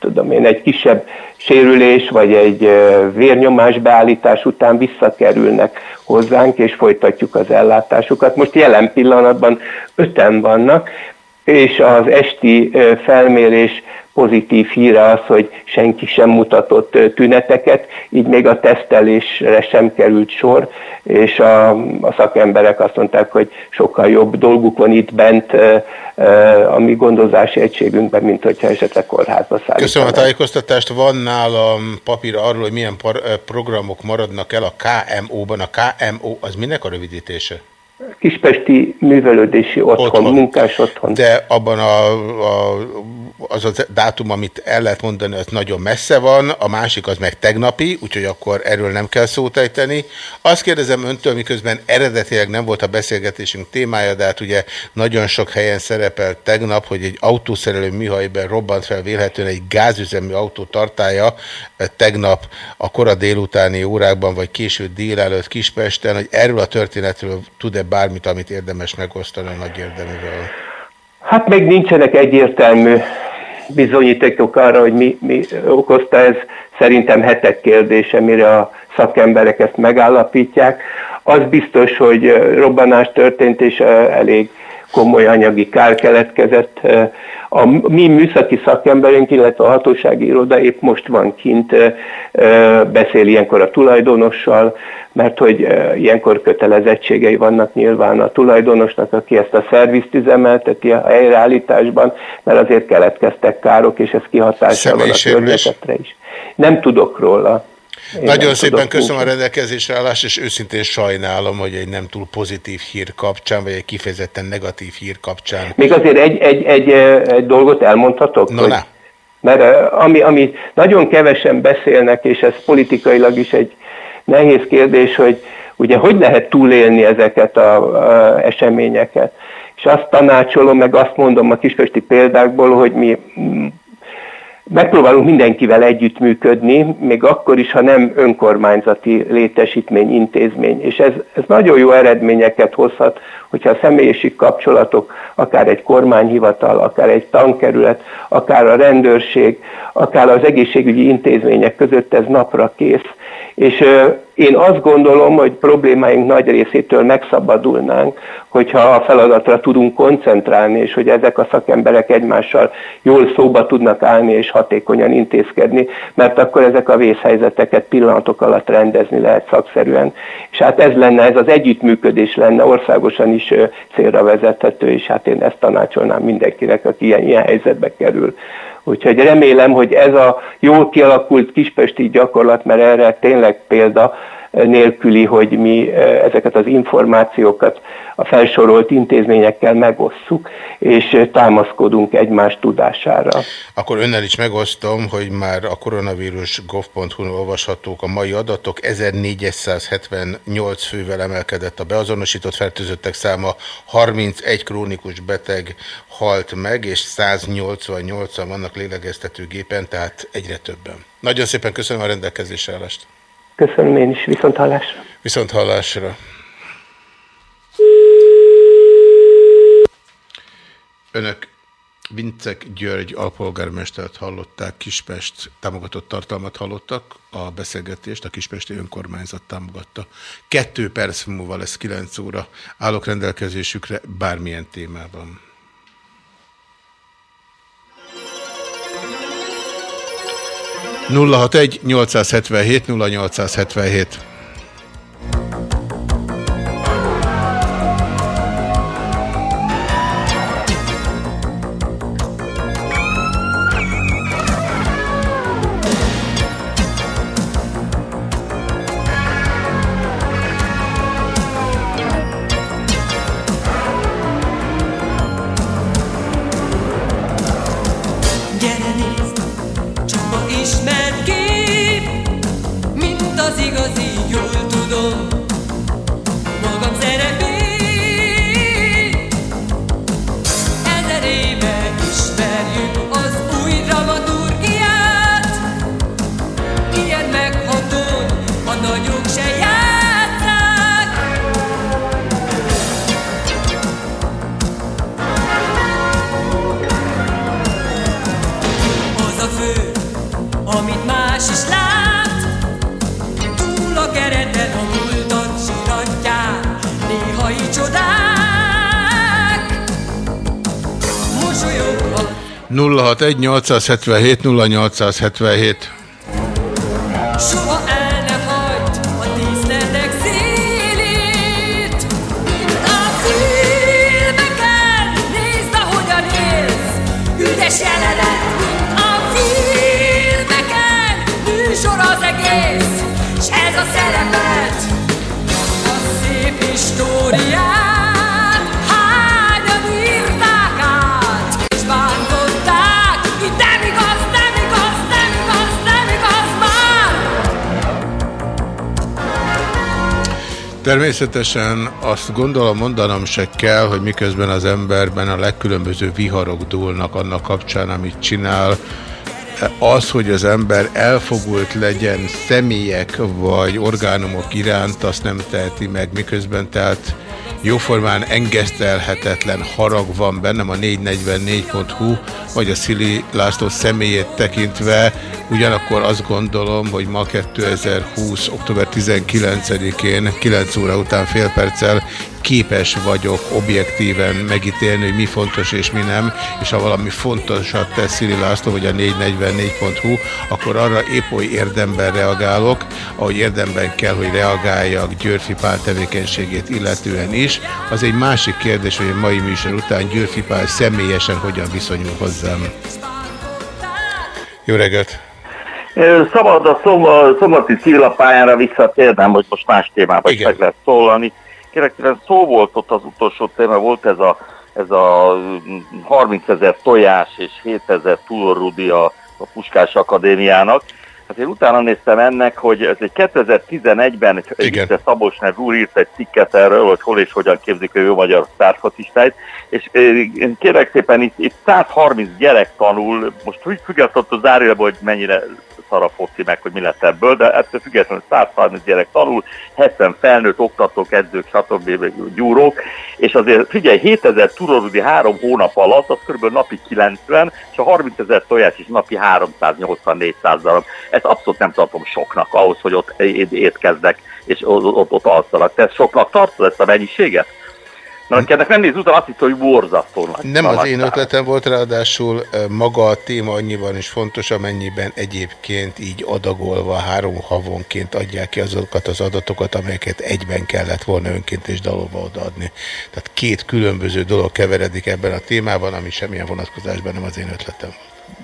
Speaker 26: tudom én, egy kisebb sérülés vagy egy vérnyomás beállítás után visszakerülnek hozzánk, és folytatjuk az ellátásukat. Most jelen pillanatban öten vannak, és az esti felmérés pozitív híre az, hogy senki sem mutatott tüneteket, így még a tesztelésre sem került sor, és a, a szakemberek azt mondták, hogy sokkal jobb dolguk van itt bent a mi gondozási egységünkben, mint hogyha esetleg kórházba szállítanak.
Speaker 6: Köszönöm a tájékoztatást. Van nálam papír arról, hogy milyen programok maradnak el a KMO-ban. A KMO az minek a rövidítése?
Speaker 26: Kispesti művelődési otthon, otthon. munkás otthon.
Speaker 6: De abban a, a, az a dátum, amit el lehet mondani, az nagyon messze van, a másik az meg tegnapi, úgyhogy akkor erről nem kell szót ejteni. Azt kérdezem öntől, miközben eredetileg nem volt a beszélgetésünk témája, de hát ugye nagyon sok helyen szerepel tegnap, hogy egy autószerelő műhajban robbant fel vélhetően egy gázüzemű autó tartája tegnap a kora délutáni órákban, vagy késő délelőtt Kispesten, hogy erről a történetről tud-e bármit, amit érdemes megosztani a nagy érdeművel?
Speaker 26: Hát még nincsenek egyértelmű bizonyítékok arra, hogy mi, mi okozta ez. Szerintem hetek kérdése, mire a szakemberek ezt megállapítják. Az biztos, hogy robbanás történt, és elég komoly anyagi kár keletkezett. A mi műszaki szakemberünk, illetve a hatósági iroda épp most van kint, beszél ilyenkor a tulajdonossal, mert hogy ilyenkor kötelezettségei vannak nyilván a tulajdonosnak, aki ezt a szervizt üzemelteti a helyreállításban, mert azért keletkeztek károk, és ez kihatással van a környezetre is. Nem tudok róla.
Speaker 6: Én Nagyon szépen köszönöm a rendelkezésre állást, és őszintén sajnálom, hogy egy nem túl pozitív hír kapcsán, vagy egy kifejezetten negatív hír kapcsán.
Speaker 26: Még azért egy, egy, egy, egy dolgot elmondhatok?
Speaker 6: Na, hogy,
Speaker 26: mert ami, ami nagyon kevesen beszélnek, és ez politikailag is egy nehéz kérdés, hogy ugye hogy lehet túlélni ezeket az eseményeket. És azt tanácsolom, meg azt mondom a kispesti példákból, hogy mi Megpróbálunk mindenkivel együttműködni, még akkor is, ha nem önkormányzati létesítmény, intézmény. És ez, ez nagyon jó eredményeket hozhat, hogyha a személyiség kapcsolatok, akár egy kormányhivatal, akár egy tankerület, akár a rendőrség, akár az egészségügyi intézmények között ez napra kész. És én azt gondolom, hogy problémáink nagy részétől megszabadulnánk, hogyha a feladatra tudunk koncentrálni, és hogy ezek a szakemberek egymással jól szóba tudnak állni és hatékonyan intézkedni, mert akkor ezek a vészhelyzeteket pillanatok alatt rendezni lehet szakszerűen. És hát ez lenne, ez az együttműködés lenne országosan is célra vezethető, és hát én ezt tanácsolnám mindenkinek, aki ilyen, ilyen helyzetbe kerül. Úgyhogy remélem, hogy ez a jól kialakult kispesti gyakorlat, mert erre tényleg példa, nélküli, hogy mi eh, ezeket az információkat a felsorolt intézményekkel megosszuk, és támaszkodunk egymás tudására.
Speaker 6: Akkor önnel is megosztom, hogy már a koronavírus gov.hu-n olvashatók a mai adatok. 1478 fővel emelkedett a beazonosított fertőzöttek száma, 31 krónikus beteg halt meg, és 188-an vannak lélegeztetőgépen, tehát egyre többen. Nagyon szépen köszönöm a rendelkezésre állást.
Speaker 26: Köszönöm én is, viszont hallásra.
Speaker 6: Viszont hallásra. Önök Vincek György alpolgármestert hallották, Kispest támogatott tartalmat hallottak, a beszélgetést a Kispesti önkormányzat támogatta. Kettő perc múlva lesz 9 óra, állok rendelkezésükre bármilyen témában. 061 877 0877 061 877 0877 Természetesen azt gondolom mondanom se kell, hogy miközben az emberben a legkülönböző viharok dúlnak annak kapcsán, amit csinál, az, hogy az ember elfogult legyen személyek vagy orgánumok iránt, azt nem teheti meg, miközben tehát jóformán engesztelhetetlen harag van bennem a 444.hu, vagy a Szili László személyét tekintve, ugyanakkor azt gondolom, hogy ma 2020. október 19-én 9 óra után fél perccel képes vagyok objektíven megítélni, hogy mi fontos és mi nem, és ha valami fontosat tesz Szili László, vagy a 444.hu, akkor arra épp oly érdemben reagálok, ahogy érdemben kell, hogy reagáljak Györfi Pál tevékenységét illetően is. Az egy másik kérdés, hogy a mai műsor után Györfi Pál személyesen hogyan viszonyul hozzám. Jó reggelt!
Speaker 14: Szabad a szom- szombati szívlapályára visszatérnem, hogy most más témába is meg lehet szólalni. Szépen szó volt ott az utolsó téma, volt ez a, ez a 30 ezer tojás és 7 ezer túlorrudi a, a Puskás Akadémiának. Hát én utána néztem ennek, hogy ez egy 2011-ben egy Szabos nevű úr írt egy cikket erről, hogy hol és hogyan képzik a jó magyar sztárfocistáit, és eh, én kérek szépen itt, itt 130 gyerek tanul, most függ- függetlenül az zárójelben, hogy mennyire szar a foci meg, hogy mi lesz ebből, de ettől függetlenül 130 gyerek tanul, 70 felnőtt oktatók, edzők, stb. gyúrók, és azért figyelj, 7000 turorudi három hónap alatt, az kb. napi 90, és a 30 ezer tojás is napi 380-400 darab. Ezt abszolút nem tartom soknak ahhoz, hogy ott étkezdek, és ott, ott, ott alszanak. Te soknak tartod ezt a mennyiséget? Na, ennek nem néz utána azt hiszem, hogy borzasztó nagy.
Speaker 6: Nem az én ötletem volt, ráadásul maga a téma annyiban is fontos, amennyiben egyébként így adagolva három havonként adják ki azokat az adatokat, amelyeket egyben kellett volna önként és dalolva odaadni. Tehát két különböző dolog keveredik ebben a témában, ami semmilyen vonatkozásban nem az én ötletem.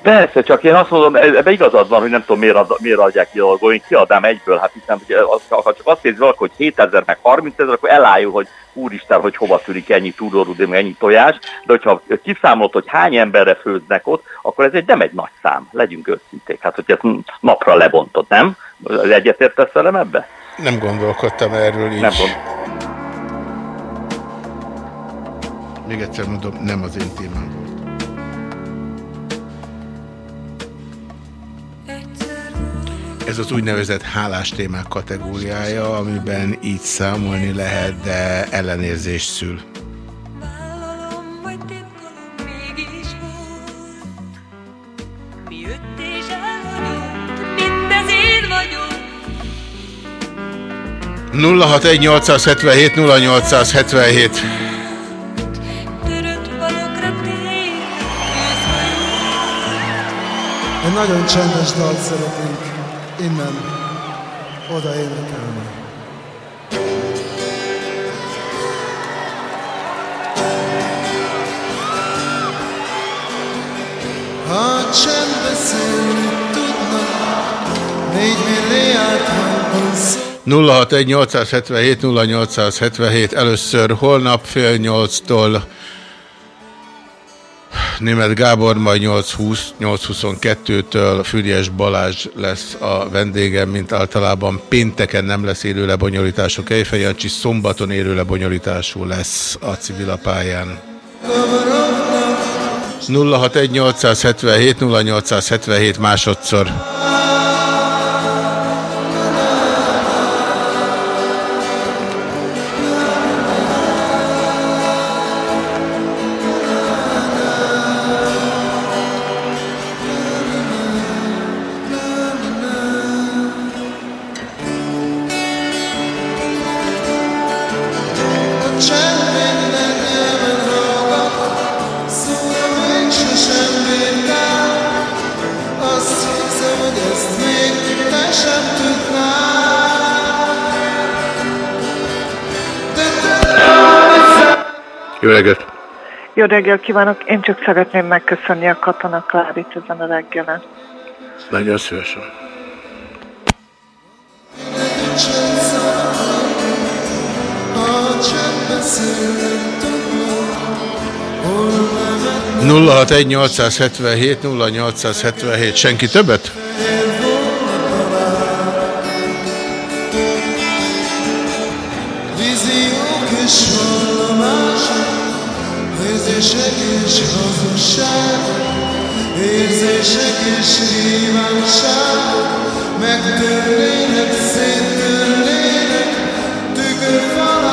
Speaker 14: Persze, csak én azt mondom, ebben igazad van, hogy nem tudom miért, ad, miért adják ki a dolgot, én kiadnám egyből, hát hiszen hogy az, ha csak azt valaki, hogy 7000 meg 30 ezer, akkor elájul, hogy úristen, hogy hova tűnik ennyi túrórudi, meg ennyi tojás, de hogyha kiszámolt, hogy hány emberre főznek ott, akkor ez egy nem egy nagy szám, legyünk őszinték. Hát, hogy ezt napra lebontod, nem? Egyetértesz velem ebbe?
Speaker 6: Nem gondolkodtam erről így.
Speaker 14: Nem gond.
Speaker 6: Még egyszer mondom, nem az én témám Ez az úgynevezett hálás témák kategóriája, amiben így számolni lehet, de ellenérzés szül.
Speaker 20: vagyok.
Speaker 6: 061 877 0877
Speaker 20: Törött valakra tér, kész
Speaker 27: Egy nagyon csendes dalt szeretnénk innen oda énekelni. Ha csend beszélni tudna, négy milliárd szó.
Speaker 6: 061 877 0877 először holnap fél nyolctól Német Gábor, majd 8.20, 8.22-től Füriás Balázs lesz a vendégem, mint általában pénteken nem lesz élő lebonyolítású Kejfej szombaton élő lebonyolítású lesz a civilapályán. 061 877 0877 másodszor. Jó reggelt
Speaker 28: kívánok! Én csak szeretném megköszönni a Katona Klárit ezen a reggelen.
Speaker 6: Nagyon szívesen.
Speaker 27: Ha csak beszélnek tudnak, hol nevetnek
Speaker 6: 061 877 0877. Senki többet?
Speaker 27: és hazugság, érzések és kívánság, megtörnének, széttörnének, tükörfalak.